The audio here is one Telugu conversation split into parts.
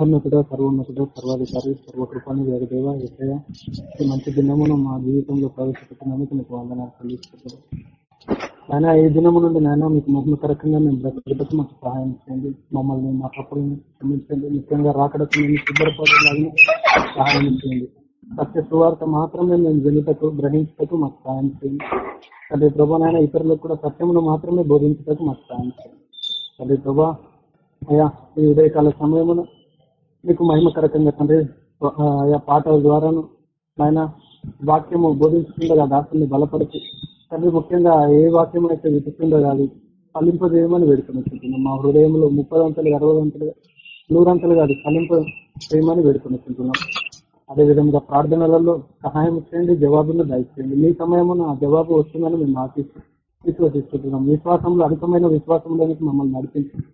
మహోన్నతుడో సర్వోన్నతుడో సర్వాధికారి సర్వకృపాని వేగదేవ ఎక్కడ ఈ మంచి దినమును మా జీవితంలో ప్రవేశపెట్టినందుకు మీకు వందనాలు చెల్లిస్తున్నాను. ఆయన ఈ దినము నుండి నాయన మీకు మహిమకరకంగా మేము బ్రతకటకు మాకు సహాయం చేయండి. మమ్మల్ని మా తప్పులను క్షమించండి. ముఖ్యంగా రాకడకు మేము సిద్ధపడేలాగా సహాయం చేయండి. సత్య సువార్త మాత్రమే మేము వినుటకు గ్రహించటకు మాకు సహాయం చేయండి. అదే ప్రభా నాయన ఇతరులకు కూడా సత్యమును మాత్రమే బోధించటకు మాకు సహాయం చేయండి. అదే ప్రభా అయ్యా ఈ ఉదయకాల సమయమున మీకు మహిమకరకంగా తండ్రి. ఆ, ఆయా పాటల ద్వారాను ఆయన వాక్యము బోధించుతుండగా దాసుని బలపరిచి తండ్రి ముఖ్యంగా ఏ వాక్యం అయితే విపుతుందో అది ఫలింపజేయమని వేడుకొనిచుంటున్నాం మా హృదయంలో ముప్పై వంతులు అరవై అరవదంతలుగా నూరంతలు కాదు ఫలింప చేయమని వేడుకొనిచుంటున్నాం అదేవిధంగా ప్రార్థనలలో సహాయం చేయండి జవాబును దయచేయండి మీ సమయమున ఆ జవాబు వస్తుందని మేము ఆశిస్తూ విశ్వసిస్తున్నాం విశ్వాసంలో అధికమైన విశ్వాసంలోనికి మమ్మల్ని నడిపించండి.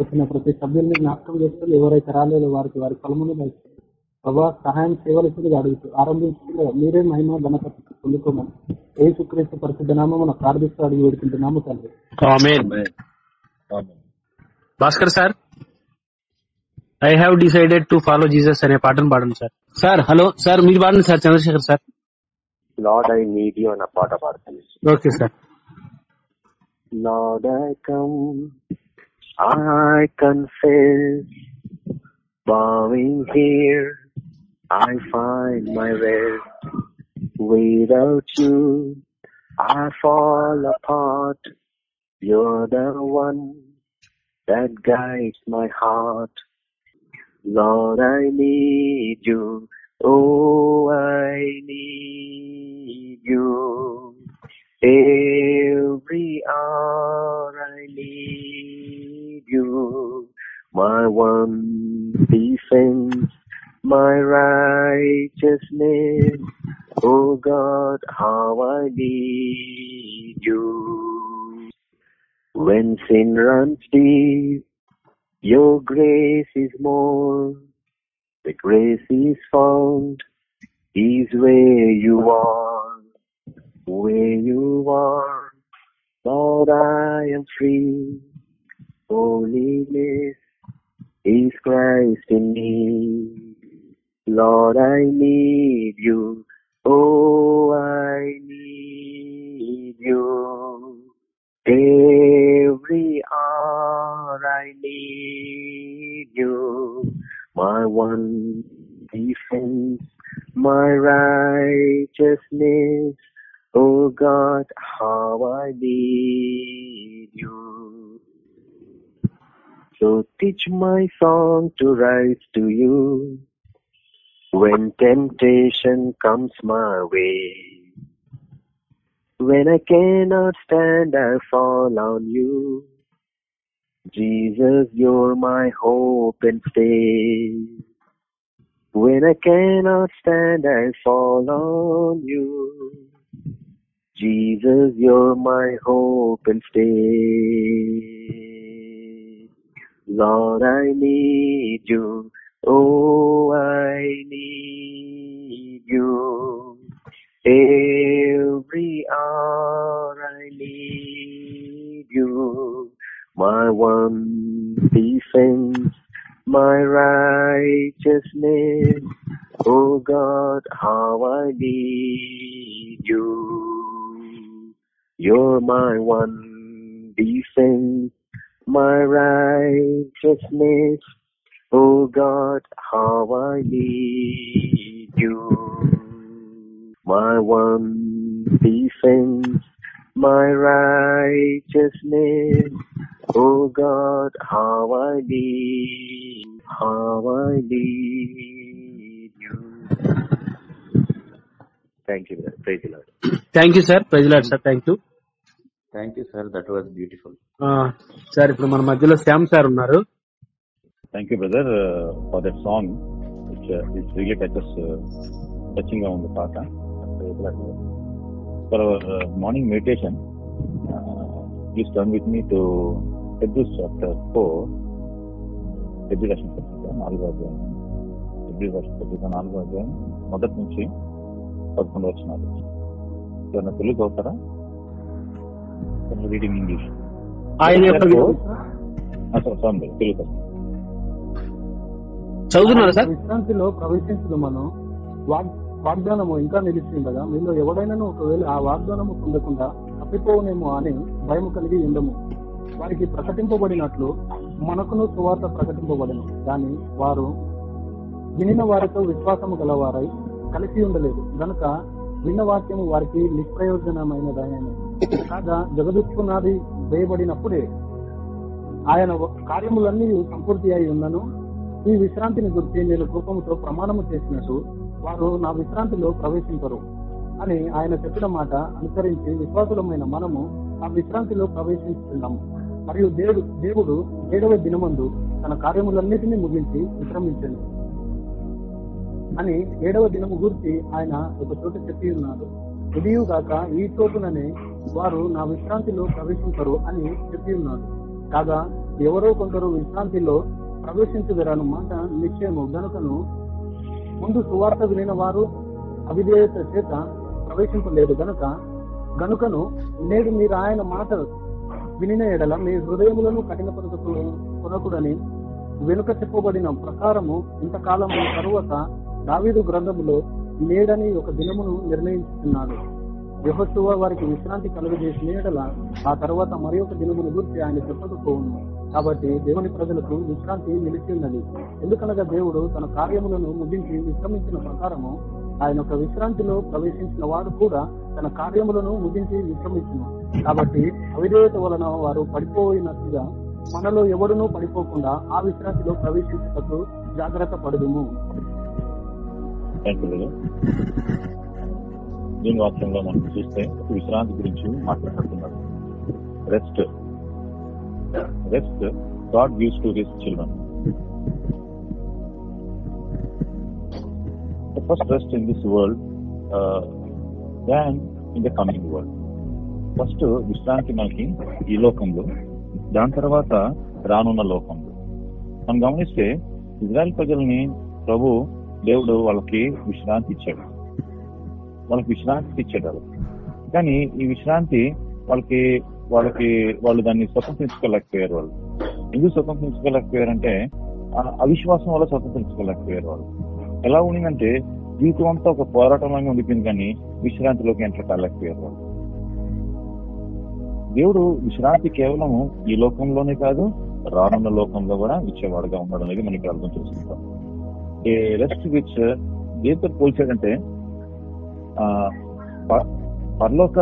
వచ్చిన ప్రతి సభ్యుల్ని జ్ఞాపకం చేసుకుని ఎవరైతే రాలేదో వారికి వారి దయచేయండి ప్రభా సహాయం చేయవలసిందిగా అడుగుతూ ఆరంభించుకుంటే మీరే మహిమ ఘనత పొందుకోమని ఏ సుక్రీస్తు పరిశుద్ధ నామమున ప్రార్థిస్తూ అడిగి వేడుకుంటున్నాము తండ్రి. Amen. Bhaskar sir? I have decided to follow Jesus అనే పాటను పాడండి సార్. సార్ హలో సార్ మీరు పాడండి sir Chandrashekar sir. Lord I need you అన్న పాట పాడతాను. Okay sir. Lord, I come, I confess, bowing here, I find my rest. Without you, I fall apart. You're the one that guides my heart. Lord, I need you. Oh, I need you. Every hour I need you. My one defense, my righteousness. Oh God, how I need you. When sin runs deep, your grace is more. The grace is found is where you are. Where you are, Lord, I am free. Holiness is Christ in me. Lord, I need you. Oh, I need you. Every hour I need you. My one defense, my righteousness. Oh God, how I need you. So teach my song to rise to you when temptation comes my way. When I cannot stand, I fall on you. Jesus, you're my hope and stay. When I cannot stand, I fall on you. Jesus, you're my hope and stay. Lord, I need you. Oh, I need you. Every hour I need you. My one defense, my righteousness. Oh God, how I need you. You're my one defense, my righteousness. Oh God, how I need you. My one defense, my righteousness. Oh God, how I need, how I need you. Thank you, Praise the Lord. Thank you, sir. Praise the Lord, sir. Thank you. Thank you sir that was beautiful sir ఇప్పుడు మన మధ్యలో శ్యామ్ సార్ ఉన్నారు. Thank you brother for that song it's really touches టచింగ్గా ఉంది పాట for our morning meditation please turn with me to Hebrews chapter four హెబ్రి పత్రిక నాలుగో అధ్యాయం. హెబ్రి పత్రిక నాలుగో అధ్యాయం. మొదటి నుంచి పదకొండు వచ్చినారు ఏమన్నా తెలుగు అవుతారా రీడింగ్ ఇంగ్లీష్ ఆయన యొక్క సార్ తెలుగు చదువుతున్నారా సార్? విశ్రాంతిలో ప్రవేశించదు మనం. వాగ్- వాగ్దానము ఇంకా నిలిచి ఉండగా మీలో ఎవడైనాను ఒకవేళ ఆ వాగ్దానము పొందకుండా తప్పిపోవునేమో అని భయము కలిగి ఉండము వారికి ప్రకటింపబడినట్లు మనకును సువార్త ప్రకటింపబడను. కానీ వారు వినిన వారితో విశ్వాసము గలవారై కలిసి ఉండలేదు. గనుక విన్న వాక్యము వారికి నిష్ప్రయోజనమైనదైన కాగా జగదుత్పునాది వేయబడినప్పుడే ఆయన కార్యములన్నీ సంపూర్తి అయి ఉన్నను. ఈ విశ్రాంతిని గురించి నేను కోపంతో ప్రమాణము చేసినట్టు వారు నా విశ్రాంతిలో ప్రవేశించరు అని ఆయన చెప్పిన మాట అనుసరించి విశ్వాసులమైన మనము ఆ విశ్రాంతిలో ప్రవేశిస్తున్నాము మరియు దేవుడు దేవుడు ఏడవ దినమందు తన కార్యములన్నిటినీ ముగించి విశ్రమించను అని ఏడవ దినము గురించి ఆయన ఒక చోట చెప్పి ఉన్నారు ఇదియుగాక ఈ చోటుననే వారు నా విశ్రాంతిలో ప్రవేశించరు అని చెప్పి ఉన్నారు. కాగా ఎవరో కొందరు విశ్రాంతిలో ప్రవేశించగలను మాట నిశ్చయము గనుకను ముందు సువార్త వినిన వారు అవిధేయత చేత ప్రవేశింపలేదు గనుక గనుకను నేడు మీరు ఆయన మాట వినిన ఎడల మీ హృదయములను కఠినపరచకు కొనకుడని వెనుక చెప్పబడిన ప్రకారము ఇంతకాలం తరువాత దావీదు గ్రంథములో నేడని ఒక దినమును నిర్ణయించుకున్నాడు యహోశువ వారికి విశ్రాంతి కలుగజేసిన ఎడల ఆ తర్వాత మరి ఒక దినమును గురించి ఆయన చెప్పకపోవును కాబట్టి దేవుని ప్రజలకు విశ్రాంతి నిలిచి ఉన్నది ఎందుకనగా దేవుడు తన కార్యములను ముగించి విశ్రమించిన ప్రకారము ఆయన ఒక విశ్రాంతిలో ప్రవేశించిన వారు కూడా తన కార్యములను ముగించి విశ్రమించును. కాబట్టి అవిధేయత వలన వారు పడిపోయినట్లుగా మనలో ఎవడునూ పడిపోకుండా ఆ విశ్రాంతిలో ప్రవేశించటకు జాగ్రత్త పడదుము. దీని వాక్యంలో మనం చూస్తే విశ్రాంతి గురించి మాట్లాడుతున్నారు. Rest rest God gives to his children first rest in this world than in the coming world first విశ్రాంతి మనకి ఈ లోకంలో దాని తర్వాత రానున్న లోకంలో. మనం గమనిస్తే ఇజ్రాయల్ ప్రజల్ని ప్రభు దేవుడు వాళ్ళకి విశ్రాంతి ఇచ్చాడు. వాళ్ళకి విశ్రాంతి ఇచ్చాడు కానీ ఈ విశ్రాంతి వాళ్ళకి వాళ్ళకి వాళ్ళు దాన్ని స్వతంత్రించుకోలేకపోయారు వాళ్ళు. ఎందుకు స్వతంత్రించుకోలేకపోయారంటే ఆ అవిశ్వాసం వల్ల స్వతంత్రించుకోలేకపోయారు వాళ్ళు. ఎలా ఉండిందంటే జీవితం అంతా ఒక పోరాటంలాగా ఉండిపోయింది కానీ విశ్రాంతిలోకి ఎంటర్ కాలేకపోయారు వాళ్ళు. దేవుడు విశ్రాంతి కేవలం ఈ లోకంలోనే కాదు రానున్న లోకంలో కూడా ఇచ్చేవాడుగా ఉండడం అనేది మనకి అర్థం చేసుకుంటాం. ఏ రెస్ట్ విచ్ దేంతో పోల్చాడంటే పరలోక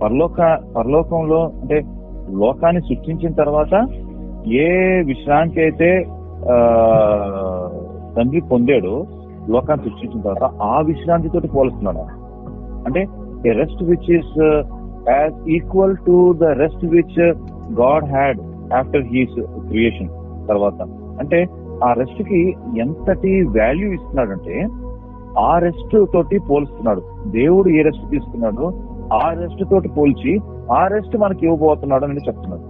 పరలోక పరలోకంలో అంటే లోకాన్ని సృష్టించిన తర్వాత ఏ విశ్రాంతి అయితే తండ్రి పొందాడో లోకాన్ని సృష్టించిన తర్వాత ఆ విశ్రాంతితో పోలుస్తున్నాడు అంటే a rest which is as equal to the rest which God had after his creation తర్వాత. అంటే ఆ రెస్ట్కి ఎంతటి వాల్యూ ఇస్తున్నాడంటే ఆ రెస్ట్ తోటి పోలుస్తున్నాడు. దేవుడు ఏ రెస్ట్ తీసుకున్నాడు ఆ రెస్ట్ తోటి పోల్చి ఆ రెస్ట్ మనకి ఇవ్వబోతున్నాడు అని చెప్తున్నాడు.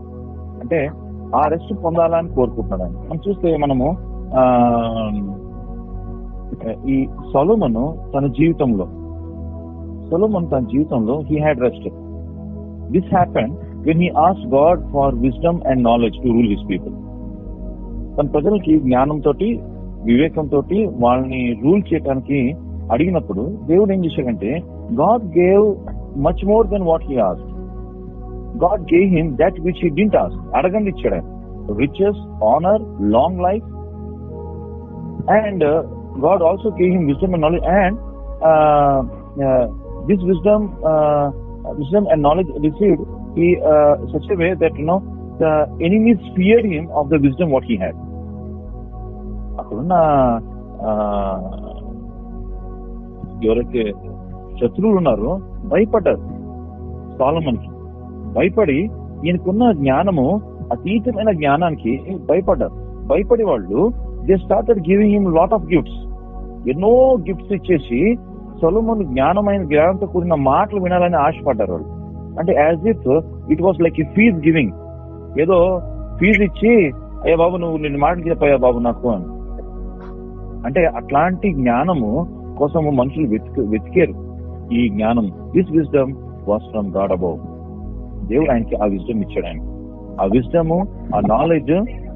అంటే ఆ రెస్ట్ పొందాలని కోరుకుంటున్నాడు ఆయన. మనం చూస్తే మనము ఆ ఈ సొలమును తన జీవితంలో సొలమును తన జీవితంలో he had rest this happen when he ask God for wisdom and knowledge to rule his people తన ప్రజలకి జ్ఞానంతో వివేకంతో వాళ్ళని రూల్ చేయడానికి అడిగినప్పుడు దేవుడు ఏం చేశాడంటే God gave much more than what he ask God gave him that which he didn't ask అడగండి ఇచ్చాడు. Riches honour long life and God also gave him wisdom and knowledge and this wisdom wisdom and knowledge received ఈ such way that you know the enemies the him of the of what he had అక్కడున్న ఆ, ఎవరైతే శత్రువులు ఉన్నారో భయపడ్డారు. సాలమన్కి భయపడి ఈయనకున్న జ్ఞానము అతీతమైన జ్ఞానానికి భయపడ్డారు. భయపడి వాళ్ళు they started giving him lot of gifts ఎన్నో గిఫ్ట్స్ ఇచ్చేసి సొలమున్ జ్ఞానమైన జ్ఞానంతో కూడిన మాటలు వినాలని ఆశపడ్డారు వాళ్ళు. అంటే as if it was like ఈ ఫీజ్ గివింగ్ ఏదో ఫీజు ఇచ్చి అయ్యా బాబు నువ్వు నిన్ను మాటలు చెప్పాయా బాబు నాకు అని. అంటే అట్లాంటి జ్ఞానము కోసము మనుషులు వెతికి వెతికారు ఈ జ్ఞానం this wisdom was from God above దేవుడు ఆయనకి ఆ విజ్డమ్ ఇచ్చాడు ఆయన ఆ విజ్డమ్ ఆ నాలెడ్జ్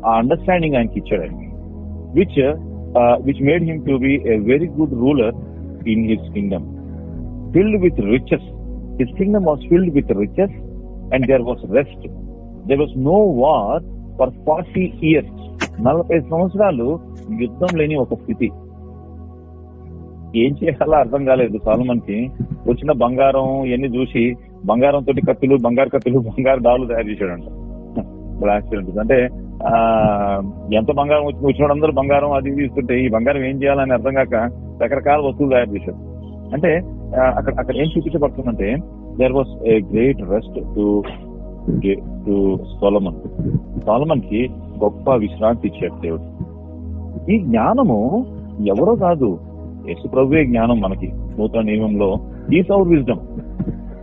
ఆ అండర్స్టాండింగ్ ఆయనకి ఇచ్చాడు ఆయన which uh, which made him to be a very good ruler in his kingdom. Filled with riches. His kingdom was filled with riches and there was rest. There was no war for 40 years. నలభై సంవత్సరాలు యుద్ధం లేని ఒక స్థితి. ఏం చేయాలో అర్థం కాలేదు సాల్మన్కి. వచ్చిన బంగారం ఇవన్నీ చూసి బంగారం తోటి కత్తులు బంగారు కత్తులు బంగారు డాలు తయారు చేశాడంట. యాక్సిడెంట్ అంటే ఎంత బంగారం వచ్చి వచ్చినోడందరూ బంగారం అది తీసుకుంటే ఈ బంగారం ఏం చేయాలని అర్థం కాక రకరకాల వస్తువులు తయారు చేశాడు. అంటే అక్కడ అక్కడ ఏం చూపించబడుతుందంటే there was a great rest to to Solomon సోలమన్కి గొప్ప విశ్రాంతి ఇచ్చాడు దేవుడు. ఈ జ్ఞానము ఎవరో కాదు. యేసు ప్రభువే జ్ఞానం మనకి. నూతన నియమంలో is our wisdom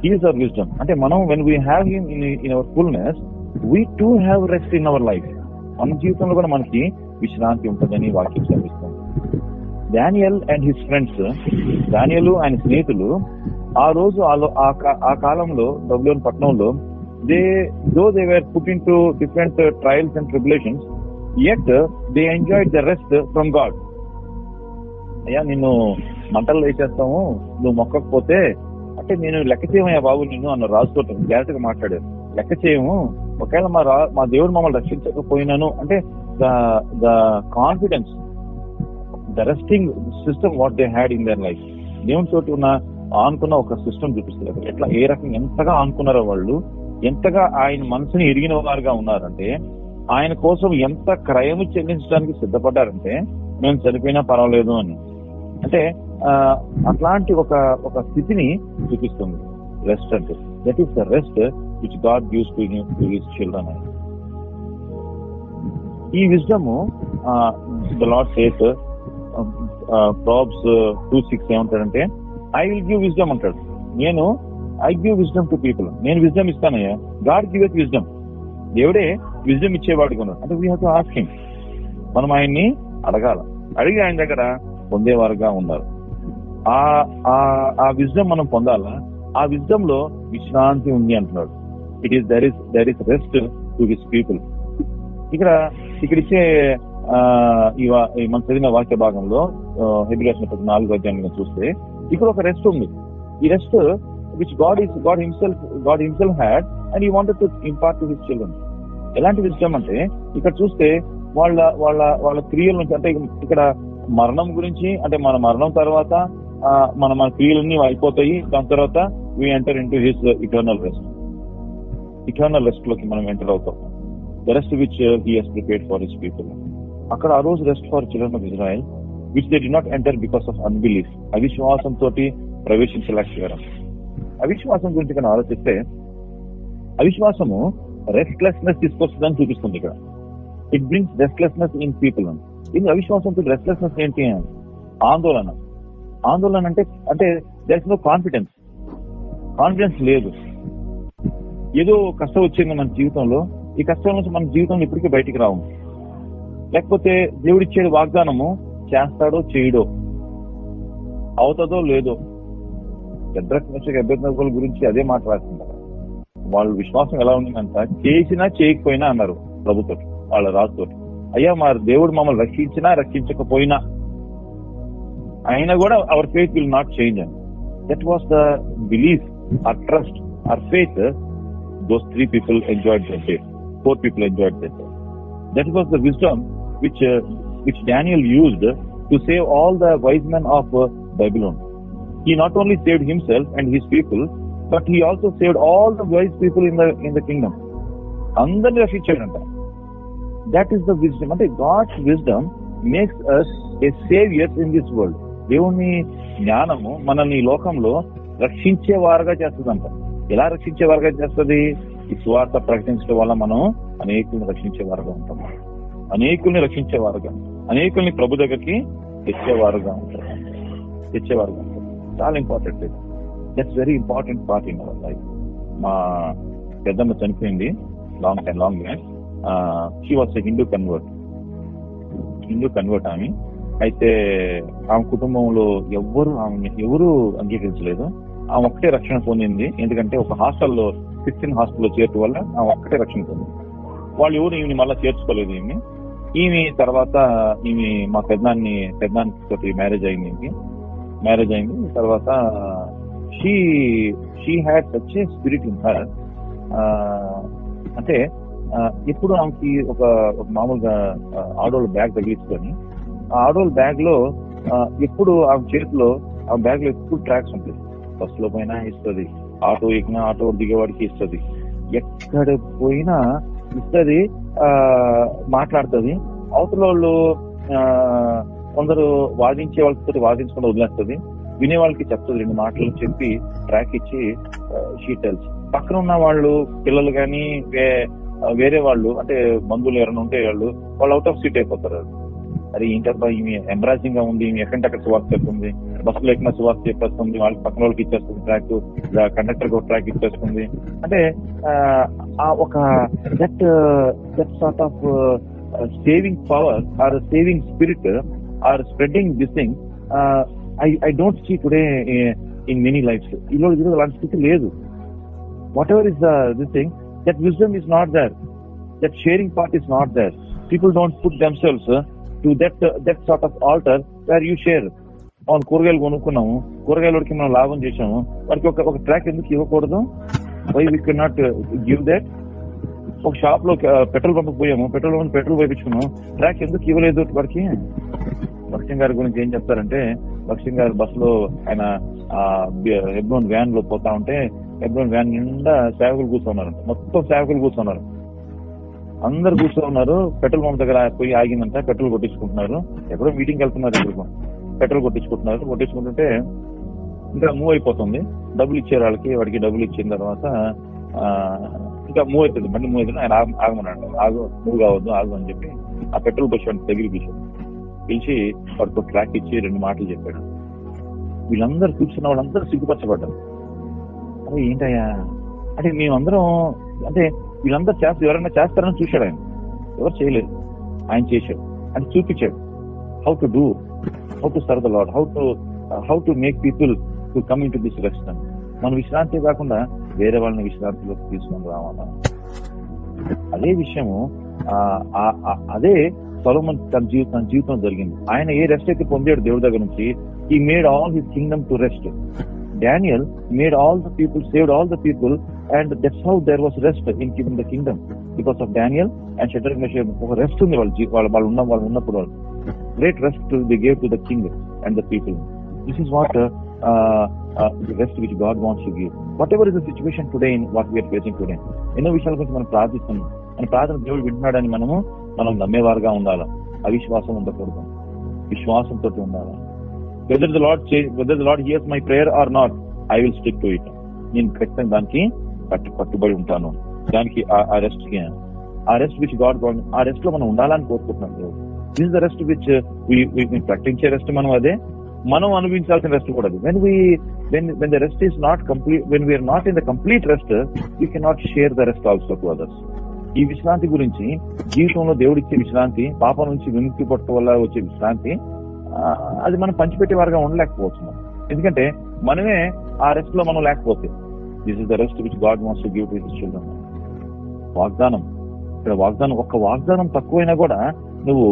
is our wisdom అంటే మనం when we have him in in our fullness we too have rest in our life మన జీవితంలో కూడా మనకి విశ్రాంతి ఉంటుందని వాక్యం చదివిస్తాం Daniel and his friends Daniel ఆయన స్నేహితులు ఆ రోజు ఆ కాలంలో ఆ పట్నంలో డబ్ల్యూఎన్ పట్టణంలో they though they were put in to different trials and tribulations yet they enjoy the rest from God అయ్యా నిన్ను మంటలు వేసేస్తాము నువ్వు మొక్కకపోతే అంటే నేను లెక్క చేయమయ్యా బాబు నిన్ను అన్న రాసుకోవటం డైరెక్ట్గా మాట్లాడారు. లెక్క చేయము ఒకవేళ మా రా మా దేవుడు మమ్మల్ని రక్షించకపోయినాను అంటే the the confidence the resting system what they had in their life. దేవుని తోటి ఉన్న ఆనుకున్న ఒక సిస్టమ్ చూపిస్తారు. ఎట్లా ఏ రకంగా ఎంతగా ఆనుకున్నారో వాళ్ళు ఎంతగా ఆయన మనసుని ఎరిగిన వారుగా ఉన్నారంటే ఆయన కోసం ఎంత క్రయము చెల్లించడానికి సిద్ధపడ్డారంటే మేము చనిపోయినా పర్వాలేదు అని. అంటే అట్లాంటి ఒక ఒక స్థితిని చూపిస్తుంది. రెస్ట్ అంటే. That is the rest which God gives to to his children అని ఈ wisdom the Lord says Proverbs two six ఏమంటాడంటే ఐ విల్ గివ్ విజ్డమ్ అంటాడు. నేను I give wisdom to people నేను విజ్డమ్ ఇస్తానయ్యా. గాడ్ గివ్ ఎత్ విజ్డమ్ దేవుడే విజ్డమ్ ఇచ్చేవాడు ఉన్నాడు. అంటే we have to ask him మనం ఆయన్ని అడగాల. అడిగి ఆయన దగ్గర పొందేవారుగా ఉన్నారు ఆ ఆ- విజ్డమ్ మనం పొందాలా? ఆ విజ్డమ్లో విశ్రాంతి ఉంది అంటున్నాడు. It is there is there is rest to his people ఇక్కడ ఇక్కడ ఇచ్చే ఆ, ఈ మనం చదివిన వాక్య భాగంలో హెబ్రియాసిన నాలుగో అధ్యాయంగా చూస్తే ఇక్కడ ఒక రెస్ట్ ఉంది. ఈ rest which God is God himself God himself had and ఈ wanted to impart to his children ఎలాంటి విషయం అంటే ఇక్కడ చూస్తే వాళ్ళ వాళ్ళ వాళ్ళ క్రియల నుంచి అంటే ఇక్కడ మరణం గురించి అంటే మన మరణం తర్వాత మన మన క్రియలన్నీ అయిపోతాయి. దాని తర్వాత we enter in to his eternal rest eternal రెస్ట్లోకి మనం ఎంటర్ అవుతాం. The rest which he has for his people అక్కడ ఆ రోజు rest for children of Israel which they did not enter because of unbelief అవిశ్వాసం తోటి ప్రవేశించలేకపోయారు. అవిశ్వాసం గురించి కానీ ఆలోచిస్తే అవిశ్వాసము రెస్ట్లెస్నెస్ తీసుకొస్తుందని చూపిస్తుంది ఇక్కడ. It brings restlessness in people ఇది అవిశ్వాసంతో రెస్ట్లెస్నెస్ ఏంటి ఆందోళన. ఆందోళన అంటే అంటే there is no confidence confidence లేదు. ఏదో కష్టం వచ్చింది మన జీవితంలో. ఈ కష్టం నుంచి మన జీవితంలో ఇప్పటికీ బయటికి రావు. లేకపోతే దేవుడిచ్చే వాగ్దానము చేస్తాడో చేయడో. అవుతుందో లేదో. పెద్ద అభ్యర్థుల గురించి అదే మాట్లాడుతున్నారు వాళ్ళు వాళ్ళ విశ్వాసం ఎలా ఉందంట? చేసినా చేయకపోయినా అన్నారు ప్రభుతో వాళ్ళ రాజుతో అయ్యా మా దేవుడు మమ్మల్ని రక్షించినా రక్షించకపోయినా. అయినా కూడా our faith will not change అని. That was the belief or trust or faith those three people enjoyed that day four people enjoyed that day that was the wisdom which which Daniel used to save all the wise men of Babylon he not only saved himself and his people, but he also saved all the wise people in the in the kingdom. అందరిని రక్షించాడంట. దట్ ఈస్ ద విజ్డమ్ అంటే God's wisdom makes us a saviours in this world దేవుని జ్ఞానము మనల్ని ఈ లోకంలో రక్షించే వారుగా చేస్తుందంట. ఎలా రక్షించే వారుగా చేస్తుంది? ఈ స్వార్థ ప్రకటించడం వల్ల మనం అనేకుల్ని రక్షించే వారుగా ఉంటాం. అనేకుల్ని రక్షించే వారుగా అనేకుల్ని ప్రభు దగ్గరికి తెచ్చేవారుగా ఉంటాం. తెచ్చేవారుగా. ఉంటారు చాలా important that's very important part in our life మా పెద్దమ్మ చనిపోయింది long time long she was Hindu convert Hindu convert ఆమె. అయితే ఆమె కుటుంబంలో ఎవ్వరు ఆమె ఎవరు అంగీకరించలేదు. ఆమె ఒక్కటే రక్షణ పొందింది. ఎందుకంటే ఒక హాస్టల్లో క్రిస్టియన్ హాస్టల్లో చేరటం వల్ల ఆమె ఒక్కటే రక్షణ పొందింది. వాళ్ళు ఎవరు ఈమె మళ్ళీ చేర్చుకోలేదు ఈమె. ఈమె తర్వాత ఈమె మా పెద్దాన్ని పెద్దానికి తోటి మ్యారేజ్ అయింది. మ్యారేజ్ అయింది. తర్వాత she she had such a spirit in her అంటే ఇప్పుడు ఆమెకి ఒక మామూలుగా ఆడోళ్ళ బ్యాగ్ తగిలించుకొని ఆ ఆడోళ్ళ బ్యాగ్లో ఎప్పుడు ఆమె చేతిలో ఆ బ్యాగ్లో ఎప్పుడు ట్రాక్స్ ఉంటాయి. బస్లో పోయినా ఇస్తుంది. ఆటో ఎక్కినా ఆటో దిగేవాడికి ఇస్తుంది. ఎక్కడ పోయినా ఇస్తుంది మాట్లాడుతుంది. అవతల వాళ్ళు కొందరు వాదించే వాళ్ళతో వాదించకుండా వదిలేస్తుంది. వినే వాళ్ళకి చెప్తుంది రెండు మాటలు చెప్పి ట్రాక్ ఇచ్చి షీటెల్స్ పక్కన ఉన్న వాళ్ళు పిల్లలు కానీ వేరే వాళ్ళు అంటే బంధువులు ఎవరైనా ఉంటే వాళ్ళు వాళ్ళు అవుట్ ఆఫ్ సీట్ అయిపోతారు. అరే ఏంటబ్బా ఈమె ఎంబ్రాసింగ్గా ఉంది ఈమె ఎక్కడంటే అక్కడ సువార్త చెప్తుంది? బస్సులో ఎక్కిన సువార్త చెప్పేస్తుంది వాళ్ళకి పక్కన వాళ్ళకి ఇచ్చేస్తుంది ట్రాక్ కండక్టర్ ఒక ట్రాక్ ఇచ్చేస్తుంది. అంటే ఆ, ఆ ఒక that that sort of saving power or saving spirit or spreading this thing I I don't see today in many life ఈ రోజు ఈరోజు అలాంటి స్థితి లేదు whatever is this thing that wisdom is not there that sharing part is not there people don't put themselves to that that sort of altar where you share అవును కూరగాయలు కొనుక్కున్నాము కూరగాయలకి మనం లాభం చేసాము వాడికి ఒక ఒక ట్రాక్ ఎందుకు ఇవ్వకూడదు? Why we can not give that ఒక షాప్లో పెట్రోల్ పంప్ పోయాము పెట్రోల్ పంప్ పెట్రోల్ పోయించుకున్నాము ట్రాక్ ఎందుకు ఇవ్వలేదు వాడికి భక్ష్యం గారి గురించి ఏం చెప్తారంటే భక్ష్యం గారు బస్లో ఆయన హెబ్రోన్ వ్యాన్లో పోతా ఉంటే హెబ్రోన్ వ్యాన్ నిండా సేవకులు కూర్చున్నారు మొత్తం సేవకులు కూర్చున్నారు. అందరు కూర్చోన్నారు. పెట్రోల్ పంప్ దగ్గర పోయి ఆగిందంట పెట్రోల్ కొట్టించుకుంటున్నారు. ఎక్కడో మీటింగ్ వెళ్తున్నారు ఎక్కడికో పెట్రోల్ కొట్టించుకుంటున్నారు. కొట్టించుకుంటుంటే ఇంకా మూవ్ అయిపోతుంది. డబ్బులు ఇచ్చారు వాళ్ళకి వాడికి డబ్బులు ఇచ్చిన తర్వాత ఆ, ఇంకా మూవ్ అవుతుంది. బండి మూవ్ అవుతుంది. ఆయన ఆగమన్నాడు ఆగు మూవ్ కావద్దు ఆగు అని చెప్పి ఆ పెట్రోల్ బస్ దగ్గరికి దగ్గర పిలిచి వాడికి ట్రాక్ ఇచ్చి రెండు మాటలు చెప్పాడు. వీళ్ళందరూ కూర్చున్న వాళ్ళందరూ సిగ్గుపరచబడ్డారు. అరే ఏంటయ్యా? అంటే మేమందరం అంటే వీళ్ళందరూ చేస్తారు ఎవరైనా చేస్తారని చూశాడు ఆయన. ఎవరు చేయలేదు. ఆయన చేశాడు. అంటే చూపించాడు. How to do how to serve the Lord how to how to make people to come in to this rest మన విశ్రాంతి కాకుండా వేరే వాళ్ళని విశ్రాంతిలోకి తీసుకొని రావాలా. అదే విషయము అదే సొలమన్ తన జీవితం తన జీవితం జరిగింది. ఆయన ఏ రెస్ట్ అయితే పొందాడు దేవుడి దగ్గర నుంచి ఈ made all his kingdom to rest Daniel made all the people saved all the people and that's how there was rest in king the kingdom because of Daniel and shutter ఒక రెస్ట్ ఉంది వాళ్ళ వాళ్ళు వాళ్ళు ఉన్న వాళ్ళు ఉన్నప్పుడు వాళ్ళు. Great rest the gave to the king and the people this is what rest which God wants to give whatever is the situation today in what we're facing today ఎన్నో విషయాల గురించి మనం ప్రార్థిస్తున్నాం. అని ప్రార్థన దేవుడు వింటున్నాడని మనము మనం నమ్మేవారుగా ఉండాలా? అవిశ్వాసం ఉండకూడదు. విశ్వాసంతో ఉండాలా? Whether the Lord whether the Lord hears my prayer or not I will stick to it నేను ఖచ్చితంగా దానికి పట్టు పట్టుబడి ఉంటాను. దానికి ఆ- ఆ రెస్ట్కి ఆ రెస్ట్ విచ్ గాడ్ ఆ రెస్ట్లో మనం ఉండాలని కోరుకుంటున్నాం దిస్ ద రెస్ట్ విచ్ ప్రకటించే రెస్ట్ మనం అదే. మనం అనుభవించాల్సిన రెస్ట్ కూడా అది. When we when when the rest is not complete when we are not in the complete rest you can not share the rest also to others ఈ విశ్రాంతి గురించి జీవితంలో దేవుడిచ్చే విశ్రాంతి పాపం నుంచి విముక్తి పట్టు వల్ల వచ్చే విశ్రాంతి అది మనం పంచిపెట్టే వారిగా ఉండలేకపోవచ్చు ఎందుకంటే మనమే ఆ రెస్ట్లో మనం లేకపోతే. This is the rest which God wants to give to his children వాగ్దానం. ఇక్కడ వాగ్దానం ఒక్క వాగ్దానం తక్కువైనా కూడా నువ్వు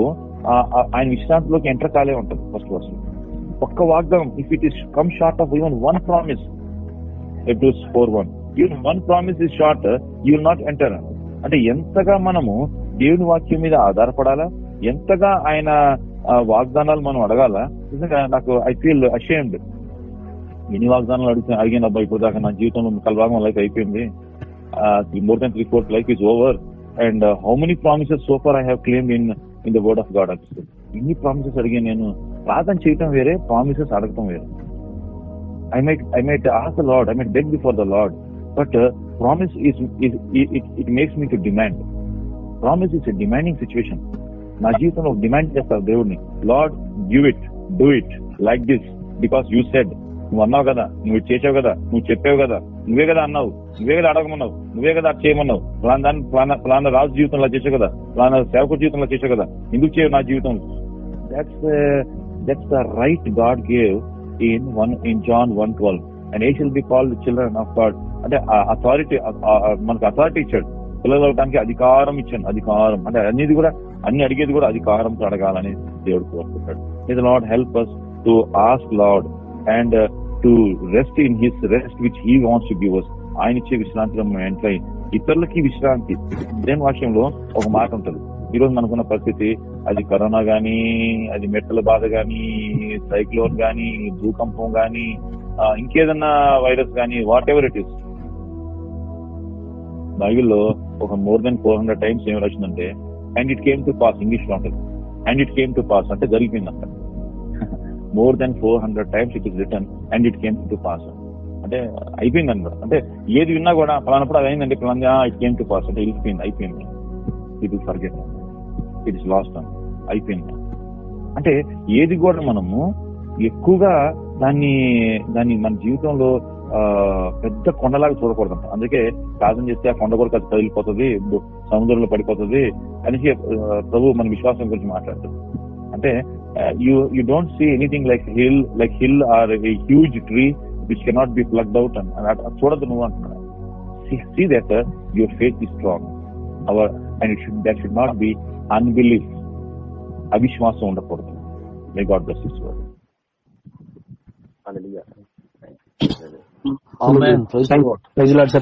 ఆయన విశ్రాంతిలోకి ఎంటర్ కాలే ఉంటుంది ఫస్ట్ వర్స్ ఒక్క వాగ్దానం if it is come short of even one promise Hebrews four one even one promise is short you not enter అంటే ఎంతగా మనము దేవుని వాక్యం మీద ఆధారపడాలా? ఎంతగా ఆయన వాగ్దానాలు మనం అడగాల? నిజంగా నాకు ఐ ఫీల్ అషేమ్డ్ ఎన్ని వాగ్దానాలు అడిగిన అడిగిన అబ్బాయి ఇప్పుడు దాకా నా జీవితంలో కలభాగం లైఫ్ అయిపోయింది. More than three fourth life is over and how many promises so far I have claim in in the word of God అనిపిస్తుంది ఇన్ని ప్రామిసెస్ అడిగాను నేను? ప్రార్థన చేయటం వేరే ప్రామిసెస్ అడగటం వేరే. I might I might ask the Lord I might beg before the Lord but promise is, is it, it, it makes me to demand. Promise is a demanding నా జీవితంలో డిమాండ్ చేస్తారు దేవుడిని. Lord give it do it like this because you said నువ్వు అన్నావు కదా నువ్వు చేసావు కదా నువ్వు చెప్పావు కదా నువ్వే కదా అన్నావు నువ్వే కదా అడగమన్నావు నువ్వే కదా చేయమన్నావు ప్లాన్ దాన్ని ప్లాన్ ప్లాన్ రాజు జీవితంలో చేసావు కదా ప్లాన్ సేవకు జీవితంలో చేసావు కదా ఎందుకు చేయవు నా జీవితం? That's that's the right God gave in one in John one twelve and ye shall be called children of God అంటే అథారిటీ మనకు అథారిటీ ఇచ్చాడు. పిల్లలు అవడానికి అధికారం ఇచ్చాను అధికారం. అంటే అన్నిది కూడా అన్ని అడిగేది కూడా అధికారంతో అడగాలని దేవుడు కోరుకుంటాడు. ఇది Lord help us to ask Lord and to rest in his rest which he wants to give us ఆయన ఇచ్చే విశ్రాంతిలో మనం ఎంటర్ ఇతరులకి విశ్రాంతి. దేని వాక్యంలో ఒక మాట ఉంటుంది. ఈ రోజు మనకున్న పరిస్థితి అది కరోనా గానీ అది మెట్టల బాధ గాని సైక్లోన్ గాని భూకంపం గాని ఇంకేదన్నా వైరస్ కానీ వాట్ ఎవర్ ఇట్ ఇస్ బైబిల్లో ఒక more than four hundred times ఏమి వచ్చిందంటే and it came to pass ఇంగ్లీష్లో ఉంటుంది and it came to pass అంటే జరిగిపోయిందంట. More than four hundred times it is return and it came to pass అంటే. అయిపోయింది అనమాట అంటే ఏది విన్నా కూడా పలానప్పుడు అది అయిందండి పలానా ఇట్ కేమ్ టు పాస్ అంటే వెళ్ళిపోయింది అయిపోయింది. It is forget it is lost అయిపోయింది అంటే ఏది కూడా మనము ఎక్కువగా దాన్ని దాన్ని మన జీవితంలో పెద్ద కొండలాగా చూడకూడదు అందుకే ప్రార్థన చేస్తే ఆ కొండ కూడా అది కదిలిపోతుంది సముద్రంలో పడిపోతుంది అనేసి ప్రభు మన విశ్వాసం గురించి మాట్లాడుతుంది. అంటే you you don't see anything like hill like hill or a huge tree which cannot be plugged out అని చూడదు నువ్వు అంటున్నా see that your faith is strong our and should that should not be unbelief అవిశ్వాసం ఉండకూడదు. May God bless his word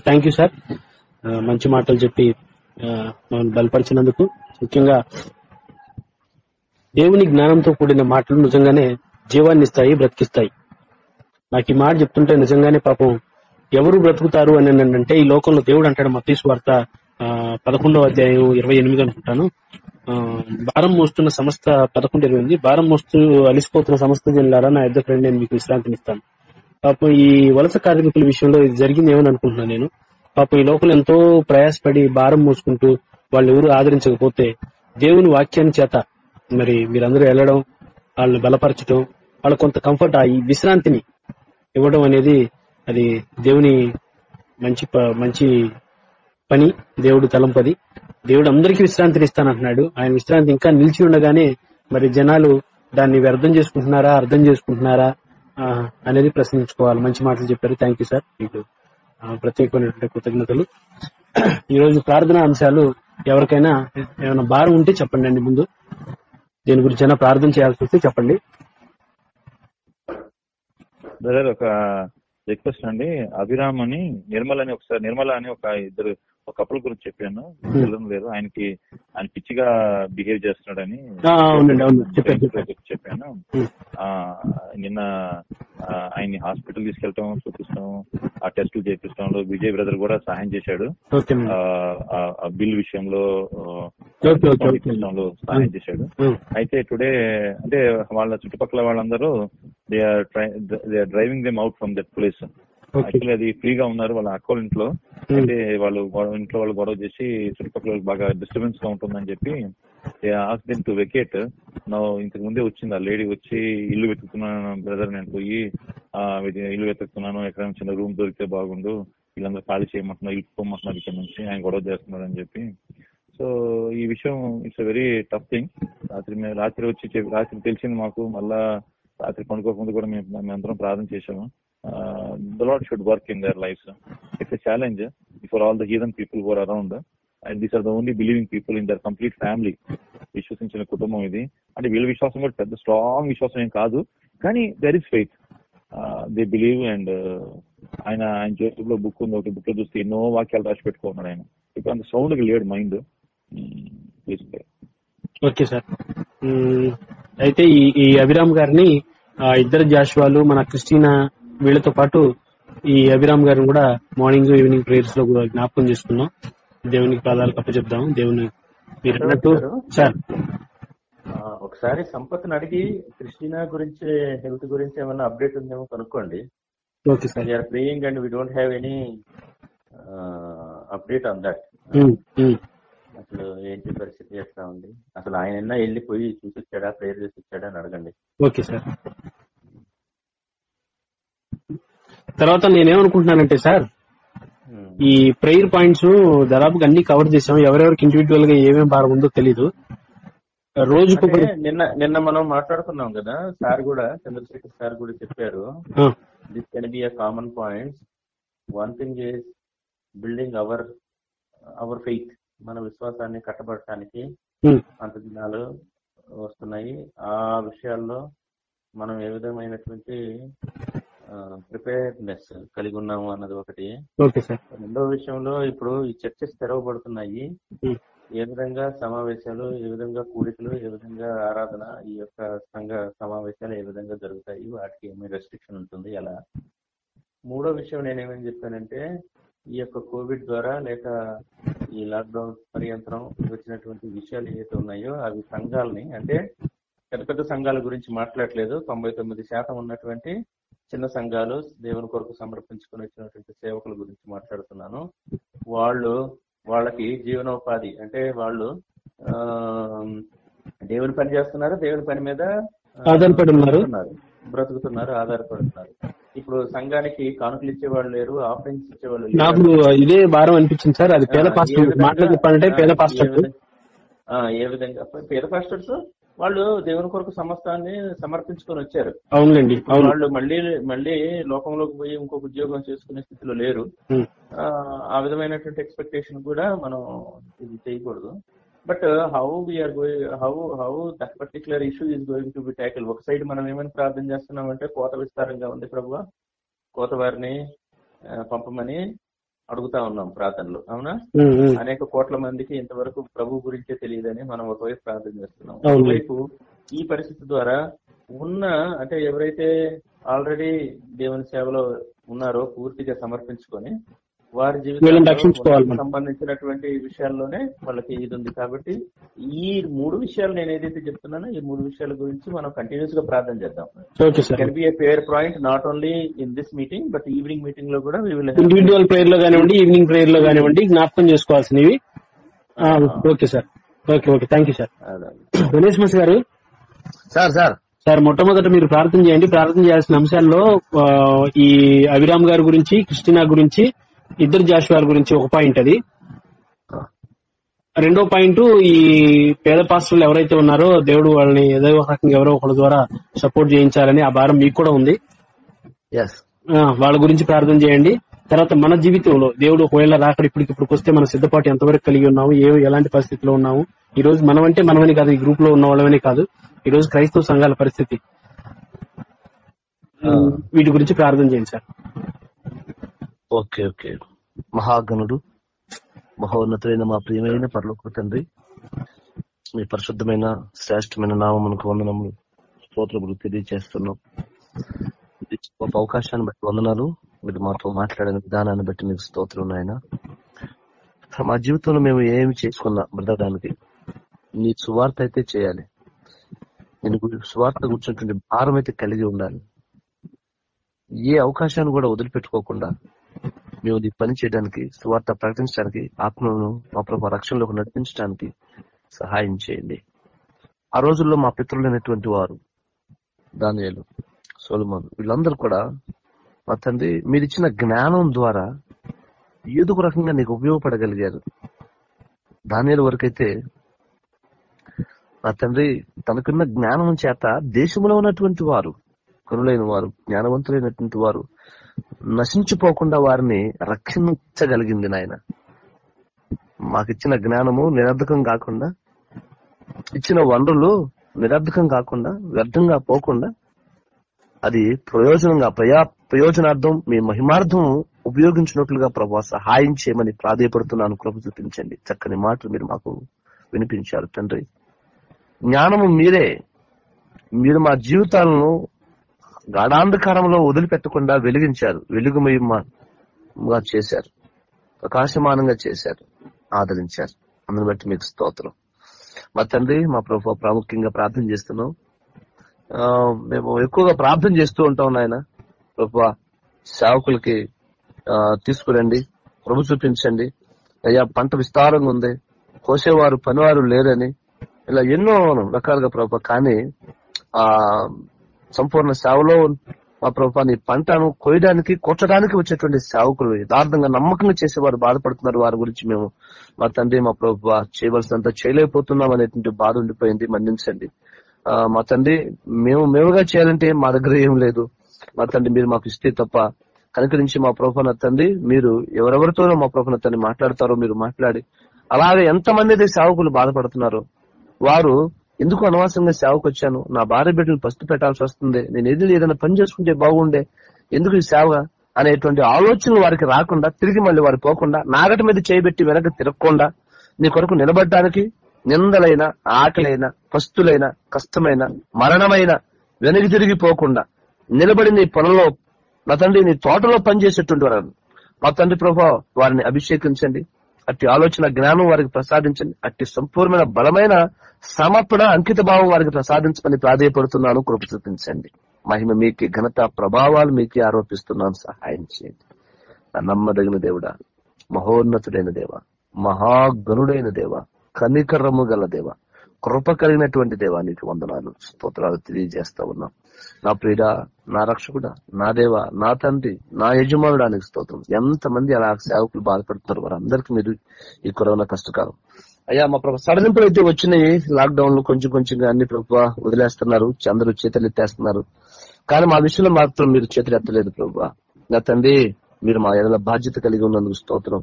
thank you sir మంచి మాటలు చెప్పి బలపరిచినందుకు. ముఖ్యంగా దేవుని జ్ఞానంతో కూడిన మాటలు నిజంగానే జీవాన్ని ఇస్తాయి బ్రతికిస్తాయి. నాకు ఈ మాట చెప్తుంటే నిజంగానే పాపం ఎవరు బ్రతుకుతారు అని అంటే ఈ లోకంలో దేవుడు అంటాడు మతీసు ఆ, పదకొండవ అధ్యాయం ఇరవై ఎనిమిది అనుకుంటాను. ఆ, భారం మోస్తున్న సమస్త పదకొండు ఇరవై ఎనిమిది. భారం మోస్తూ అలిసిపోతున్న సమస్త జనులారా నా ఇద్దరు ఫ్రెండ్ నేను మీకు విశ్రాంతినిస్తాను పాపం ఈ వలస కార్మికుల విషయంలో ఇది జరిగింది ఏమని అనుకుంటున్నాను నేను? పాపం ఈ లోపల ఎంతో ప్రయాసపడి భారం మోసుకుంటూ వాళ్ళు ఎవరు ఆదరించకపోతే దేవుని వాక్యాన్ని చేత మరి మీరందరూ వెళ్ళడం వాళ్ళని బలపరచడం వాళ్ళ కొంత కంఫర్ట్ ఆ విశ్రాంతిని ఇవ్వడం అనేది అది దేవుని మంచి మంచి పని దేవుడు తలంపది. దేవుడు అందరికీ విశ్రాంతిని ఇస్తానంటున్నాడు ఆయన విశ్రాంతి ఇంకా నిలిచి ఉండగానే మరి జనాలు దాన్ని వ్యర్థం చేసుకుంటున్నారా అర్థం చేసుకుంటున్నారా అనేది ప్రశ్నించుకోవాలి. మంచి మాటలు చెప్పారు. థ్యాంక్ యూ సార్ మీకు ప్రత్యేకమైనటువంటి కృతజ్ఞతలు. ఈ రోజు ప్రార్థనా అంశాలు ఎవరికైనా ఏమైనా భారం ఉంటే చెప్పండి అండి ముందు. దీని గురించి అయినా ప్రార్థన చేయాల్సి వస్తే చెప్పండి. బ్రదర్ ఒక రిక్వెస్ట్ అండి. అభిరామ్ అని నిర్మల్ అని ఒకసారి నిర్మల అని ఒక ఇద్దరు ఒక కపుల్ గురించి చెప్పాను. పిల్లలు లేరు ఆయనకి ఆయన పిచ్చిగా బిహేవ్ చేస్తున్నాడని చెప్పాను. ఆ నిన్న ఆయన్ని హాస్పిటల్ తీసుకెళ్ళటం చూపిస్తాం. ఆ టెస్టులు చేపిస్తాంలో విజయ్ బ్రదర్ కూడా సహాయం చేశాడు. ఆ, బిల్ విషయంలో సహాయం చేశాడు. ఉం. అయితే టుడే అంటే వాళ్ళ చుట్టుపక్కల వాళ్ళందరూ they are they are driving them out from that place అది ఫ్రీగా ఉన్నారు వాళ్ళ అక్క వాళ్ళ ఇంట్లో అయితే వాళ్ళు గొడవ- ఇంట్లో వాళ్ళు గొడవ చేసి చుట్టుపక్కల బాగా డిస్టర్బెన్స్గా ఉంటుందని చెప్పి దెమ్ టు వెకేట్ నా ఇంతకు ముందే వచ్చింది. ఆ లేడీ వచ్చి ఇల్లు వెతుకుతున్నాను బ్రదర్ నేను పోయి ఇల్లు వెతుకుతున్నాను. ఎక్కడైనా చిన్న రూమ్ దొరికితే బాగుండు. వీళ్ళందరూ ఖాళీ చేయమంటున్నారు ఇల్లు పోమంటున్నారు ఇక్కడ నుంచి. ఆయన గొడవ చేస్తున్నారు అని చెప్పి. సో ఈ విషయం ఇట్స్ వెరీ టఫ్ థింగ్ రాత్రి మేము రాత్రి వచ్చి రాత్రి తెలిసింది మాకు. మళ్ళా రాత్రి పండుకోకముందు కూడా మేము మేమందరం ప్రార్థన చేశాము. The Lord should work in their life it's a challenge for all the heathen people for around and these are the only believing people in their complete family విశ్వసించిన కుటుంబం ఇది. అంటే వీళ్ళ విశ్వాసం కూడా పెద్ద స్ట్రాంగ్ విశ్వాసం ఏం కాదు. కానీ there is faith they believe and ఆయన ఆయన చేతుల్లో బుక్ ఉంది. ఒకటి బుక్లో చూస్తే ఎన్నో వాక్యాలు రాసి పెట్టుకున్నాడు ఆయన. ఇప్పుడు అంత సౌండ్ లేడు mind hmm, okay sir. Hmm, అయితే ఈ అభిరామ్ గారిని ఇద్దరు జాషువాలు మన క్రిస్టినా వీళ్ళతో పాటు ఈ అభిరామ్ గారిని కూడా మార్నింగ్ ఈవినింగ్ ప్రేయర్స్లో కూడా జ్ఞాపకం చేసుకున్నాం. దేవునికి పాదాలు కప్పచెప్దాం దేవుని మీరు అన్నట్టు సార్. ఒకసారి సంపత్ని అడిగి క్రిస్టినా గురించి హెల్త్ గురించి ఏమైనా అప్డేట్ ఉందేమో కనుక్కోండి. Okay sir. We are praying and we don't have any update on that. అసలు ఏంటి పరిస్థితి ఎట్లా ఉంది? అసలు ఆయన వెళ్ళిపోయి చూసి వచ్చాడా ప్రేయర్ చేసి వచ్చాడా అని అడగండి. Okay sir. తర్వాత నేనేమనుకుంటున్నానంటే సార్. ఈ ప్రేయర్ పాయింట్స్ దాదాపుగా అన్ని కవర్ చేసాం. ఎవరెవరికి ఇండివిజువల్గా ఏమేం భారం ఉందో తెలీదు. రోజుకు నిన్న నిన్న మనం మాట్లాడుకున్నాం కదా సార్ కూడా చంద్రశేఖర్ సార్ కూడా చెప్పారు. This can be a common point one thing is building our our faith మన విశ్వాసాన్ని కట్టబడటానికి ఉమ్, అంత దినాలు వస్తున్నాయి. ఆ విషయాల్లో మనం ఏ విధమైనటువంటి ప్రిపేర్నెస్ కలిగి ఉన్నాము అన్నది ఒకటి. రెండో విషయంలో ఇప్పుడు ఈ చర్చస్ తెరవబడుతున్నాయి. ఏ విధంగా సమావేశాలు ఏ విధంగా కూడికలు ఏ విధంగా ఆరాధన ఈ యొక్క సంఘ సమావేశాలు ఏ విధంగా జరుగుతాయి వాటికి ఏమి రెస్ట్రిక్షన్ ఉంటుంది ఎలా మూడో విషయం నేనేమని చెప్పానంటే ఈ యొక్క కోవిడ్ ద్వారా లేక ఈ లాక్డౌన్ పర్యంతరం వచ్చినటువంటి విషయాలు ఏవైతే ఉన్నాయో అవి సంఘాలని అంటే పెద్ద పెద్ద సంఘాల గురించి మాట్లాడలేదు తొంభై తొమ్మిది శాతం ఉన్నటువంటి చిన్న సంఘాలు దేవుని కొరకు సమర్పించుకుని వచ్చినటువంటి సేవకుల గురించి మాట్లాడుతున్నాను వాళ్ళు వాళ్ళకి జీవనోపాధి అంటే వాళ్ళు ఆ, దేవుని పని చేస్తున్నారు దేవుని పని మీద ఆధారపడి ఉన్నారు. బ్రతుకుతున్నారు. ఆధారపడుతున్నారు ఇప్పుడు సంఘానికి కానుకలు ఇచ్చేవాళ్ళు లేరు ఆఫరింగ్స్ ఇచ్చేవాళ్ళు లేరు. నాకు ఇదే భారం అనిపించింది సార్ అది పేద పాస్టర్ మాటలు చెప్పాలంటే పేద పాస్టర్ ఏ విధంగా పేద పాస్టర్స్ వాళ్ళు దేవుని కొరకు సమస్తాన్ని సమర్పించుకొని వచ్చారు. అవునులేండి అవును. వాళ్ళు మళ్ళీ మళ్ళీ లోకంలోకి పోయి ఇంకొక ఉద్యోగం చేసుకునే స్థితిలో లేరు. ఆ, విధమైనటువంటి ఎక్స్పెక్టేషన్ కూడా మనం ఇది చేయకూడదు. But how we are going how how that particular issue is going to be tackle ఒక సైడ్ మనం ఏమని ప్రార్థన చేస్తున్నామంటే కోత విస్తారంగా ఉంది ప్రభు కోత వారిని పంపమని అడుగుతా ఉన్నాం ప్రార్థనలు. అవునా? అనేక కోట్ల మందికి ఇంతవరకు ప్రభు గురించే తెలియదని మనం ఒకవైపు ప్రార్థన చేస్తున్నాం. ఒకవైపు ఈ పరిస్థితి ద్వారా ఉన్న అంటే ఎవరైతే ఆల్రెడీ దేవుని సేవలో ఉన్నారో పూర్తిగా సమర్పించుకొని వారి మనం. సంబంధించినటువంటి విషయాల్లోనే వాళ్ళకి ఇది ఉంది. కాబట్టి ఈ మూడు విషయాలు నేను ఏదైతే చెప్తున్నానో ఈ మూడు విషయాల గురించి మనం కంటిన్యూస్గా ప్రార్థన చేద్దాం. Okay sir can be a prayer point not only in this meeting but evening మీటింగ్లో కూడా ఇండివిజువల్ ప్రేయర్లో కానివ్వండి ఈవినింగ్ ప్రేయర్లో కానివ్వండి జ్ఞాపకం చేసుకోవాల్సినవి. ఆ, okay sir okay okay thank you sir. Ganesh మస్ గారు. Sir sir. సార్ మొట్టమొదట మీరు ప్రార్థన చేయండి. ప్రార్థన చేయాల్సిన అంశాల్లో ఈ అభిరామ్ గారి గురించి క్రిస్టినా గురించి ఇద్దరు జాషువార్ గురించి ఒక పాయింట్ అది. రెండో పాయింట్ ఈ పేద పాస్టర్లు ఎవరైతే ఉన్నారో దేవుడు వాళ్ళని ఏదో ఒక రకంగా ఎవరో ఒకరి ద్వారా సపోర్ట్ చేయించాలని ఆ భారం మీకు కూడా ఉంది. వాళ్ళ గురించి ప్రార్థన చేయండి. తర్వాత మన జీవితంలో దేవుడు ఒకవేళ రాకడ ఇప్పటికిప్పుడు వస్తే మన సిద్ధపాటు ఎంతవరకు కలిగి ఉన్నాము ఏ ఎలాంటి పరిస్థితిలో ఉన్నాము. ఈ రోజు మనమంటే మనమని కాదు ఈ గ్రూప్లో ఉన్న వాళ్ళమని కాదు. ఈ రోజు క్రైస్తవ సంఘాల పరిస్థితి. వీటి గురించి ప్రార్థన చేయండి సార్. Okay okay. మహాగణుడు మహోన్నతులైన మా ప్రియమైన పరలోక తండ్రి మీ పరిశుద్ధమైన శ్రేష్టమైన నామమునకు వందనములు స్తోత్రములు తెలియజేస్తున్నాం. గొప్ప అవకాశాన్ని బట్టి వందనాలు. మీరు మాతో మాట్లాడిన విధానాన్ని బట్టి మీకు స్తోత్రం నాయన. మా జీవితంలో మేము ఏమి చేసుకున్నా బ్రతకడానికి నీ సువార్త అయితే చేయాలి. నేను సువార్త కూర్చున్నటువంటి భారం అయితే కలిగి ఉండాలి. ఏ అవకాశాన్ని కూడా వదిలిపెట్టుకోకుండా మేము నీ పని చేయడానికి సువార్త ప్రకటించడానికి ఆత్మను మా ప్రభు రక్షణలోకి నడిపించడానికి సహాయం చేయండి. ఆ రోజుల్లో మా పితృలైనటువంటి వారు దానియాలు సోలమాన్ వీళ్ళందరూ కూడా మా తండ్రి మీరు ఇచ్చిన జ్ఞానం ద్వారా ఏదో ఒక రకంగా నీకు ఉపయోగపడగలిగారు. దానియాల వరకైతే మా తండ్రి తనకున్న జ్ఞానం చేత దేశంలో ఉన్నటువంటి వారు కనులైన వారు జ్ఞానవంతులైనటువంటి వారు నశించిపోకుండా వారిని రక్షించగలిగింది నాయన. మాకిచ్చిన జ్ఞానము నిరర్ధకం కాకుండా ఇచ్చిన వనరులు నిరర్ధకం కాకుండా వ్యర్థంగా పోకుండా అది ప్రయోజనంగా ప్రయా ప్రయోజనార్థం మీ మహిమార్థం ఉపయోగించినట్లుగా ప్రభా సహాయం చేయమని ప్రాధాయపడుతున్నాను. కృప చూపించండి. చక్కని మాటలు మీరు మాకు వినిపించారు తండ్రి. జ్ఞానము మీరే. మీరు మా జీవితాలను గాఢాంధకారంలో వదిలిపెట్టకుండా వెలిగించారు వెలుగుమయంగా చేశారు ప్రకాశమానంగా చేశారు ఆదరించారు. అందుని బట్టి మీకు స్తోత్రం. మా తండ్రి మా ప్రభు ప్రాముఖ్యంగా ప్రార్థన చేస్తున్నాం. మేము ఎక్కువగా ప్రార్థన చేస్తూ ఉంటాం నాయన. ప్రభు సేవకులకి తీసుకురండి ప్రభు చూపించండి. అయ్యా పంట విస్తారంగా ఉంది. కోసేవారు పనివారు లేరని. ఇలా ఎన్నో రకాలుగా ప్రభు కానీ ఆ సంపూర్ణ సేవలో మా ప్రభా నీ పంటను కోయడానికి కొట్టడానికి వచ్చేటువంటి సేవకులు యథార్థంగా నమ్మకంగా చేసేవారు బాధపడుతున్నారు. వారి గురించి మేము మా తండ్రి మా ప్రభు చేయవలసినంత చేయలేకపోతున్నాం అనేటువంటి బాధ ఉండిపోయింది. మన్నించండి. మా తండ్రి మేము మేముగా చేయాలంటే మా దగ్గర ఏం లేదు. మా తండ్రి మీరు మాకు ఇస్తే తప్ప కనుకరించి మా ప్రభున తండ్రి మీరు ఎవరెవరితోనో మా ప్రభున తండ్రి మాట్లాడతారో మీరు మాట్లాడి అలాగే ఎంతమంది అయితే సేవకులు బాధపడుతున్నారో వారు ఎందుకు అనవసరంగా సేవకు వచ్చాను నా భార్య బిడ్డలు పస్తు పెట్టాల్సి వస్తుంది. నేను ఎదురు ఏదైనా పని చేసుకుంటే బాగుండే. ఎందుకు ఈ సేవ? అనేటువంటి ఆలోచనలు వారికి రాకుండా తిరిగి మళ్ళీ వారు పోకుండా నాగటి మీద చేయబెట్టి వెనక తిరగకుండా నీ కొరకు నిలబడడానికి నిందలైన ఆకలైన పస్తులైన కష్టమైన మరణమైన వెనక్కి తిరిగి పోకుండా నిలబడి నీ పొలంలో నా తండ్రి నీ తోటలో పనిచేసేటువంటి వారు. మా తండ్రి ప్రభావ వారిని అభిషేకించండి. అట్టి ఆలోచన జ్ఞానం వారికి ప్రసాదించండి. అట్టి సంపూర్ణమైన బలమైన సమర్పణ అంకిత భావం వారికి ప్రసాదించమని ప్రాధేయపడుతున్నాను. కృప చూపించండి. మహిమ మీకు ఘనత ప్రభావాలు మీకే ఆరోపిస్తున్నాను. సహాయం చేయండి. నమ్మదగిన దేవుడా మహోన్నతుడైన దేవ మహాగణుడైన దేవ కనికరము గల దేవ కృప కలిగినటువంటి దేవా నీకు వందనాలు స్తోత్రాలు తెలియజేస్తా ఉన్నాం. నా ప్రియుడ నా రక్షకుడా నా దేవ నా తండ్రి నా యజమానుడానికి స్తోత్రం. ఎంతమంది అలా సేవకులు బాధపడుతున్నారు వారందరికీ మీరు ఈ కరోనా కష్టకాలం. అయ్యా మా ప్రభు సడలింపులు అయితే వచ్చినాయి. లాక్డౌన్లో కొంచెం కొంచెంగా అన్ని ప్రభు వదిలేస్తున్నారు. అందరూ చేతులు ఎత్తేస్తున్నారు కానీ మా విషయంలో మాత్రం మీరు చేతులు ఎత్తలేదు ప్రభు. నా తండ్రి మీరు మా ఎడల బాధ్యత కలిగి ఉన్నందుకు స్తోత్రం.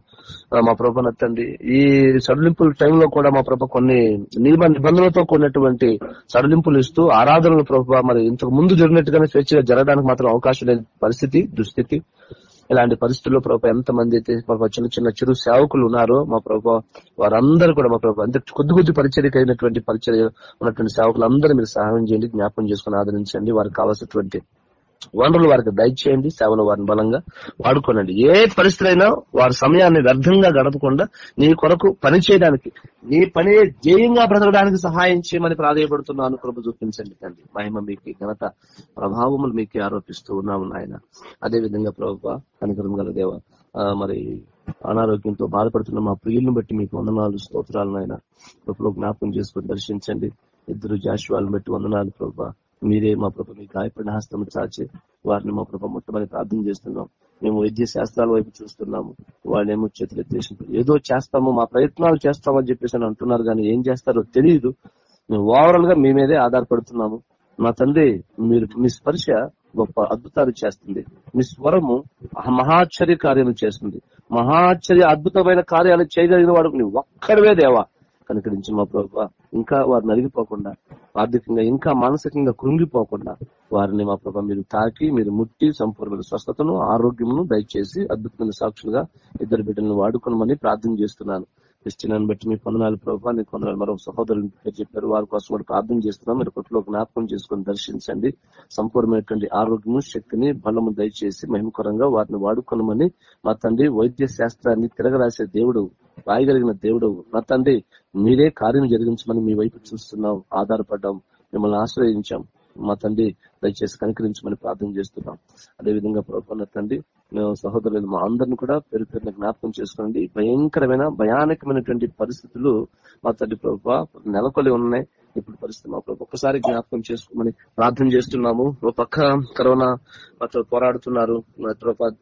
మా ప్రభు నా తండ్రి ఈ సడలింపుల టైంలో కూడా మా ప్రభ కొన్ని నియమ నిబంధనలతో కూడినటువంటి సడలింపులు ఇస్తూ ఆరాధనలు ప్రభు మరి ఇంతకు ముందు జరిగినట్టుగానే స్వేచ్ఛగా జరగడానికి మాత్రం అవకాశం లేని పరిస్థితి దుస్థితి. ఇలాంటి పరిస్థితుల్లో ప్రభావ ఎంత మంది అయితే ప్రభావ చిన్న చిన్న చిరు సేవకులు ఉన్నారో మా ప్రభావ వారందరూ కూడా మా ప్రభావ అంత కొద్ది కొద్ది పరిచర్యకు అయినటువంటి పరిచర్య ఉన్నటువంటి సేవకులందరూ మీరు సహాయం చేయండి జ్ఞాపం చేసుకుని ఆదరించండి. వారికి కావాల్సినటువంటి వనరులు వారికి దయచేయండి సేవలు వారిని బలంగా వాడుకోనండి. ఏ పరిస్థితి అయినా వారి సమయాన్ని వ్యర్థంగా గడపకుండా నీ కొరకు పని చేయడానికి నీ పని జయంగా బ్రతకడానికి సహాయం చేయమని ప్రాధాయపడుతున్నాను కృప చూపించండి తండ్రి. మహిమ మీకు ఘనత ప్రభావములు మీకు ఆరోపిస్తూ ఉన్నాము నాయన. అదే విధంగా ప్రభు కనికరం గల దేవ ఆ, మరి అనారోగ్యంతో బాధపడుతున్న మా ప్రియులను బట్టి మీకు వందనాలు స్తోత్రాలను నాయన. కృపలో జ్ఞాపకం చేసుకుని దర్శించండి. ఇద్దరు జాషువాలను బట్టి వందనాలు ప్రభా మీరే మా ప్రభు మీ గాయపడిన హస్తం చాచి వారిని మా ప్రభు ముట్టమని ప్రార్థన చేస్తున్నాం. మేము వైద్య శాస్త్రాల వైపు చూస్తున్నాము. వాళ్ళేమో చేతులు ఏదో చేస్తాము మా ప్రయత్నాలు చేస్తామని చెప్పేసి అని అంటున్నారు కానీ ఏం చేస్తారో తెలియదు మేము ఓవరాల్గా మీ మీదే ఆధారపడుతున్నాము. నా తండ్రి మీరు మీ స్పర్శ గొప్ప అద్భుతాలు చేస్తుంది. మీ స్వరము మహాశ్చర్య కార్యాలు చేస్తుంది. మహాశ్చర్య అద్భుతమైన కార్యాలు చేయగలిగిన వాడు నీ ఒక్కడవే దేవా. కనుకరించి మా ప్రభావ ఇంకా వారిని అరిగిపోకుండా ఆర్థికంగా ఇంకా మానసికంగా కృంగిపోకుండా వారిని మా ప్రభావ మీరు తాకి మీరు ముట్టి సంపూర్ణమైన స్వస్థతను ఆరోగ్యమును దయచేసి అద్భుతమైన సాక్షులుగా ఇద్దరు బిడ్డలను వాడుకోనమని ప్రార్థన చేస్తున్నాను. క్రిస్టియన్ బట్టి మీ పొందనాలు ప్రభావ నీకు కొందరు మరొక సహోదరుని పేరు చెప్పారు. వారి కోసం కూడా ప్రార్థన చేస్తున్నాం. మీరు కొట్టులో జ్ఞాపకం చేసుకొని దర్శించండి. సంపూర్ణమైనటువంటి ఆరోగ్యము శక్తిని బలము దయచేసి మహిమకరంగా వారిని వాడుకోనమని మా తండ్రి వైద్య శాస్త్రాన్ని తిరగరాసే దేవుడు రాయగలిగిన దేవుడు. నా తండ్రి మీరే కార్యం జరిగించమని మీ వైపు చూస్తున్నాం ఆధారపడ్డాం మిమ్మల్ని ఆశ్రయించాం. మా తండ్రి దయచేసి కనికరించమని ప్రార్థన చేస్తున్నాం. అదేవిధంగా ప్రభుత్వ తండ్రి మేము సహోదరులు మా అందరిని కూడా పేరు పేరున జ్ఞాపకం చేసుకోండి. భయంకరమైన భయానకమైనటువంటి పరిస్థితులు మా తండ్రి ప్రభుత్వ నెలకొలి ఉన్నాయి. ఇప్పుడు పరిస్థితి మా ప్రభు ఒక్కసారి జ్ఞాపకం చేసుకోమని ప్రార్థన చేస్తున్నాము. ఒక పక్క కరోనా మాతో పోరాడుతున్నారు.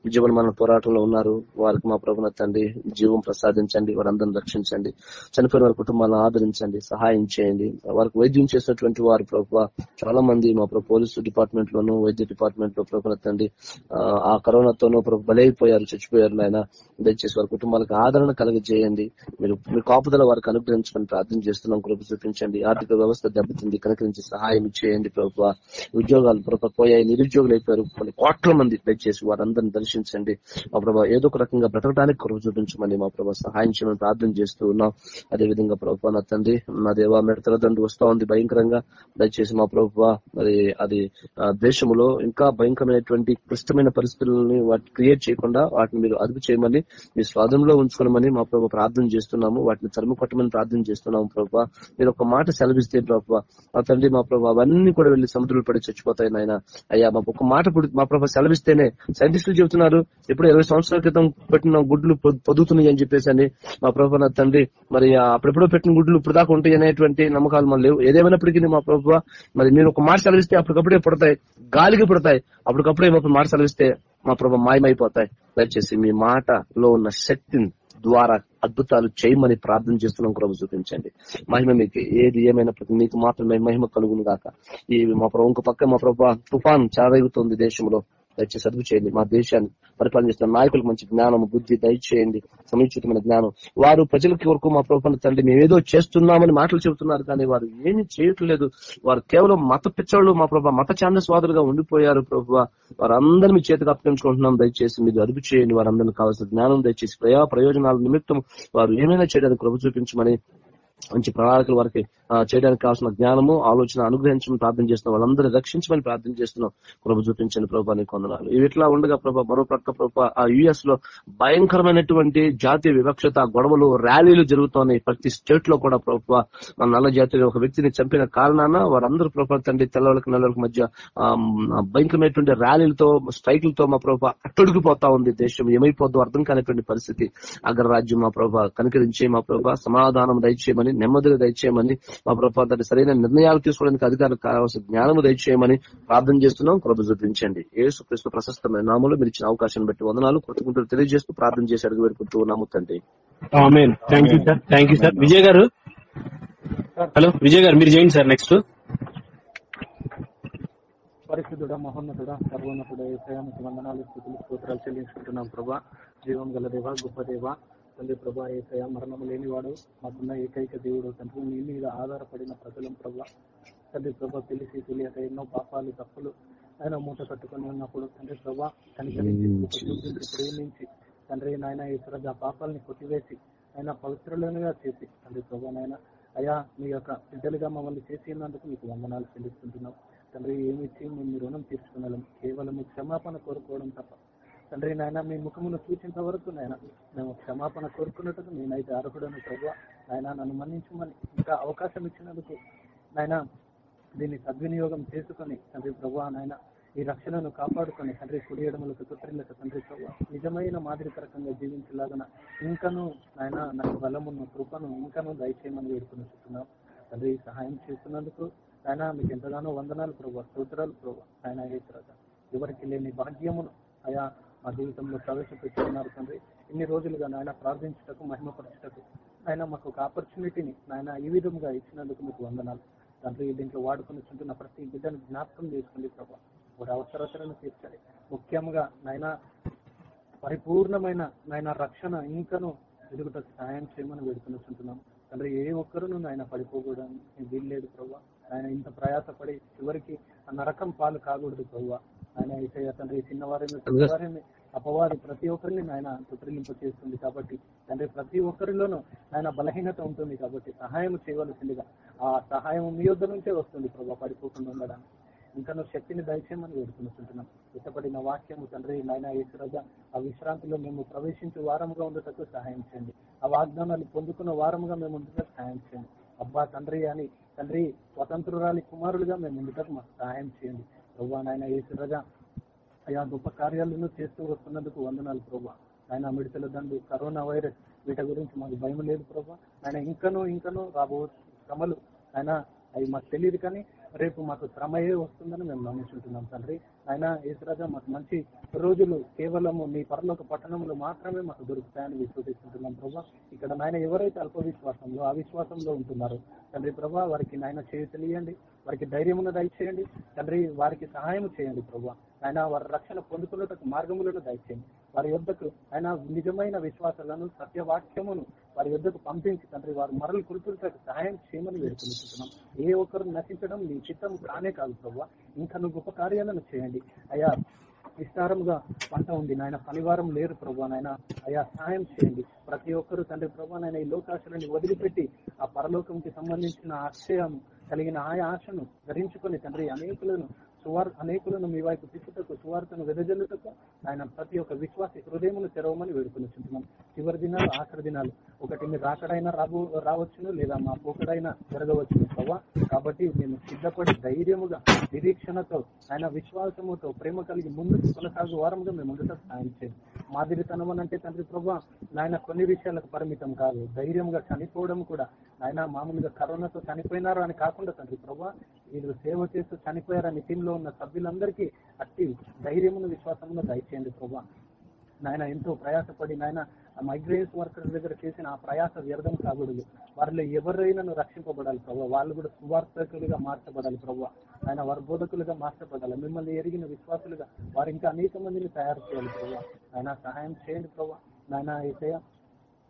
జీవన మన పోరాటంలో ఉన్నారు. వారికి మా ప్రభున తండ్రి జీవం ప్రసాదించండి. వారందరిని రక్షించండి. చనిపోయిన వారి కుటుంబాలను ఆదరించండి. సహాయం చేయండి. వారికి వైద్యం చేసినటువంటి వారు ప్రభు చాలా మంది మా ప్రభు పోలీసు డిపార్ట్మెంట్ లోను వైద్య డిపార్ట్మెంట్లో ప్రభున తండ్రి ఆ, కరోనాతోనూ బలైపోయారు చచ్చిపోయారు నాయన. దయచేసి వారి కుటుంబాలకు ఆదరణ కలగజేయండి. మీరు మీ కాపుదల వారికి అనుగ్రహించమని ప్రార్థన చేస్తున్నాం. కృప చూపించండి. ఆర్థిక వ్యవస్థ దెబ్బతింది. కనకరించి సహాయం చేయండి ప్రభుత్వ ఉద్యోగాలు ప్రభు పోయాయి. నిరుద్యోగులు అయిపోయారు. కొన్ని కోట్ల మంది దయచేసి వారందరిని దర్శించండి. మా ప్రభా ఏదో ఒక రకంగా బ్రతకడానికి కృప చూపించమని మా ప్రభా సహాయం చేయమని ప్రార్థన చేస్తూ ఉన్నాం. అదే విధంగా ప్రభు నా తండ్రి నా దేవా మెడతల దండు వస్తా ఉంది భయంకరంగా. దయచేసి మా ప్రభు మరి అది దేశంలో ఇంకా భయంకరమైనటువంటి క్లిష్టమైన పరిస్థితులని వాటిని క్రియేట్ చేయకుండా వాటిని మీరు అదుపు చేయమని మీ స్వాధీనంలో ఉంచుకోమని మా ప్రభు ప్రార్థన చేస్తున్నాము. వాటిని తరుము కొట్టమని ప్రార్థన చేస్తున్నాము ప్రభు. మీరు ఒక మాట సెలవిస్తే ప్రభు మా తండ్రి మా ప్రభు అవన్నీ కూడా వెళ్ళి సముద్రులు పడి చచ్చిపోతాయి నాయన. అయ్యా మా ఒక మాట మా ప్రభు సెలవిస్తేనే సైంటిస్టులు చెబుతున్నారు ఇప్పుడు ఇరవై సంవత్సరాల క్రితం పెట్టిన గుడ్లు పొదుగుతున్నాయి అని చెప్పేసి అని మా ప్రభు నా తండ్రి మరి అప్పుడెప్పుడో పెట్టిన గుడ్లు ఇప్పుడు దాకా ఉంటాయి అనేటువంటి నమ్మకాలు మన లేవు. ఏదేమైనప్పటికీ మా ప్రభు మరి మీరు ఒక మాట సెలవిస్తే అప్పటికప్పుడే పుడతాయి గాలికి పుడతాయి. అప్పటికప్పుడు ఏమో మాట సెలవిస్తే మా ప్రభు మాయమైపోతాయి. దయచేసి మీ మాటలో ఉన్న శక్తిని ద్వారా అద్భుతాలు చేయమని ప్రార్థన చేస్తున్నాం ప్రభు చూపించండి. మహిమ మీకు ఏది ఏమైనప్పటికీ మీకు మాత్రమే మహిమ కలుగును గాక ఈ మా ప్రభు ఇంకో పక్క మా ప్రభు తుఫాన్ చారేగుతుంది దేశంలో. దయచేసి సదువు చేయండి. మా దేశాన్ని పరిపాలన చేస్తున్న నాయకులకు మంచి జ్ఞానం బుద్ధి దయచేయండి సమీచితమైన జ్ఞానం. వారు ప్రజలకి వరకు మా ప్రభుత్వ తండ్రి మేమేదో చేస్తున్నామని మాటలు చెబుతున్నారు కానీ వారు ఏమి చేయట్లేదు. వారు కేవలం మత పిచ్చోళ్ళు మా ప్రభావ మత ఛాందస్వాదులుగా ఉండిపోయారు ప్రభావ వారందరినీ మీ చేతికి అప్పగించుకుంటున్నాం. దయచేసి మీరు అదుపు చేయండి. వారందరినీ కావాల్సిన జ్ఞానం దయచేసి ప్రయా ప్రయోజనాల నిమిత్తం వారు ఏమైనా చేయడానికి ప్రభు చూపించమని మంచి ప్రణాళికల వారికి చేయడానికి కావాల్సిన జ్ఞానము ఆలోచన అనుగ్రహించమని ప్రార్థన చేస్తున్నాం వాళ్ళందరూ రక్షించమని ప్రార్థన చేస్తున్నాం. ప్రభు చూపించండి ప్రభా నీకు వందనాలు ఇట్లా ఉండగా ప్రభా మరో ప్రక్క ప్రభా ఆ యుఎస్లో భయంకరమైనటువంటి జాతీయ వివక్షత గొడవలు ర్యాలీలు జరుగుతున్నాయి ప్రతి స్టేట్లో కూడా ప్రభా. మన నల్ల జాతి ఒక వ్యక్తిని చంపిన కారణాన వారందరూ ప్రభా తండ్రి తెల్లవాళ్ళకి నల్లవాళ్ళకి మధ్య భయంకరమైనటువంటి ర్యాలీలతో స్ట్రైక్లతో మా ప్రభా అట్టడుగుపోతా ఉంది దేశం. ఏమైపోద్దో అర్థం కానిటువంటి పరిస్థితి. అగ్రరాజ్యం మా ప్రభా కనికరించి మా ప్రభా. సమాధానం దయచేయమని నెమ్మదిగా దయచేయమని మా ప్రభా దాన్ని సరైన నిర్ణయాలు తీసుకోవడానికి అధికారులకు కావాల్సిన జ్ఞానము దయచేయమని ప్రార్థన చేస్తున్నాం. ప్రభు చూపించండి. ఏసు క్రీస్తు ప్రశస్తమైన నామంలో మీరు ఇచ్చిన అవకాశాన్ని బట్టి వందనాలు కొట్టుకుంటూ తెలియజేస్తూ ప్రార్థన చేసి అడుగు పెట్టుకుంటూ ఉన్నాము తండ్రి. విజయ్ గారు? హలో విజయ్ గారు మీరు చేయండి సార్ నెక్స్ట్ పరిశుద్ధుడ మహోన్నతుడ సర్వోన్నతుడ ఏసయానికి వందనాలు స్థుతులు స్తోత్రాలు చెల్లించుకుంటున్నాం ప్రభా. జీవం గల దేవ గొప్ప దేవ. తండ్రి ప్రభా ఏసయ మరణం లేనివాడు మాకున్న ఏకైక దేవుడు తండ్రి. నీ మీద ఆధారపడిన ప్రజలం ప్రభా. తండ్రి ప్రభా తెలిసి తెలియక ఎన్నో పాపాలు తప్పులు ఆయన మూట కట్టుకొని ఉన్నప్పుడు తండ్రి ప్రభా కనికరించి కృప చూపించి ప్రేమించి తండ్రి నాయన ఈశ్వర ఆ పాపాలని కొట్టివేసి ఆయన పవిత్రులుగా చేసి తండ్రి ప్రభా నాయన అయా మీ యొక్క బిడ్డలుగా మమ్మల్ని చేసినందుకు మీకు వందనాలు చెల్లిస్తుంటున్నాం తండ్రి ఏమి ఇచ్చి మేము మీ రుణం తీర్చుకున్నాం కేవలం క్షమాపణ కోరుకోవడం తప్ప తండ్రి నాయన మీ ముఖమును చూచేంత వరకు నాయన మేము క్షమాపణ కోరుకున్నట్టుకు నేనైతే అర్హుడను ప్రభు నాయన నన్ను మన్నించమని ఇంకా అవకాశం ఇచ్చినందుకు నాయన దీన్ని సద్వినియోగం చేసుకొని తండ్రి ప్రభు నాయన ఈ రక్షణను కాపాడుకొని తండ్రి కుడియడములకు తుత్రిలకు తండ్రి ప్రభు నిజమైన మాదిరికరకంగా జీవించలాగన ఇంకను నాయన నాకు బలమున్న కృపను ఇంకను దయచేయమని వేడుకుని చూస్తున్నాం తండ్రి సహాయం చేస్తున్నందుకు ఆయన మీకు ఎంతగానో వందనాలు ప్రభు స్తోత్రాలు ప్రభు ఆయన ఎవరికి లేని భాగ్యమును అయా మా జీవితంలో ప్రవేశపెట్టుకున్నారు తండ్రి. ఇన్ని రోజులుగా నాయన ప్రార్థించుటకు మహిమపరచుటకు. ఆయన మాకు ఒక ఆపర్చునిటీని నాయన ఈ విధంగా ఇచ్చినందుకు మీకు వందనాలు. తండ్రి దీంట్లో వాడుకుని చుంటున్న ప్రతి బిడ్డను జ్ఞాపకం చేసుకోండి ప్రభా. వారి అవసరతలను తీర్చాలి ముఖ్యంగా నాయన పరిపూర్ణమైన నాయన రక్షణ ఇంకను ఎదుగుటకు సహాయం చేయమని వేడుకొనిచుంటున్నాం తండ్రి ఏ ఒక్కరును ఆయన పడిపోకూడదు. వీల్లేదు ప్రభా. ఆయన ఇంత ప్రయాసపడి చివరికి ఆ నరకం పాలు కాకూడదు ప్రభా. ఆయన ఈసయ్య తండ్రి చిన్నవారిని పెద్దవారిని అపవాది ప్రతి ఒక్కరిని ఆయన తుత్రిలింప చేస్తుంది కాబట్టి తండ్రి ప్రతి ఒక్కరిలోనూ ఆయన బలహీనత ఉంటుంది కాబట్టి సహాయం చేయవలసిందిగా ఆ సహాయం మీ యొద్ద నుంచే వస్తుంది ప్రభా పడిపోకుండా ఉండడానికి. ఇంకా నువ్వు శక్తిని దయచేయమని వేడుకుంటున్నాం ఇష్టపడిన వాక్యము తండ్రి నాయన ఈశ్వరగా ఆ విశ్రాంతిలో మేము ప్రవేశించే వారముగా ఉండటకు సహాయం చేయండి. ఆ వాగ్దానాలు పొందుకున్న వారముగా మేము ఉండటకు సహాయం చేయండి. అబ్బా తండ్రి అని తండ్రి స్వతంత్రురాలి కుమారులుగా మేము ఉండటకు మాకు సహాయం చేయండి. ప్రభా నాయన ఈశ్వరగా అయా గొప్ప కార్యాలను చేస్తూ వస్తున్నందుకు వందనాలు ప్రభా ఆయన మిడతల దండు కరోనా వైరస్ వీటి గురించి మాకు భయం లేదు ప్రభా ఆయన ఇంకనూ ఇంకనూ రాబో శ్రమలు ఆయన అవి మాకు తెలియదు కానీ రేపు మాకు శ్రమయే వస్తుందని మేము నమ్ముకుంటున్నాం తండ్రి. ఆయన ఈశ్వరాజా మాకు మంచి రోజులు కేవలము మీ పరలోక పట్టణంలో మాత్రమే మాకు దొరుకుతాయని విశ్వసిస్తుంటున్నాం ప్రభా ఇక్కడ నాయన ఎవరైతే అల్ప విశ్వాసంలో అవిశ్వాసంలో ఉంటున్నారో తండ్రి ప్రభా వారికి నాయన చేయి తెలియండి. వారికి ధైర్యమును దయచేయండి తండ్రి వారికి సహాయం చేయండి ప్రభు ఆయన వారి రక్షణ పొందుకున్నటకు మార్గములను దయచేయండి. వారి యొద్దకు ఆయన నిజమైన విశ్వాసాలను సత్యవాక్యమును వారి యొద్దకు పంపించి తండ్రి వారు మరలు కురుతులకు సహాయం చేయమని వేడుకుంటున్నాం ఏ ఒక్కరు నశించడం నీ చిత్తం కానే కాదు ప్రభు ఇంకా నువ్వు గొప్ప కార్యాలను చేయండి. అయ్యా విస్తారముగా పంట ఉంది. నాయన పనివారం లేరు ప్రభు నాయన అయా సహాయం చేయండి. ప్రతి ఒక్కరు తండ్రి ప్రభు నాయన ఈ లోకాశలని వదిలిపెట్టి ఆ పరలోకంకి సంబంధించిన ఆశయం కలిగిన ఆ ఆశను ధరించుకుని తండ్రి అనేకులను సువార్ అనేకులను మీ వైపు తిప్పుటకు సువార్తను వెదజల్లుటకు ఆయన ప్రతి ఒక్క విశ్వాసి హృదయమును తెరవమని వేడుకొని చుంటున్నాం. చివరి దినాలు ఆఖరి దినాలు. ఒకటి మీరు రాకడైనా రాబో రావచ్చును లేదా మా పోకడైనా జరగవచ్చును ప్రభా. కాబట్టి మేము సిద్ధపడి ధైర్యముగా నిరీక్షణతో ఆయన విశ్వాసముతో ప్రేమ కలిగి ముందుకు కొనసాగు వారముగా మేము ఉండటం సాయం చేయండి మాదిరితనం అని అంటే తండ్రి ప్రభా నాయన కొన్ని విషయాలకు పరిమితం కాదు. ధైర్యంగా చనిపోవడం కూడా ఆయన మామూలుగా కరోనాతో చనిపోయినారు అని కాకుండా తండ్రి ప్రభా వీళ్ళు సేవ చేస్తూ చనిపోయారని టీంలో ఉన్న సభ్యులందరికీ అట్టి ధైర్యమును విశ్వాసమును దయచేయండి ప్రభా. నాయన ఎంతో ప్రయాసపడి నాయన మైగ్రేన్స్ వర్కర్స్ దగ్గర చేసిన ఆ ప్రయాస వ్యర్థం కాకూడదు. వారిలో ఎవరైనా రక్షింపబడాలి ప్రభావ వాళ్ళు కూడా సువార్థకులుగా మార్చబడాలి ప్రభావ ఆయన వారి బోధకులుగా మార్చబడాలి. మిమ్మల్ని ఎరిగిన విశ్వాసులుగా వారు ఇంకా అనేక మందిని తయారు చేయాలి ప్రభావ ఆయన సహాయం చేయండి ప్రభావ నాయన అయితే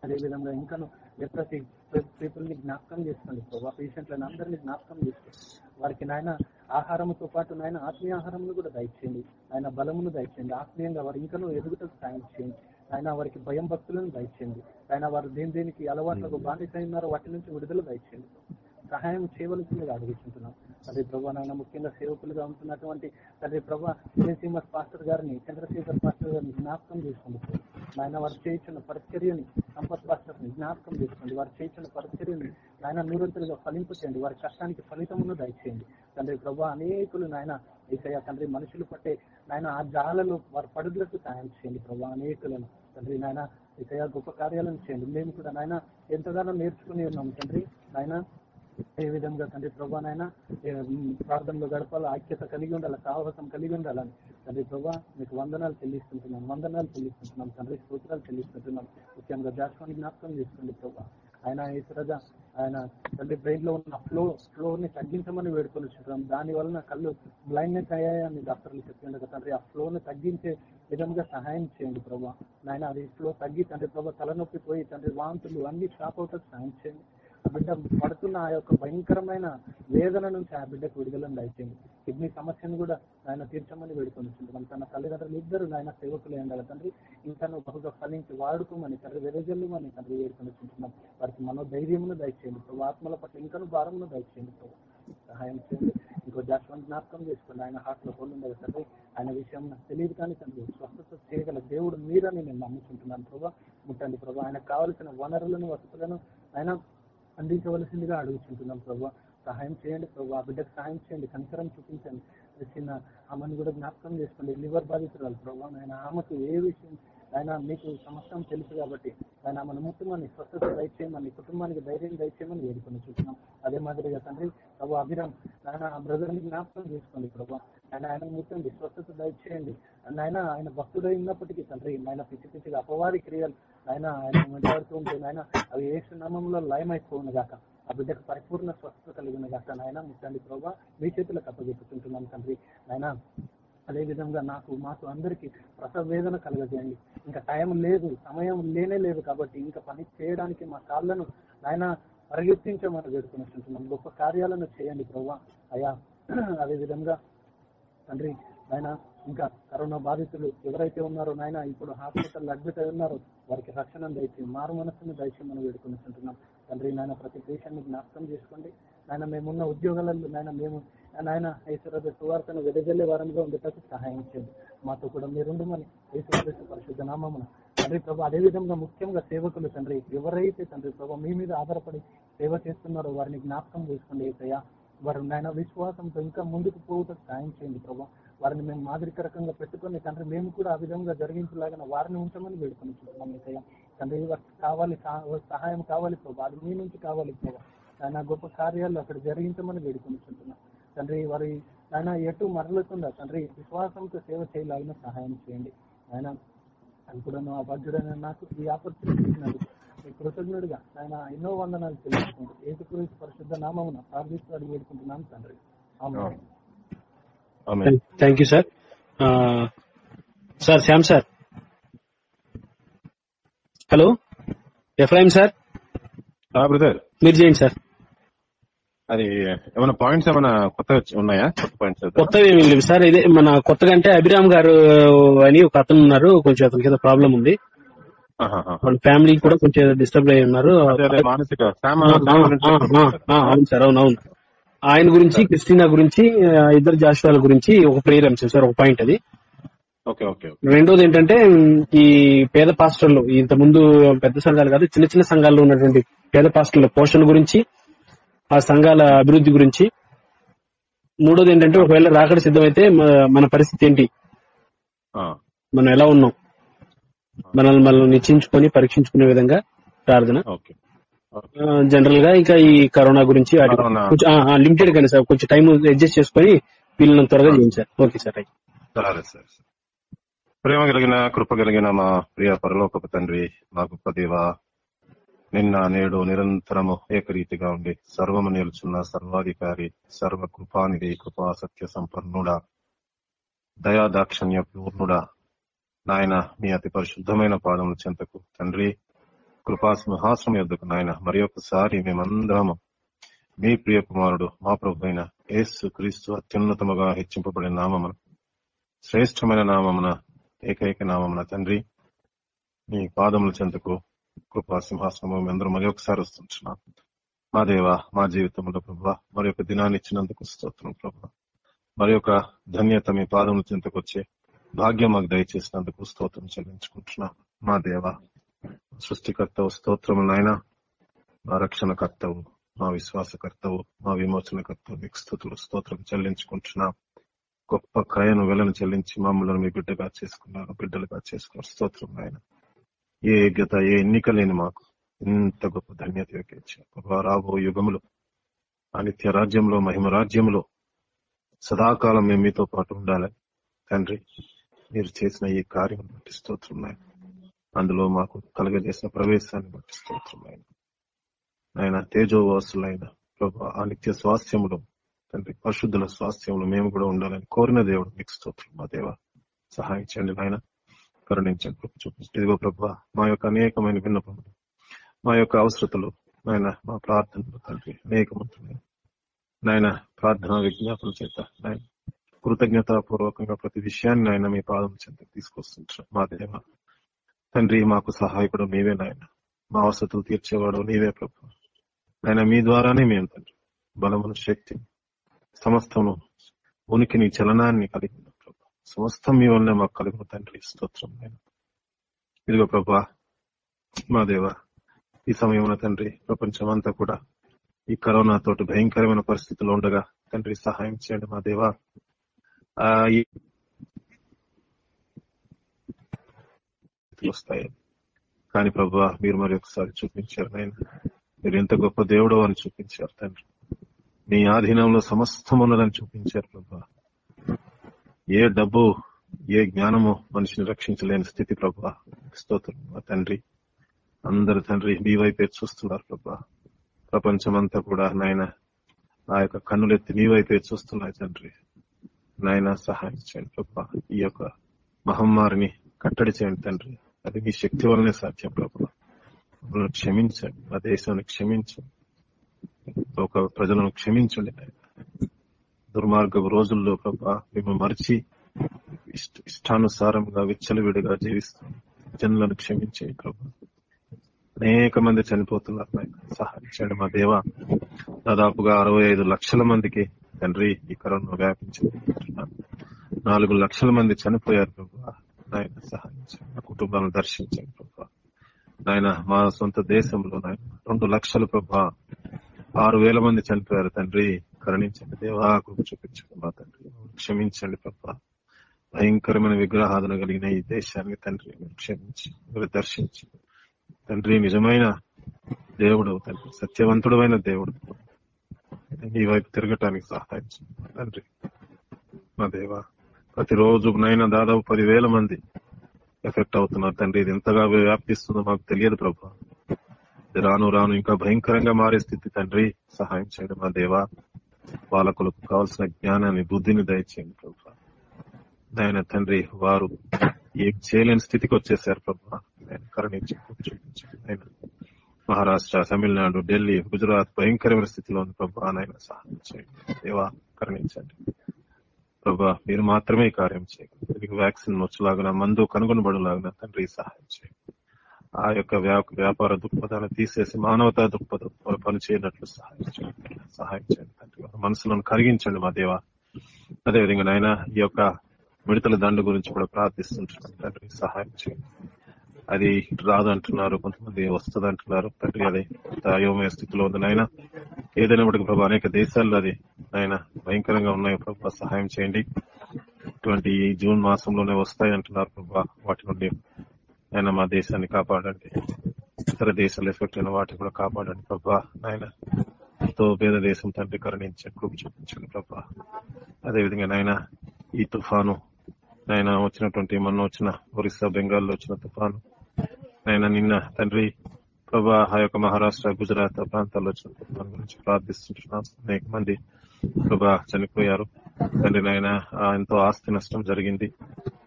అదేవిధంగా ఇంకను ప్రతి పీపుల్ని జ్ఞాపకం చేసుకోండి ప్రభావ పేషెంట్లను అందరినీ జ్ఞాపకం చేసుకోండి వారికి నాయన ఆహారంతో పాటు నాయన ఆత్మీయ ఆహారంను కూడా దయచేయండి. ఆయన బలమును దయచేయండి. ఆత్మీయంగా వారు ఇంకనూ ఎదుగుటకు సాయం చేయండి. ఆయన వారికి భయం భక్తులను దయచేయండి. ఆయన వారు దేని దేనికి అలవాట్లకు బాధ్యత ఉన్నారో వాటి నుంచి విడుదల దయచేయండి. సహాయం చేయవలసిందిగా అడుగుతుంటున్నాం. తండ్రి ప్రభా నాయన ముఖ్యంగా సేవకులుగా ఉంటున్నటువంటి తండ్రి ప్రభా శ్రీమస్ పాస్టర్ గారిని చంద్రశేఖర్ పాస్టర్ గారిని జ్ఞాపకం చేసుకోండి నాయన వారు చేయించిన పరిచర్యని సంపత్ పాస్టర్ని జ్ఞాపకం చేసుకోండి వారు చేయించిన పరిచర్యని నాయన నూరంతులుగా ఫలింపు చేయండి. వారి కష్టానికి ఫలితమును దయచేయండి. తండ్రి ప్రభా అనేకులు నాయన ఈసయ తండ్రి మనుషులు పట్టే నాయన ఆ జాలలో వారి పడుగులకు సాయం చేయండి ప్రభా అనేకులను. తండ్రి నాయన ఏసయ్య గొప్ప కార్యాలను చేయండి. మేము కూడా నాయన ఎంతగానో నేర్చుకుని ఉన్నాం తండ్రి. నాయన ఏ విధంగా తండ్రి ప్రభా నాయన ఏ, ప్రార్థనలో గడపాలి ఐక్యత కలిగి ఉండాలి సాహసం కలిగి ఉండాలని తండ్రి ప్రభా మీకు వందనాలు చెల్లిస్తుంటున్నాం వందనాలు చెల్లిస్తుంటున్నాం తండ్రి స్తోత్రాలు చెల్లిస్తుంటున్నాం. ముఖ్యంగా జాస్వాన్ని జ్ఞాపకం చేసుకోండి ప్రభా. ఆయన ఈశ్వరజ ఆయన తండ్రి బ్రెయిన్లో ఉన్న ఫ్లో ఫ్లో ని తగ్గించమని వేడుకొని చూస్తున్నాం. దాని వలన కళ్ళు బ్లైండ్నెస్ అయ్యాయని డాక్టర్లు చెప్పండి తండ్రి ఆ ఫ్లో ని తగ్గించే విధంగా సహాయం చేయండి ప్రభా. నాయన అది ఫ్లో తగ్గి తండ్రి ప్రభా తలనొప్పి పోయి తండ్రి వాంతులు అన్ని స్టాప్ అవుతాయి సహాయం చేయండి. బిడ్డ పడుతున్న ఆ యొక్క భయంకరమైన వేదన నుంచి ఆ బిడ్డకు విడుదలను దయచేయండి. కిడ్నీ సమస్యను కూడా ఆయన తీర్చమని వేడుకొని తన తల్లిదండ్రులు ఇద్దరు నాయన సేవకులు ఉండాలి తండ్రి. ఇంకా బహుగా ఫలించి వాడుకోమని తండ్రి వెదజల్లుమని తండ్రి వేడుకొనిచుంటున్నాం వారికి మనోధైర్యమును దయచేయండి ప్రభు. ఆత్మల పట్ల ఇంకను భారమును దయచేయండి ప్రభు. సహాయం చేయండి. ఇంకో జాస్వాన్ని జ్ఞాపకం చేసుకోండి ఆయన హార్ట్లో హోల్ ఉండదు తండ్రి ఆయన విషయం నాకు తెలియదు కానీ తండ్రి స్వస్థత చేయగల దేవుడు మీరని నేను నమ్ముకుంటున్నాను ప్రభా. ముట్టండి ప్రభా. ఆయనకు కావలసిన వనరులను వసతులను ఆయన అందించవలసిందిగా అడుగుతుంటున్నాం ప్రభావ సహాయం చేయండి ప్రభావ ఆ బిడ్డకు సహాయం చేయండి. కనికరం చూపించండి. చిన్న ఆమెను కూడా జ్ఞాపకం చేసుకోండి. లివర్ బాధితురాలు ప్రభావ ఆయన ఆమెకు ఏ విషయం ఆయన మీకు సమస్తం తెలుసు కాబట్టి ఆయన మన ముట్టుమని స్వస్థత దయచేయమని కుటుంబానికి ధైర్యం దయచేయమని వేడుకొని చూస్తున్నాం. అదే మాదిరిగా తండ్రి ప్రభు అభిరామ్ ఆయన బ్రదర్ని జ్ఞాపకం చేసుకోండి ప్రభు. ఆయన ఆయన ముట్టండి స్వస్థత దయచేయండి. ఆయన ఆయన భక్తుడై ఉన్నప్పటికీ తండ్రి ఆయన పిచ్చి పిచ్చిగా అపవాది క్రియలు ఆయన ఆయన వెంటాడుతూ ఉంటే ఆయన అవి ఏ నామంలో లయమైపోను గాక. ఆ బిడ్డకు పరిపూర్ణ స్వస్థత కలిగిన గాక నాయన ముట్టండి ప్రభావ మీ చేతులకు అప్పగెప్పుకుంటున్నాం తండ్రి. నాయన అదే విధంగా నాకు మాకు అందరికీ ప్రసవ వేదన కలగజేయండి. ఇంకా టైం లేదు సమయం లేనే లేదు కాబట్టి ఇంకా పని చేయడానికి మా కాళ్ళను ఆయన పరిగెత్తించమని వేడుకుని గొప్ప కార్యాలను చేయండి ప్రభా అయ్యా అదే విధంగా తండ్రి ఆయన ఇంకా కరోనా బాధితులు ఎవరైతే ఉన్నారో నాయన ఇప్పుడు హాస్పిటల్ అడ్మిట్ అయి ఉన్నారో వారికి రక్షణ దయచేసి మారు మనస్సును దయచేయమని వేడుకుంటున్నాం తండ్రి నాయన ప్రతి దేశాన్ని జ్ఞాపకం చేసుకోండి. నాయన మేమున్న ఉద్యోగాలలో నాయన మేము నాయన ఐశ్వర్య సువార్తను వెదజల్లే వారంగా ఉండేటట్టు సహాయం చేయండి మాతో కూడా మీరుండమని ఐశ్వర్య పరిశుద్ధ నామమున. తండ్రి ప్రభు అదే విధంగా ముఖ్యంగా సేవకులు తండ్రి ఎవరైతే తండ్రి ప్రభు మీ మీద ఆధారపడి సేవ చేస్తున్నారో వారిని జ్ఞాపకం చేసుకోండి ఏసయ్యా వారు నాయన విశ్వాసంతో ఇంకా ముందుకు పోవుటకు సాయం చేయండి ప్రభు. వారిని మేము మాదిరికరకంగా పెట్టుకొని తండ్రి మేము కూడా ఆ విధంగా జరిగించలాగిన వారిని ఉంచమని వేడుకొని చూస్తున్నాం ఏసయ్యా తండ్రి వారికి కావాలి సహాయం కావాలి ప్రభు అది మీ నుంచి కావాలి ప్రభావ ఆయన గొప్ప కార్యాలు అక్కడ జరిగించమని వేడుకొని చూస్తున్నాం తండ్రి వారి ఆయన ఎటు మరలుతుందా తండ్రి విశ్వాసంతో సేవ చేయలాగిన సహాయం చేయండి. ఆయన అనుకున్నాను ఆ బాధ్యుడైన నాకు ఈ ఆపర్చునిటీ ఇచ్చినందుకు మీ కృతజ్ఞుడిగా ఆయన ఎన్నో వందనాలు తెలుసుకుంటూ ఏసుక్రీస్తు పరిశుద్ధ నామమున ప్రార్థిస్తూ అడిగి వేడుకుంటున్నాను తండ్రి. Thank you sir. Sir Shyam sir. Hello? Ephraim sir? Brother. మీరు చేయండి సార్. అది ఏమైనా పాయింట్స్ ఏమైనా కొత్త ఉన్నాయా? కొత్త పాయింట్స్ కొత్తవి ఏమీ లేవు. సార్ ఇదే మన కొత్తగా అంటే అభిరామ్ గారు అని ఒక అతను ఉన్నారు. కొంచెం అతనికి ఏదో ప్రాబ్లం ఉంది. వాళ్ళ ఫ్యామిలీ కూడా కొంచెం డిస్టర్బ్ అయి ఉన్నారు. అవును సార్ అవును అవును. ఆయన గురించి క్రిస్టినా గురించి ఇద్దరు జాషువాల గురించి ఒక ప్రేయర్ అంశం సార్ ఒక పాయింట్ అది. ఓకే ఓకే రెండోది ఏంటంటే ఈ పేద పాస్టర్లు ఇంత ముందు పెద్ద సంఘాలు కాదు చిన్న చిన్న సంఘాల్లో ఉన్నటువంటి పేద పాస్టర్ల పోషణ గురించి ఆ సంఘాల అభివృద్ధి గురించి. మూడోది ఏంటంటే ఒకవేళ రాకడ సిద్ధమైతే మన పరిస్థితి ఏంటి? మనం ఎలా ఉన్నాం? మనల్ని మనం నిశ్చయించుకొని పరీక్షించుకునే విధంగా ప్రార్థన. ఓకే. జనరల్గా ఇంకా ఈ కరోనా గురించి లిమిటెడ్ కానీ సార్. కొంచెం టైం అడ్జస్ట్ చేసుకొని వీళ్ళని త్వరగా చేయండి సార్. ఓకే సార్ సరే సార్. ప్రేమ కలిగిన కృప కలిగిన మా ప్రియ పరలోకపు తండ్రి మా గొప్ప దేవ నిన్న నేడు నిరంతరము ఏకరీతిగా ఉండి సర్వము నిలుచున్న సర్వాధికారి సర్వ కృపానిధి కృపా సత్య సంపన్నుడా దయా దాక్షణ్య పూర్ణుడా. నాయన మీ అతి పరిశుద్ధమైన పాదముల చెంతకు తండ్రి కృపా సింహాసనం ఎద్దుకు నాయన మరి ఒకసారి మేమందరము మీ ప్రియ కుమారుడు మా ప్రభు అయిన యేసు క్రీస్తు అత్యున్నతముగా హెచ్చింపబడిన నామమున శ్రేష్టమైన నామమున ఏకైక నామమున తండ్రి మీ పాదముల చెంతకు కృపా సింహాసనం ఎందరూ మరి ఒకసారి వస్తుంటున్నాం. మా దేవ మా జీవితంలో ప్రభావ మరి యొక్క దినాన్ని ఇచ్చినందుకు స్తోత్రం ప్రభు మరి యొక్క ధన్యత మీ పాదం చింతకు వచ్చే భాగ్యం మాకు దయచేసినందుకు స్తోత్రం చెల్లించుకుంటున్నాం. మా దేవ సృష్టికర్తవు స్తోత్రము నాయన. మా రక్షణకర్తవు మా విశ్వాసకర్తవు మా విమోచనకర్తవు మీకు స్థుతులు స్తోత్రం చెల్లించుకుంటున్నాం. గొప్ప క్రయను వెలను చెల్లించి మమ్మల్ని మీ బిడ్డగా చేసుకున్నారు బిడ్డలుగా చేసుకున్నారు. స్తోత్రం ఆయన ఏ యోగ్యత ఏ ఎన్నిక లేని మాకు ఇంత గొప్ప ధన్యత ఇచ్చారు రాబో యుగములు అనిత్య రాజ్యంలో మహిమ రాజ్యంలో సదాకాలం మేము మీతో పాటు ఉండాలి తండ్రి మీరు చేసిన ఈ కార్యం బట్టి స్తోత్రున్నాయి అందులో మాకు కలగజేసిన ప్రవేశాన్ని బట్టి స్తోత్రం ఆయన తేజోవాసులైన ప్రభు ఆ నిత్య తండ్రి పరిశుద్ధుల స్వాస్థ్యంలో మేము కూడా ఉండాలని కోరిన దేవుడు మీకు స్తోత్రం మా దేవ. సహాయం చేయండి నాయన. కరుణించండి కృప చూపించండి ఇదిగో ప్రభు మా యొక్క అనేకమైన విన్నపములు మా యొక్క అవసరతలు నాయన మా ప్రార్థనలు తండ్రి అనేకమంటున్నాయి. నాయన ప్రార్థన విజ్ఞాపన చేత నాయన కృతజ్ఞతాపూర్వకంగా ప్రతి విషయాన్ని ఆయన మీ పాదం చెంత తీసుకొస్తుంటారు మా దేవ తండ్రి మాకు సహాయకుడు నీవే నాయన. మా అవసరతలు తీర్చేవాడు నీవే ప్రభు. ఆయన మీ ద్వారానే మేము తండ్రి. బలమును శక్తిని సమస్తము ఉనికిని చలనాన్ని కలిగి సమస్తం మీ వల్లనే మాకు కలుగు తండ్రి. స్తోత్రం నేను ఇదిగో ప్రభా మా దేవ ఈ సమయంలో తండ్రి ప్రపంచం అంతా కూడా ఈ కరోనా తోటి భయంకరమైన పరిస్థితుల్లో ఉండగా తండ్రి సహాయం చేయండి మా దేవ. ఆ వస్తాయి. కానీ ప్రభు మీరు మరి ఒకసారి చూపించారు నేను మీరు ఎంత గొప్ప దేవుడో అని చూపించారు తండ్రి. మీ ఆధీనంలో సమస్తం ఉన్నదని చూపించారు ప్రభా. ఏ డబ్బు ఏ జ్ఞానము మనిషిని రక్షించలేని స్థితి ప్రభా. స్తోత్రం. మా తండ్రి అందరు తండ్రి మీ వైపే చూస్తున్నారు ప్రభా. ప్రపంచమంతా కూడా నాయన ఆ యొక్క కన్నులెత్తి మీ వైపే చూస్తున్నాయి తండ్రి. నాయన సహాయం చేయండి ప్రభా. ఈ యొక్క మహమ్మారిని కట్టడి చేయండి తండ్రి. అది మీ శక్తి వల్లనే సాధ్యం ప్రభా. క్షమించండి. మా దేశాన్ని క్షమించండి. ఒక ప్రజలను క్షమించండి నాయన. దుర్మార్గపు రోజుల్లో ప్రభా మేము మరిచి ఇష్టానుసారంగా విచ్చలవిడిగా జీవిస్తాం జనులను క్షమించే ప్రభా. అనేక మంది చనిపోతున్నారు సహాయించండి మా దేవ. దాదాపుగా అరవై ఐదు లక్షల మందికి తండ్రి ఈ కరోనా వ్యాపించింది నాలుగు లక్షల మంది చనిపోయారు ప్రభా. నాయన సహాయం మా కుటుంబాలను దర్శించండి ప్రభా. నాయన మా సొంత దేశంలో నాయన రెండు లక్షల ప్రభా. ఆరు వేల మంది చనిపోయారు తండ్రి. కరుణించండి దేవా కృప చూపించండి మా తండ్రి క్షమించండి ప్రభా భయంకరమైన విగ్రహాదన కలిగిన ఈ దేశాన్ని తండ్రి క్షమించి మీరు దర్శించి తండ్రి నిజమైన దేవుడు తండ్రి సత్యవంతుడమైన దేవుడు ఈ వైపు తిరగటానికి సహాయించండి తండ్రి మా దేవ ప్రతిరోజు నైనా దాదాపు పదివేల మంది ఎఫెక్ట్ అవుతున్నారు తండ్రి ఇది ఎంతగా వ్యాప్తిస్తుందో మాకు తెలియదు ప్రభా ఇది రాను రాను ఇంకా భయంకరంగా మారే స్థితి తండ్రి సహాయం చేయండి మా దేవా పాలకులకు కావాల్సిన జ్ఞానాన్ని బుద్ధిని దయచేయండి ప్రభా. నాయన తండ్రి వారు ఏం చేయలేని స్థితికి వచ్చేసారు ప్రభా. కరుణించి చూపించండి. మహారాష్ట్ర తమిళనాడు ఢిల్లీ గుజరాత్ భయంకరమైన స్థితిలో ఉంది ప్రభా. నాయన సహాయం చేయండి. దేవా కరుణించండి. ప్రభా మీరు మాత్రమే కార్యం చేయండి. వ్యాక్సిన్ వచ్చేలాగా మందు కనుగొనబడలాగా తండ్రి సహాయం చేయండి. ఆ యొక్క వ్యాపార దృక్పథాన్ని తీసేసి మానవతా దృక్పథం పనిచేయనట్లు సహాయం చేయండి సహాయం చేయండి తండ్రి మనసులను కరిగించండి మా దేవ. అదేవిధంగా నాయన ఈ యొక్క మిడతల దండ గురించి కూడా ప్రార్థిస్తుంటున్నాం తండ్రి. సహాయం చేయండి. అది రాదు అంటున్నారు కొంతమంది వస్తుంది అంటున్నారు తండ్రి అది అయోమయ స్థితిలో ఉంది నాయన. ఏదైనా ఒకటి ప్రభా అనేక దేశాల్లో అది ఆయన భయంకరంగా ఉన్నాయి. ప్రభు సహాయం చేయండి. ఇటువంటి ఈ జూన్ మాసంలోనే వస్తాయి అంటున్నారు ప్రభు వాటి నుండి. ఆయన మా దేశాన్ని కాపాడండి. ఇతర దేశాలు ఎఫెక్ట్ అయిన వాటిని కూడా కాపాడండి ప్రభా. నాయన ఎంతో పేద దేశం తండ్రి కరుణించండి కృప చూపించండి ప్రభా. అదేవిధంగా నాయన ఈ తుఫాను నాయన వచ్చినటువంటి మొన్న వచ్చిన ఒరిస్సా బెంగాల్లో వచ్చిన తుఫాను నాయన నిన్న తండ్రి ప్రభా ఆ యొక్క మహారాష్ట్ర గుజరాత్ ప్రాంతాల్లో వచ్చిన తుఫాను గురించి ప్రార్థిస్తున్నాం అనేక మంది ప్రభా చనిపోయారు. తండ్రి నాయన ఎంతో ఆస్తి నష్టం జరిగింది.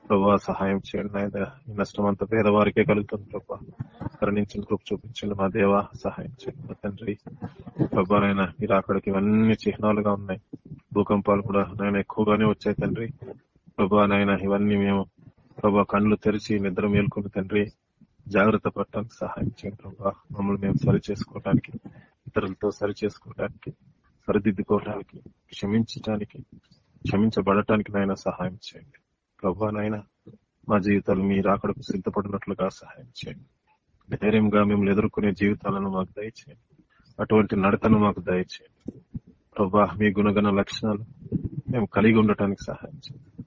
ప్రభా సహాయం చేయండి నాయన. ఈ నష్టం అంతా పేదవారికే కలుగుతుంది ప్రభా. కరుణించిన కృప చూపించండి మా దేవ సహాయం చేయండి మా తండ్రి. ప్రభానైనా మీరు అక్కడికి ఇవన్నీ చిహ్నాలుగా ఉన్నాయి. భూకంపాలు కూడా నాయన ఎక్కువగానే వచ్చాయి తండ్రి. ప్రభా నాయన ఇవన్నీ మేము ప్రభా కళ్ళు తెరిచి నిద్ర మేల్కొని తండ్రి జాగ్రత్త పడటానికి సహాయం చేయండి ప్రభా. మమ్మల్ని మేము సరి చేసుకోవడానికి ఇతరులతో సరి చేసుకోవడానికి సరిదిద్దుకోవడానికి క్షమించటానికి క్షమించబడటానికి నాయన సహాయం చేయండి. ప్రభా నాయన మా జీవితాలు మీరు అక్కడకు సిద్ధపడినట్లుగా సహాయం చేయండి. ధైర్యంగా మిమ్మల్ని ఎదుర్కొనే జీవితాలను మాకు దయచేయండి. అటువంటి నడతను మాకు దయచేయండి. ప్రభా మీ గుణగణ లక్షణాలు మేము కలిగి ఉండటానికి సహాయం చేయండి.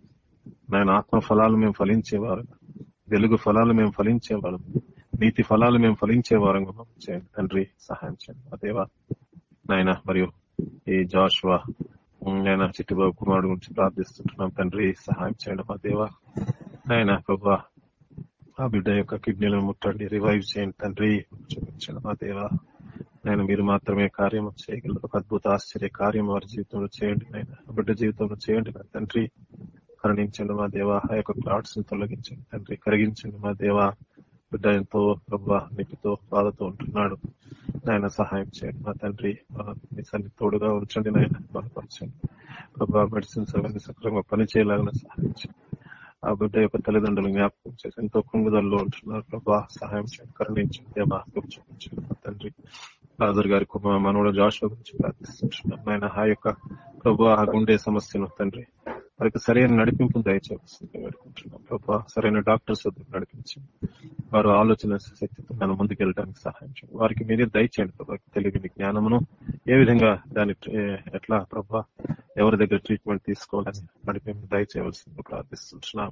నాయన ఆత్మ ఫలాలు మేము ఫలించేవారు. వెలుగు ఫలాలు మేము ఫలించేవారు. నీతి ఫలాలు మేము ఫలించేవారు చేయండి. తండ్రి సహాయం చేయండి. అదేవా నాయన మరియు ఈ జాషువా నాయన చిట్టుబాబు కుమారుడు గురించి ప్రార్థిస్తుంటున్నాం. తండ్రి సహాయం చేయండి మా దేవా. ఆయన ప్రభా ఆ బిడ్డ యొక్క కిడ్నీలను ముట్టండి రివైవ్ చేయండి తండ్రి. చూపించండి మా దేవా. నేను మీరు మాత్రమే కార్యం చేయగలరు. ఒక అద్భుత ఆశ్చర్య కార్యం వారి జీవితంలో చేయండి నాయన. బిడ్డ జీవితంలో చేయండి నా తండ్రి. కరుణించండి మా దేవా. ఆ యొక్క క్లాట్స్ని తొలగించండి తండ్రి. కరిగించండి మా దేవా. బిడ్డ ఎంతో ప్రభా నిపితో బాధతో ఉంటున్నాడు. నాయన సహాయం చేయండి. మా తండ్రి మీ సన్ని తోడుగా ఉంచండి నాయన బలపరచండి. ప్రభా మెడిసిన్స్ అవన్నీ సక్రమంగా పనిచేయలాగా సహాయం చేయండి ఆ బిడ్డ యొక్క తల్లిదండ్రులు జ్ఞాపకం చేసి ఎంతో కుంగుదల్లో ఉంటున్నారు. ప్రభా సహాయం చేయండి. కరుణించండి. బాగా చూపించండి మా తండ్రి. ఫాదర్ గారి కుమార్ మనోడ జాషువా గురించి ప్రార్థిస్తున్నాం. ఆయన ఆ యొక్క ప్రభు ఆ గుండె సమస్యను తండ్రి వారికి సరైన నడిపింపు దయచేస్తుంది వేడుకుంటున్నాం. ప్రభు సరైన డాక్టర్స్ నడిపించి వారు ఆలోచన శక్తితో నన్ను ముందుకెళ్ళడానికి సహాయం చేయండి వారికి మీరే దయచేయండి ప్రభా తెలివిని జ్ఞానమును ఏ విధంగా దాని ఎట్లా ప్రభా ఎవరి దగ్గర ట్రీట్మెంట్ తీసుకోవాలని నడిపింపు దయచేయవలసింది ప్రార్థిస్తుంటున్నాం.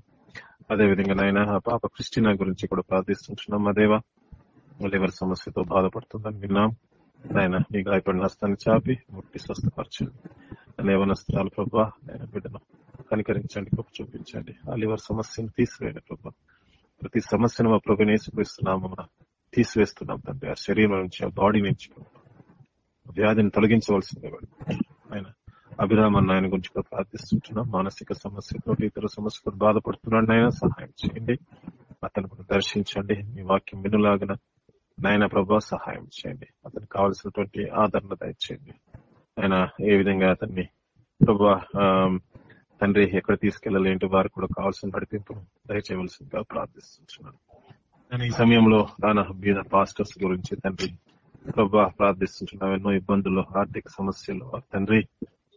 అదే విధంగా నాయన ఆ పాప క్రిస్టినా గురించి కూడా ప్రార్థిస్తుంటున్నాం. అదేవా లివర్ సమస్యతో బాధపడుతుందని విన్నాం. ఆయన మీ గాయపడిన హస్తాన్ని చాపి ముట్టి స్వస్థపరచండి లేవనస్త్రాలు ప్రభా ఆయన బిడ్డను కనికరించండి గొప్ప చూపించండి ఆ లివర్ సమస్యను తీసివేయండి ప్రభా ప్రతి సమస్యను మా ప్రభు నేసిపోయిస్తున్నాము తీసివేస్తున్నాం తండ్రి ఆ శరీరం నుంచి ఆ బాడీ నుంచి వ్యాధిని తొలగించవలసిందే ఆయన అభిరామన్ ఆయన గురించి ప్రార్థిస్తుంటున్నాం మానసిక సమస్యతో ఇతర సమస్యతో బాధపడుతున్నాడు ఆయన సహాయం చేయండి అతను దర్శించండి మీ వాక్యం వినులాగిన నాయన ప్రభా సహాయం చేయండి. అతనికి కావలసినటువంటి ఆదరణ దయచేయండి. ఆయన ఏ విధంగా అతన్ని ప్రభా తండ్రి ఎక్కడ తీసుకెళ్ళలేంటి వారు కూడా కావాల్సిన నడిపింపు దయచేయవలసిందిగా ప్రార్థిస్తున్నాను. నేను ఈ సమయంలో నాన్న బీద పాస్టర్స్ గురించి తండ్రి ప్రభా ప్రార్థిస్తున్నాం ఎన్నో ఇబ్బందులు ఆర్థిక సమస్యలు. తండ్రి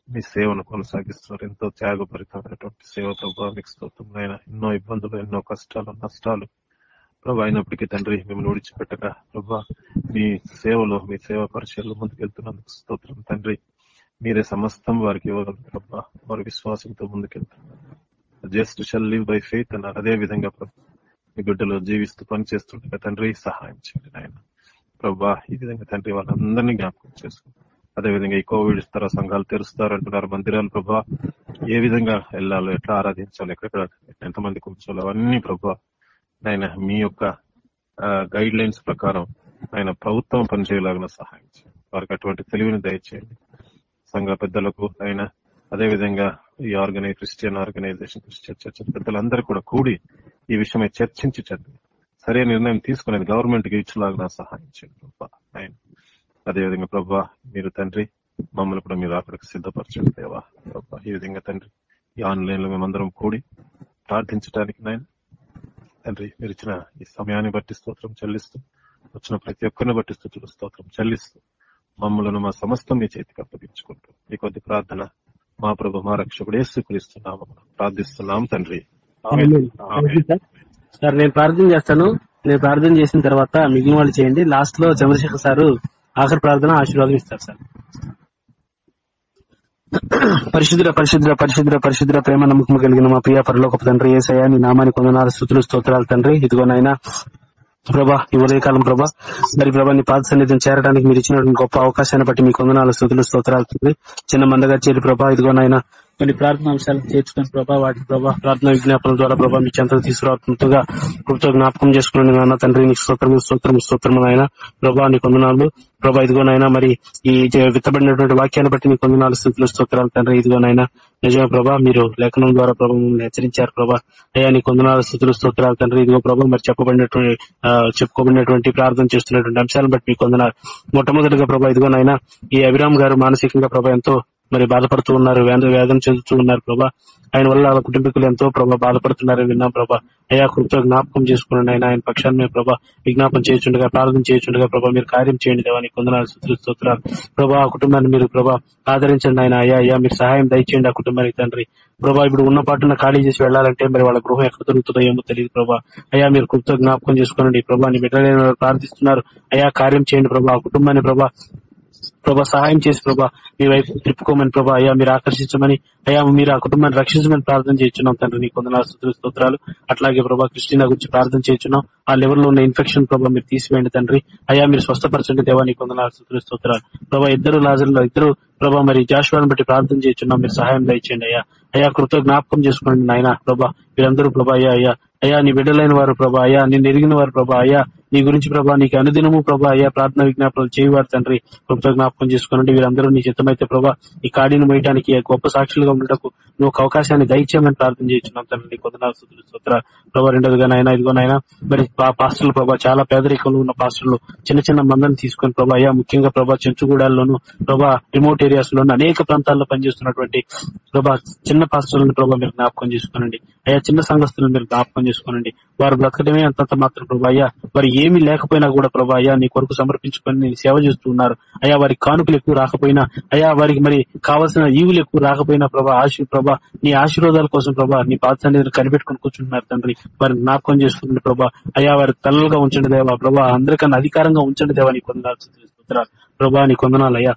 మీ సేవను కొనసాగిస్తున్నారు. ఎంతో త్యాగపరితమైనటువంటి సేవ ప్రభావ మీకు స్తోత్రం. నాయన ఎన్నో ఇబ్బందులు ఎన్నో కష్టాలు నష్టాలు ప్రభా అయినప్పటికీ తండ్రి మిమ్మల్ని విడిచిపెట్టక ప్రభా మీ సేవలో మీ సేవా పరిచయంలో ముందుకెళ్తున్నందుకు స్తోత్రం. తండ్రి మీరే సమస్తం వారికి ఇవ్వగలరు ప్రభా. వారి విశ్వాసంతో ముందుకెళ్తున్నారు just shall live by faith అన్నారు. అదే విధంగా ప్రభా మీ బిడ్డలో జీవిస్తూ పనిచేస్తుండగా తండ్రి సహాయం చేయండి నాయన. ప్రభా ఈ విధంగా తండ్రి వాళ్ళందరినీ జ్ఞాపకం చేసుకుంటారు అదే విధంగా ఈ కోవిడ్ ఇస్తారా సంఘాలు తెరుస్తారు అంటున్నారు మందిరాలు ప్రభా. ఏ విధంగా వెళ్ళాలో ఎట్లా ఆరాధించాలో ఎక్కడెక్కడ ఎంతమంది కూర్చోాలి అవన్నీ ప్రభా ఆయన మీ యొక్క గైడ్ లైన్స్ ప్రకారం ఆయన ప్రభుత్వం పనిచేయలాగా సహాయం చేయండి. వారికి అటువంటి తెలివిని దయచేయండి. సంఘ పెద్దలకు ఆయన అదే విధంగా ఈ ఆర్గనైజ్ క్రిస్టియన్ ఆర్గనైజేషన్ క్రిస్టియన్ చర్చ పెద్దలందరూ కూడా కూడి ఈ విషయమై చర్చించి చదివి సరైన నిర్ణయం తీసుకునేది గవర్నమెంట్కి ఇచ్చేలాగా సహాయం చేయండి ప్రభా. ఆయన అదేవిధంగా ప్రభా మీరు తండ్రి మమ్మల్ని కూడా మీరు అక్కడికి సిద్ధపరచండి దేవా. ప్రభా ఈ విధంగా తండ్రి ఈ ఆన్లైన్లో మేమందరం కూడి ప్రార్థించడానికి నాయన తండ్రి మీరు ఇచ్చిన ఈ సమయాన్ని బట్టి స్తోత్రం చెల్లిస్తూ వచ్చిన ప్రతి ఒక్కరిని బట్టి స్థుతులు స్తోత్రం చెల్లిస్తూ మమ్మలను మా సమస్తం మీ చేతికి అప్పగించుకుంటూ ఈ కొద్ది ప్రార్థన మా ప్రభు మా రక్షకుడు యేసుక్రీస్తున్నాము ప్రార్థిస్తున్నాం తండ్రి. సార్. నేను ప్రార్థన చేస్తాను. నేను ప్రార్థన చేసిన తర్వాత మిగిలిన వాళ్ళు చేయండి. లాస్ట్లో చంద్రశేఖర్ సార్ ఆఖరి ప్రార్థన ఆశీర్వాదం ఇస్తారు సార్. పరిశుద్ధుల పరిశుద్ధుల పరిశుద్ధుల పరిశుద్ధుల ప్రేమ నమ్మకం కలిగిన మా ప్రియ పరలోకపు తండ్రి ఏసయ్య నీ నామానికి కొందనాలు స్థుతులు స్తోత్రాలు తండ్రి. ఇదిగోనైనా ప్రభా ఈ ఉదయకాలం ప్రభా మరి ప్రభా నీ పాద సన్నిధిని చేరడానికి మీరు ఇచ్చినటువంటి గొప్ప అవకాశాన్ని బట్టి మీ కొందనాలు స్థుతులు స్తోత్రాలు తండ్రి. చిన్న మందగా చేరి ప్రభా ఇదిగో నాయన కొన్ని ప్రార్థన అంశాలను చేర్చుకుని ప్రభా వాటి ప్రభా ప్రార్థన విజ్ఞాపనల ద్వారా ప్రభా మీ చెంత తీసుకురావడంతోగా కృప్తో జ్ఞాపకం చేసుకుని నాన్న తండ్రి నీకు స్తోత్రం స్తోత్రం స్తోత్రం నాయన. ప్రభా నీ కొందనాలు. ప్రభా ఇదిగోనైనా మరి ఈ విత్తబడినటువంటి వాక్యాన్ని బట్టి మీ కొందనాలు స్థితిలో స్తోత్రాలు తండ్రి ఇదిగోనైనా నిజమే ప్రభా మీరు లేఖనం ద్వారా ప్రభా మమ్మల్ని హెచ్చరించారు ప్రభా. అయ్యా నీ కొందనాల స్థితులు స్తోత్రాలు తండ్రి ఇదిగో ప్రభా మరి చెప్పబడినటువంటి చెప్పుకోబడినటువంటి ప్రార్థన చేస్తున్నటువంటి అంశాలను బట్టి మీ కొందనాలు. మొట్టమొదటిగా ప్రభా ఇదిగోనైనా ఈ అభిరామ్ గారు మానసికంగా ప్రభా ఎంతో మరి బాధపడుతూ ఉన్నారు వేద వేదన చెందుతూ ఉన్నారు ప్రభా. ఆయన వల్ల వాళ్ళ కుటుంబీకులు ఎంతో ప్రభా బాధపడుతున్నారని విన్నాం ప్రభా. అయ్యా కృపతో జ్ఞాపకం చేసుకుని ఆయన ఆయన పక్షాన్ని మేము ప్రభా. విజ్ఞాపం చేయించుండగా ప్రార్థన చేయించుండగా ప్రభా మీరు కార్యం చేయండి దేవాన్ని కొందనాలు స్థుతులు స్తోత్రాలు. ప్రభా ఆ కుటుంబాన్ని మీరు ప్రభా ఆదరించండి ఆయన. అయ్యా అయ్యా మీరు సహాయం దయచేయండి ఆ కుటుంబానికి తండ్రి. ప్రభా ఇప్పుడు ఉన్న పాటున ఖాళీ చేసి వెళ్ళాలంటే మరి వాళ్ళ గృహం ఎక్కడ దొరుకుతుందో ఏమో తెలియదు ప్రభా. అయ్యా మీరు కృపతో జ్ఞాపకం చేసుకోనండి. ప్రభా నీ బిడ్డలైన ప్రార్థిస్తున్నారు. అయ్యా కార్యం చేయండి ప్రభా. ఆ కుటుంబాన్ని ప్రభా ప్రభా సహాయం చేసి ప్రభా మీ వైపు తిప్పుకోమని ప్రభా అయ్యా మీరు ఆకర్షించమని అయ్యా మీరు ఆ కుటుంబాన్ని రక్షించమని ప్రార్థన చేస్తున్నాం తండ్రి. నీ కొందరు స్తోత్రాలు. అట్లాగే ప్రభా క్రిస్టినా గురించి ప్రార్థన చేస్తున్నాం ఆ లెవెల్లో ఉన్న ఇన్ఫెక్షన్ ప్రభా మీరు తీసివేయండి తండ్రి. అయ్యా మీరు స్వస్థపరచండి దేవా నీ కొందరు స్తోత్రాలు. ప్రభా ఇద్దరు లాజర్లో ఇద్దరు ప్రభా మరి జాషువాని బట్టి ప్రార్థన చేస్తున్నాం. మీరు సహాయం దయచేయండి అయ్యా. అయ్యా కృత జ్ఞాపకం చేసుకోండి నాయన ప్రభా. వీరందరూ ప్రభా అయ్యా అయ్యా. అయ్యా నీ బిడ్డలైన వారు ప్రభా అయ్యా నిన్ను ఎరిగిన వారు ప్రభా అయ్యా. నీ గురించి ప్రభా నీకు అనుదినము ప్రభా అయ్యా ప్రార్థన విజ్ఞాపనలు చేయవారు తండ్రి. కృత జ్ఞాపకం చేసుకోనండి. వీరందరూ నీ చిత్తమైతే ప్రభా ఈ కాడిని మేయటానికి గొప్ప సాక్షులుగా ఉండటకు నువ్వు ఒక అవకాశాన్ని దయచేయమని ప్రార్థన చేస్తున్నాం తండ్రి. కొందనాలు స్తుతులు స్తోత్ర ప్రభా రెండోదిగా నాయన నాయన మరి పా- పాస్టర్లు ప్రభా చాలా పేదరికంలో ఉన్న పాస్టర్లు చిన్న చిన్న మందని తీసుకొని ప్రభా అయ్యా ముఖ్యంగా ప్రభా చెంచుగూడాల్లోను ప్రభా రిమోట్ ఏరియాస్ లోను అనేక ప్రాంతాల్లో పనిచేస్తున్నటువంటి ప్రభా చిన్న పాస్టర్లను ప్రభా మీరు జ్ఞాపకం చేసుకోనండి. అయ్యా చిన్న సంఘస్థులను మీరు జ్ఞాపకం చేసుకోనండి. వారు బ్రతకడమే అంతంత మాత్రం ప్రభా అయ్యా వారు ఏమీ లేకపోయినా కూడా ప్రభా అయ్యా నీ కొరకు సమర్పించుకొని నీ సేవ చేస్తూ ఉన్నారు. అయ్యా వారి కానుకలు ఎక్కువ రాకపోయినా అయ్యా వారికి మరి కావాల్సిన ఈవులు ఎక్కువ రాకపోయినా ప్రభా ఆశ ప్రభా నీ ఆశీర్వాదాల కోసం ప్రభా నీ పాత్ర కనిపెట్టుకుని కూర్చుంటున్నారు తండ్రి. వారిని జ్ఞాపకం చేసుకుంటుంది ప్రభా. అయ్యా వారి తల్లలుగా ఉంచండి దేవా. ప్రభా అందరికన్నా అధికారంగా ఉంచండి దేవా నీ కొందనాలు ప్రభా నీ కొందనాలు అయ్యా.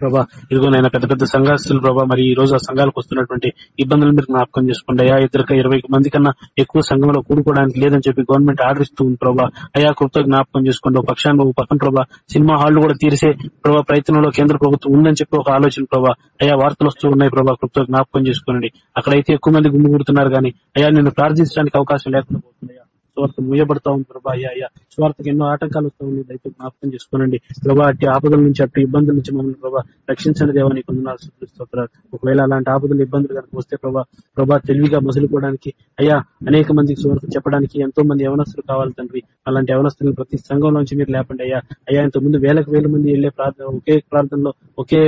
ప్రభా ఇదిగోనైనా పెద్ద పెద్ద సంఘాస్తులు ప్రభా మరి ఈ రోజు ఆ సంఘాలకు వస్తున్నటువంటి ఇబ్బందులు మీరు జ్ఞాపకం చేసుకోండి. అయ్యా ఇద్దరు ఇరవై మంది కన్నా ఎక్కువ సంఘంలో కూడుకోవడానికి లేదని చెప్పి గవర్నమెంట్ ఆదరిస్తూ ఉంది ప్రభా. అయా కృత జ్ఞాపకం చేసుకోండి. ఒక పక్షాన్ని ఒక పక్కన ప్రభా సినిమా హాళ్ళు కూడా తీరిసే ప్రభా ప్రయత్నంలో కేంద్ర ప్రభుత్వం ఉందని చెప్పి ఒక ఆలోచన ప్రభా. అయా వార్తలు వస్తూ ఉన్నాయి ప్రభా కృత జ్ఞాపకం చేసుకోండి అక్కడైతే ఎక్కువ మంది గుమ్మి గుమ్మిగూడుతున్నారు కానీ అయ్యా నిన్ను ప్రార్థించడానికి అవకాశం లేకుండా పోతుంది స్వార్థ మూయబడతా ఉంది ప్రభా అయ్యా స్వార్థకు ఎన్నో ఆటంకాలు వస్తూ ఉంది దయతో జ్ఞాపకం చేసుకోనండి. ప్రభా అట్టి ఆపదల నుంచి అటు ఇబ్బందుల నుంచి మమ్మల్ని ప్రభా రక్షించండి దేవా. నీకు వందనాలు స్తోత్రాలు. ఒకవేళ అలాంటి ఆపదలు ఇబ్బందులు కనుక వస్తే ప్రభా ప్రభా తెలివిగా మసులుకోవడానికి అయ్యా అనేక మందికి స్వార్థ చెప్పడానికి ఎంతో మంది యవనస్తులు కావాలి తండ్రి. అలాంటి యవనస్తులను ప్రతి సంఘంలోంచి మీరు లేపండి అయ్యా. అయ్యా ఇంత ముందు వేలకు వేల మంది వెళ్ళే ప్రార్థన ఒకే ప్రార్థనలో ఒకే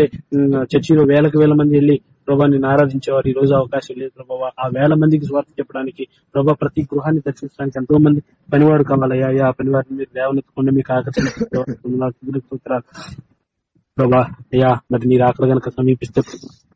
చర్చిలో వేలకు వేల మంది వెళ్ళి ప్రభా నిన్ను ఆరాధించేవారు ఈ రోజు అవకాశం లేదు ప్రభావ. ఆ వేల మందికి స్వార్థ చెప్పడానికి ప్రభా ప్రతి గృహాన్ని దర్శించడానికి ఎంతో మంది పనివారు కావాలయ్యా. ఆ పనివారిని మీరు లేవనెత్తకుండా మీకు ఆకర్షించారు ప్రభా అయ్యా మరి నీ అక్కడ కనుక సమీపిస్తే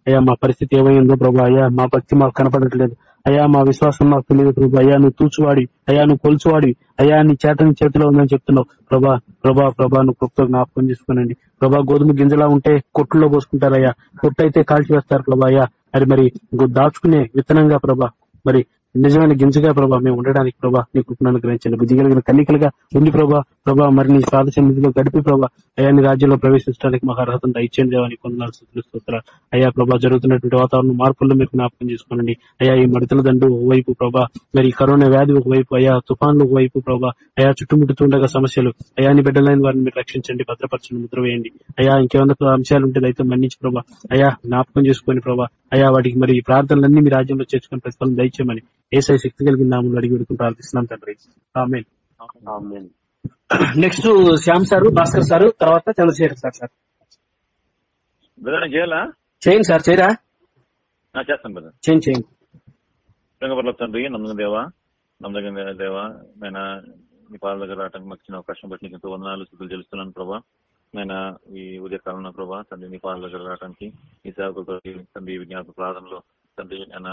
అయ్యా మా పరిస్థితి ఏమైందో ప్రభా అయ్యా మా భక్తి మాకు కనపడట్లేదు. అయ్యా మా విశ్వాసం మాకు తెలియదు ప్రభు. అయ్యా నువ్వు తూచువాడి అయ్యా నువ్వు కొలుచువాడి అయ్యా నీ చేతని చేతిలో ఉందని చెప్తున్నావు. ప్రభా ప్రభా ప్రభా నువ్వు కృప్తో జ్ఞాపకం చేసుకోనండి. ప్రభా గోధుమ గింజలా ఉంటే కొట్టులో పోసుకుంటారయ్యా. కొట్టు అయితే కాల్చి వేస్తారు ప్రభా అయ్యా. మరి మరి దాచుకునే విత్తనంగా ప్రభా మరి నిజమైన గింజగా ప్రభా మేము ఉండడానికి ప్రభా నీ కుటుంబాన్ని గ్రహించండి బుద్ధి కలిగిన కన్నికలుగా ఉండి ప్రభా ప్రభా మరి నీ పాద సన్నిధిలో గడిపి ప్రభా అయ్యా నీ రాజ్యంలో ప్రవేశించడానికి మాకు అర్హతను దయచేయండి అని కొందరు స్తోత్ర అయ్యా ప్రభా జరుగుతున్నటువంటి వాతావరణ మార్పుల్లో మీరు జ్ఞాపకం చేసుకోనండి. అయ్యా ఈ మడతల దండు ఒకవైపు ప్రభా మరి కరోనా వ్యాధి ఒకవైపు అయ్యా తుఫాన్లు ఒకవైపు ప్రభా అయ్యా చుట్టుముట్టుతుండగా సమస్యలు. అయ్యా నీ బిడ్డలైన వారిని మీరు రక్షించండి భద్రపరచండి ముద్ర వేయండి. అయ్యా ఇంకేమైనా అంశాలు ఉంటే అయితే మన్నించి ప్రభా అయ్యా జ్ఞాపకం చేసుకొని ప్రభా అయ్యా వాటికి మరి ఈ ప్రార్థనలన్నీ మీ రాజ్యంలో చేర్చుకొని ప్రతిఫలం దయచేయమని ఏసై శక్తి కలిగిన నామూలు అడిగి పెడుకుని ప్రార్థిస్తున్నాం తండ్రి. Amen. Next Shyam sir Bhaskar sir తర్వాత చంద్రశేఖర్ సార్ సార్. చేయాలా? చేయండి సార్ చేయరా? ఆ, చేస్తాను బ్రదర్. చేయండి చేయండి. రంగపర్ల తండ్రి దేవా నమ్మకం దేవా నేను మీ పాల దగ్గర రావడానికి మాకు ఇచ్చిన అవకాశం బట్టి నీకు ఎంతో వందనాలు స్థితులు తెలుస్తున్నాను ప్రభా. నేను ఈ ఉదయకాలంలో ప్రభా తండ్రి నీ పాల దగ్గర రావడానికి ఈ సేవకులతో తండ్రి విజ్ఞాప ప్రార్థనలో తండ్రి నేను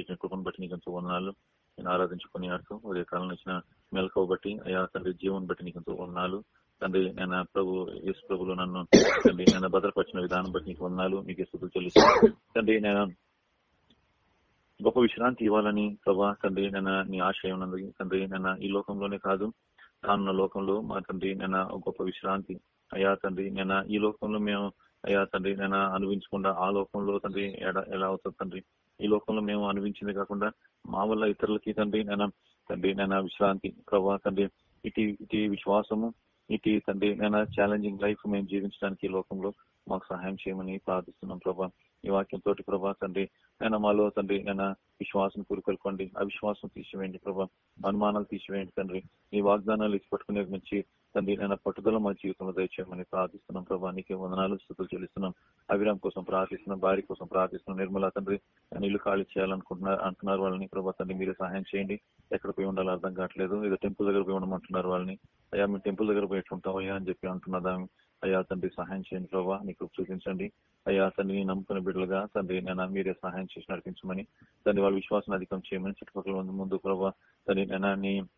ఇచ్చిన కృపను బట్టి నీకు ఎంతో వందనాలు. నేను ఆరాధించుకుని ఆడుతూ ఉదయకాలంలో ఇచ్చిన మెలకువ బట్టి అయా తండ్రి జీవన్ బట్టి నీకు ఎంతో వందనాలు. తండ్రి నేను ప్రభు యేసు ప్రభులు నన్ను తండ్రి నేను భద్రపరిచిన విధానం బట్టి నీకు వందనాలు నీకు స్థుతులు చెల్లిస్తాను తండ్రి నేను గొప్ప విశ్రాంతి ఇవ్వాలని ప్రభా తండ్రి నేను నీ ఆశయం ఉన్నది తండ్రి నేను ఈ లోకంలోనే కాదు రానున్న లోకంలో మా తండ్రి నేను గొప్ప విశ్రాంతి. అయ్యా తండ్రి నేను ఈ లోకంలో మేము అయ్యా తండ్రి నేను అనుభవించకుండా ఆ లోకంలో తండ్రి ఎలా అవుతుంది తండ్రి? ఈ లోకంలో మేము అనుభవించింది కాకుండా మా వల్ల ఇతరులకి తండ్రి నేను తండ్రి నేను విశ్రాంతి ప్రభా తండ్రి ఇటు ఇటు విశ్వాసము ఇటు తండ్రి నేను ఛాలెంజింగ్ లైఫ్ మేము జీవించడానికి ఈ లోకంలో మాకు సహాయం చేయమని ప్రార్థిస్తున్నాం ప్రభా. ఈ వాక్యం తోటి ప్రభా తండ్రి నేను మాలో తండ్రి నేను విశ్వాసం కూరుకొల్పండి అవిశ్వాసం తీసివేయండి ప్రభా అనుమానాలు తీసివేయండి తండ్రి. ఈ వాగ్దానాలు ఇచ్చి పట్టుకునే మంచి తండ్రి నేను పట్టుదల మా జీవితంలో దయచేయమని ప్రార్థిస్తున్నాం. ప్రభా నీకే వందనాలు స్థుతులు చెల్లిస్తున్నాం. అభిరామ్ కోసం ప్రార్థిస్తున్నాం భార్య కోసం ప్రార్థిస్తున్నాం. నిర్మల తండ్రి నీళ్ళు ఖాళీ చేయాలనుకుంటున్నారు అంటున్నారు వాళ్ళని. ప్రభా తండ్రి మీరే సహాయం చేయండి. ఎక్కడ పోయి ఉండాలో అర్థం కావట్లేదు. ఏదో టెంపుల్ దగ్గర పోయి ఉండమంటున్నారు వాళ్ళని. అయ్యా మేము టెంపుల్ దగ్గర పోయి ఉంటాం అయ్యా అని చెప్పి అంటున్నదా అయ్యా తండ్రి సహాయం చేయండి ప్రభా. నీకు చూపించండి. అయ్యా తండ్రిని నమ్ముకునే బిడ్డలుగా తండ్రి నేను మీరే సహాయం చేసి నడిపించమని. తండ్రి వాళ్ళ విశ్వాసం అధికం చేయమని చుట్టుపక్కల ముందు ప్రభా తండ్రి నేను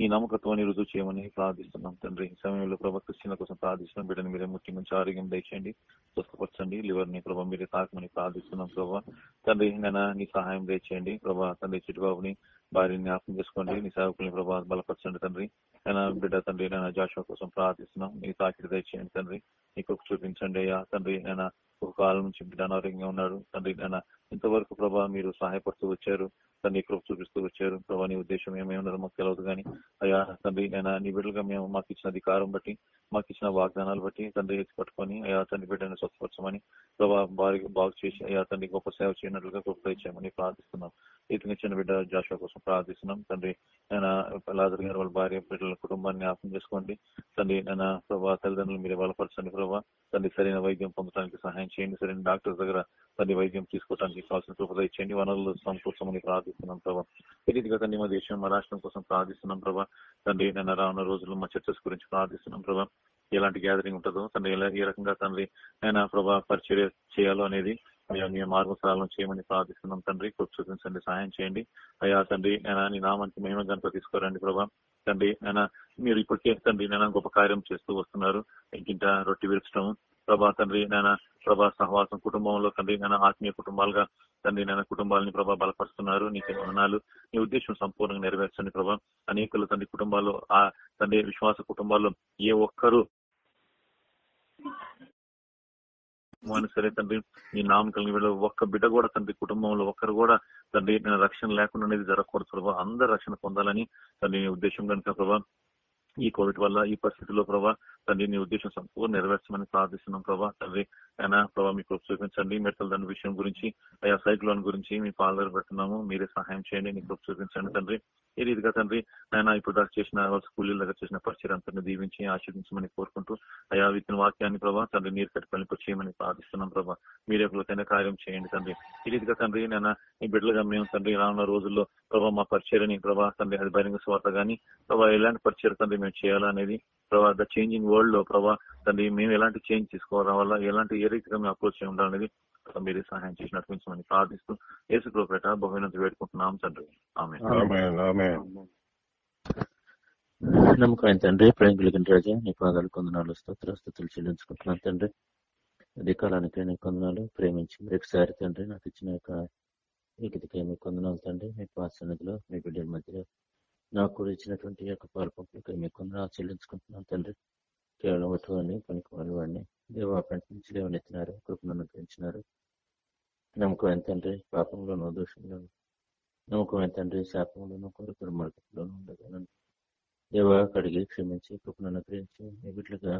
ఈ నమ్మకత్వాన్ని రుజువు చేయమని ప్రార్థిస్తున్నాం. తండ్రి ఈ సమయంలో ప్రభా క్రిస్టియన్ల కోసం ప్రార్థిస్తున్నాం. బిడ్డని మీరే ముట్టి మంచి ఆరోగ్యం దయచేయండి. స్వస్థపరచండి. లివర్ని ప్రభా మీరే తాకమని ప్రార్థిస్తున్నాం ప్రభా. తండ్రి నేను నీ సహాయం దయచేయండి. ప్రభా తండ్రి చిట్టుబాబుని భార్యని జ్ఞాపకం చేసుకోండి. నీ సేవకుల్ని ప్రభా బలపరచండి తండ్రి. నేను బిడ్డ తండ్రి నేను జాషువా కోసం ప్రార్థిస్తున్నాం. నీ తాకిడి దయచేయండి తండ్రి. నీకు చూపించండి అయ్యా. తండ్రి నేను ఒక కాలం నుంచి బిడ్డ అనారోగ్యంగా ఉన్నాడు. తండ్రి నేను ఇంతవరకు ప్రభా మీరు సహాయపడుతూ వచ్చారు. తండ్రి కృప చూపిస్తూ వచ్చారు. ప్రభా నీ ఉద్దేశం ఏమై మాకు తెలియదు కానీ అయ్యా తండ్రి నేను నీ బిడ్డలుగా మేము మాకు ఇచ్చిన అధికారం బట్టి మాకు ఇచ్చిన వాగ్దానాలు బట్టి తండ్రి ఎత్తి పట్టుకొని అయ్యా తండ్రి బిడ్డను స్వచ్ఛపరచమని ప్రభా వారికి బాగు చేసి అయ్యా తండ్రి గొప్ప సేవ చేయనట్లుగా కృప ఇచ్చామని ప్రార్థిస్తున్నాం. ఇతని చిన్న బిడ్డ జాషువా కోసం ప్రార్థిస్తున్నాం. తండ్రి నేను లాజర్ గారు వాళ్ళ భార్య బిడ్డల కుటుంబాన్ని జ్ఞాపకం చేసుకోండి. తండ్రి నేను ప్రభా తల్లిదండ్రులు మీరు బలపరచండి ప్రభా. తండ్రి సరైన వైద్యం పొందడానికి సహాయం చేయండి. సరైన డాక్టర్స్ దగ్గర తండ్రి వైద్యం తీసుకోవడానికి కావాల్సిన కృపద ఇచ్చేయండి. వనరులు సమకూర్చమని ప్రార్థిస్తున్నాం ప్రభావ ఈ రీతిగా తండ్రి మా దేశం మా రాష్ట్రం కోసం ప్రార్థిస్తున్నాం ప్రభా. తండ్రి నేను రానున్న రోజుల్లో మా చర్చస్ గురించి ప్రార్థిస్తున్నాం ప్రభా. ఎలాంటి గ్యాదరింగ్ ఉంటుందో తండ్రి ఎలా ఏ రకంగా తండ్రి ఆయన ప్రభా పరిచర్య చేయాలో అనేది అయ్యా మార్గశాలను చేయమని ప్రార్థిస్తున్నాం తండ్రి. చూపించండి సహాయం చేయండి. అయ్యా తండ్రి నేను నీ నామానికి మహిమ గంట తీసుకురండి ప్రభా. తండ్రి నేను మీరు ఇప్పటికే తండ్రి నేను గొప్ప కార్యం చేస్తూ వస్తున్నారు. ఇంకింట రొట్టి విరచడం ప్రభా తండ్రి నేను ప్రభా సహవాసం కుటుంబంలో తండ్రి నేను ఆత్మీయ కుటుంబాలుగా తండ్రి నేను కుటుంబాలని ప్రభా బలపరుస్తున్నారు. నీకు మరణాలు నీ ఉద్దేశం సంపూర్ణంగా నెరవేర్చండి ప్రభా. అనేకులు తండ్రి కుటుంబాల్లో ఆ తండ్రి విశ్వాస కుటుంబాల్లో ఏ ఒక్కరు అని సరే తండ్రి నీ నామం కలిగిన వీళ్ళు ఒక్క బిడ్డ కూడా తండ్రి కుటుంబంలో ఒక్కరు కూడా తండ్రి నేను రక్షణ లేకుండా అనేది జరగకూడదు ప్రభావ అందరు రక్షణ పొందాలని తండ్రి ఉద్దేశం కనుక ప్రభా. ఈ కోవిడ్ వల్ల ఈ పరిస్థితుల్లో ప్రభా తండ్రి నీ ఉద్దేశం సంపూర్ణ నెరవేర్చమని ప్రార్థిస్తున్నాం ప్రభా. తండ్రి అయినా ప్రభావ మీకు చూపించండి. మెట్టల దండ విషయం గురించి అయా సైక్లోన్ గురించి మీ పాలు పెడుతున్నాము. మీరే సహాయం చేయండి. మీకు చూపించండి తండ్రి. ఈ రీతిగా తండ్రి ఆయన ఇప్పుడు దాకా చేసిన స్కూల్ దగ్గర చేసిన పరిచయం అంతా దీవించి ఆశీర్దించమని కోరుకుంటూ అయా విత్తన వాక్యాన్ని ప్రభా తండ్రి నీరు కట్టి పనిపో చేయమని ప్రార్థిస్తున్నాం ప్రభా. మీరే ఒకరికైనా కార్యం చేయండి తండ్రి. ఈ రీతిగా తండ్రి నేను ఈ బిడ్డలుగా మేము తండ్రి రానున్న రోజుల్లో ప్రభావ మా పరిచయని ప్రభా తండ్రి అది బహిరంగ స్వార్థ గానీ ప్రభావ ఎలాంటి పరిచయం తండ్రి మేము చేయాలనేది ప్రభా ద చేంజింగ్ వరల్డ్లో ప్రభా తండ్రి మేము ఎలాంటి చేంజ్ తీసుకోవడం వల్ల ఎలాంటి ఏ రీతిగా మేము అప్రోచ్ ఉండాలనేది మీరే సహాయం చేసి నడిపించమని ప్రార్థిస్తూ యేసు కృపేట బహుమైనంత వేడుకుంటున్నాం తండ్రి. ఆమె ఆమేన్, ఆమేన్. నమ్మకం తండ్రి ప్రేమ కలిగిన రాజా నీ పాదాలు కొందనాలు స్తోత్ర స్థుతులు చెల్లించుకుంటున్నాను తండ్రి. అదే కాలానికి నీ కొందనాలు ప్రేమించి మరొకసారి తండ్రి నాకు ఇచ్చిన యొక్క ఏకతికే మీ కొందనాలు తండ్రి. మీ పాసనదిలో మీ బిడ్డల మధ్యలో నాకు కూడా ఇచ్చినటువంటి యొక్క పాల్పంపులకి మీ కొందనాలు చెల్లించుకుంటున్నాను తండ్రి. కేవలం ఒట్టువాడిని పనికి వాడిని దేవాపంట నుంచి లేవనెత్తినారు కృపను అనుగ్రహించినారు. నమ్మకం ఏంటంటే పాపంలోనూ దోషంలోను. నమ్మకం ఏంటంటే శాపంలోనూ కొరకరు మరకలోనూ ఉండగలను దేవ కడిగి క్షమించి కృపను అనుగ్రహించి మీ బిడ్డలుగా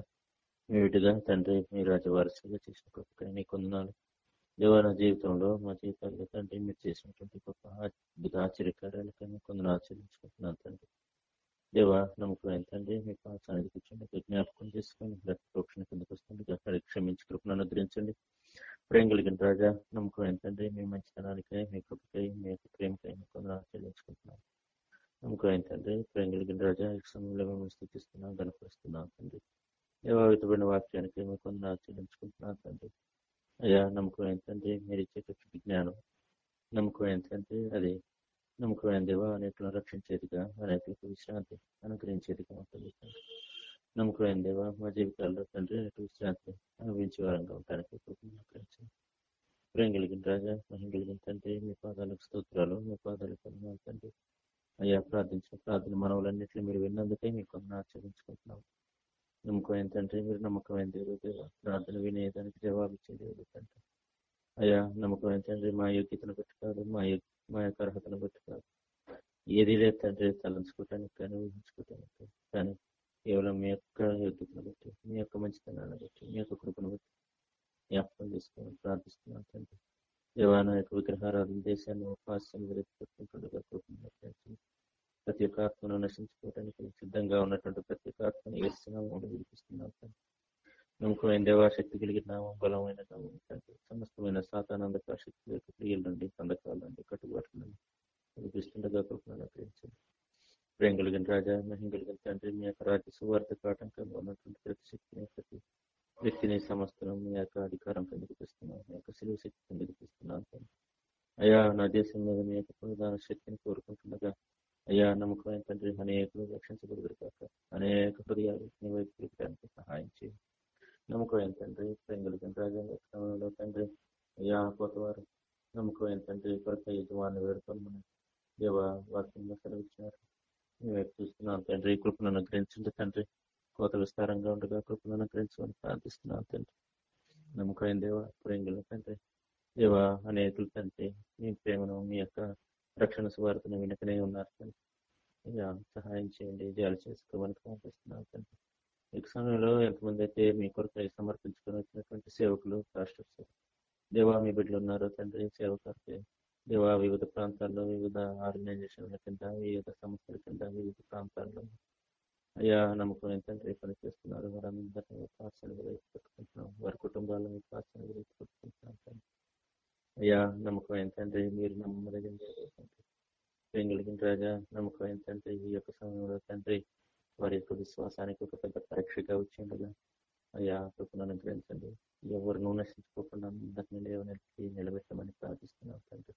మీ బిడ్డగా తండ్రి మీ రాజవారసుగా చేసిన కృపకై నీ కొందనాలు దేవ నా జీవితంలో మా జీవితాల్లో తండ్రి మీరు చేసినటువంటి గొప్ప ఆశ్చర్య ఆశ్చర్యకార్యాలకై కొందరు ఆచరించుకుంటున్నాను తండ్రి. దేవ నమ్మకం ఎంతండి మీ పాసానికి కూర్చొని జ్ఞాపకం చేసుకొని ప్రోక్షణ కిందకు వస్తుంది అక్కడ క్షమించి కృపను అనుగ్రహించండి. ప్రేమ కలిగిన రాజా నమ్మకం ఏంటంటే మీ మంచితనానికై మీ కృపకై మీ యొక్క ప్రేమకై మీ కొందరు ఆచరించుకుంటున్నాను నమ్మకం ఏంటంటే ప్రేమ కలిగిన రాజా ఈ సమయంలో మేము స్థితిస్తున్నాం కనపరుస్తున్నాం తండ్రి. దేవావితమైన వాక్యానికి మీ కొందరు ఆచరించుకుంటున్నాం తండ్రి. అయ్యా నమ్మకం ఏంటంటే మీరు ఇచ్చే జ్ఞానం. నమ్మకం ఏంటంటే అది నమ్మకమైన దేవ అనేకులను రక్షించేదిగా అనేకులకు విశ్రాంతి అనుగ్రహించేదిగా ఉంటుంది నమ్మకమైన దేవ మా జీవితాల్లో తండ్రి అనేక విశ్రాంతి అనుభవించే వారంగా ఉండడానికి అనుగ్రహించండి. ప్రేమ కలిగిన రాజా మహిం కలిగిన తండ్రి మీ పాదాలకు స్తోత్రాలు మీ పాదాలకు వందనాలు తండ్రి. అయ్యా ప్రార్థించిన ప్రార్థన మనవులన్నింటినీ మీరు విన్నందుకే మీకు కొందరు ఆచరించుకుంటున్నాం. నమ్మకమైన తండ్రి మీరు నమ్మకమైన దేవుడు దేవ. ప్రార్థన వినేదానికి జవాబిచ్చే దేవుడు తండ్రి. అయ్యా నమ్మకమైన తండ్రి మా యోగ్యతను బట్టి కాదు మా యొగ్- మా యొక్క అర్హతను బట్టి కాదు ఏది లేదు తండ్రి తలంచుకోవటానికి కానీ ఊహించుకోవటానికి కానీ. కేవలం మీ యొక్క యోగ్యతను బట్టి మీ యొక్క మంచితనాన్ని బట్టి మీ యొక్క కృపను బట్టి జ్ఞాపకం చేసుకోమని ప్రార్థిస్తున్నాను తండ్రి. దేవాన యొక్క విగ్రహారాధన దేశాన్ని ఉపాస్యాన్ని వెతుకుంటుండగా కృపను ప్రతి ఒక్క ఆత్మను నశించుకోవడానికి సిద్ధంగా ఉన్నటువంటి ప్రతి ఒక్క ఆత్మను ఏస్తున్నాము విడిపిస్తున్నాం తండ్రి. నమ్మకమైన దేవాశక్తి కలిగిన బలమైన సమస్తమైన సాతానందక శక్తి యొక్క క్రియల నుండి కందకాల నుండి కట్టుబాట్ల నుండి విడిపిస్తుండగా ప్రేమ కలిగిన రాజా మహిం కలిగిన తండ్రి మీ యొక్క రాజ్య సువార్థకు ఆటంకంగా ఉన్నటువంటి ప్రతి శక్తిని ప్రతి వ్యక్తిని సమస్తను మీ యొక్క అధికారం కిందకి తెస్తున్నాం మీ యొక్క శిలువ శక్తి కిందకి అయ్యా నా దేశం మీద మీ యొక్క ప్రధాన శక్తిని కోరుకుంటుండగా అయ్యా నమ్మకమైన తండ్రి అనేకులు రక్షించబడుదురు కాక అనేక హృదయాలు మీ వైపు తిరగడానికి సహాయం చేయండి నమ్మకం తండ్రి ప్రేంగులకి రాజ్యాంగ క్రమంలో తండ్రి అయ్యా కొత్తవారు నమ్మకం తండ్రి కొరత యజమాని వేడుకొని దేవ వాక్యంగా సెలవిచ్చినారు. మేము చూస్తున్నాం తండ్రి కృపను అనుగ్రహించండి తండ్రి. కోత విస్తారంగా ఉండగా కృపను అనుగ్రహించమని ప్రార్థిస్తున్నాం తండ్రి. నమ్మకం దేవ ప్రేంగుల తండ్రి. దేవ అనేకులు తండ్రి మీ ప్రేమను మీ యొక్క రక్షణ సువార్తను వెనుకనే ఉన్నారు తండ్రి. అయ్యా సహాయం చేయండి జాలి చేసుకోమని ప్రార్థిస్తున్నాం తండ్రి. ఈ సమయంలో ఎంతమంది అయితే మీ కొరకు సమర్పించుకొని వచ్చినటువంటి సేవకులు పాస్టర్స్ దేవా మీ బిడ్డలు ఉన్నారు. తండ్రి సేవకులకి దేవా వివిధ ప్రాంతాల్లో వివిధ ఆర్గనైజేషన్ల కింద వివిధ సంస్థల కింద వివిధ ప్రాంతాల్లో. అయ్యా నమ్మకం ఏంటంటే పని చేస్తున్నారు. వారందరినీ ప్రార్థన పెట్టుకుంటున్నాం వారి కుటుంబాలను ప్రార్థన పెట్టుకుంటున్నాం అయ్యా నమ్మకం ఏంటంటే మీరు నమ్మదగిన తండ్రి. రాజా నమ్మకం ఏంటంటే ఈ యొక్క సమయంలో తండ్రి వారి యొక్క విశ్వాసానికి ఒక పెద్ద పరీక్షగా వచ్చిండగా అయ్యా కృపను అనుగ్రహించండి. ఎవరినూ నశించుకోకుండా అందరినీ లేవనెత్తి నిలబెట్టమని ప్రార్థిస్తున్నాం తండ్రి.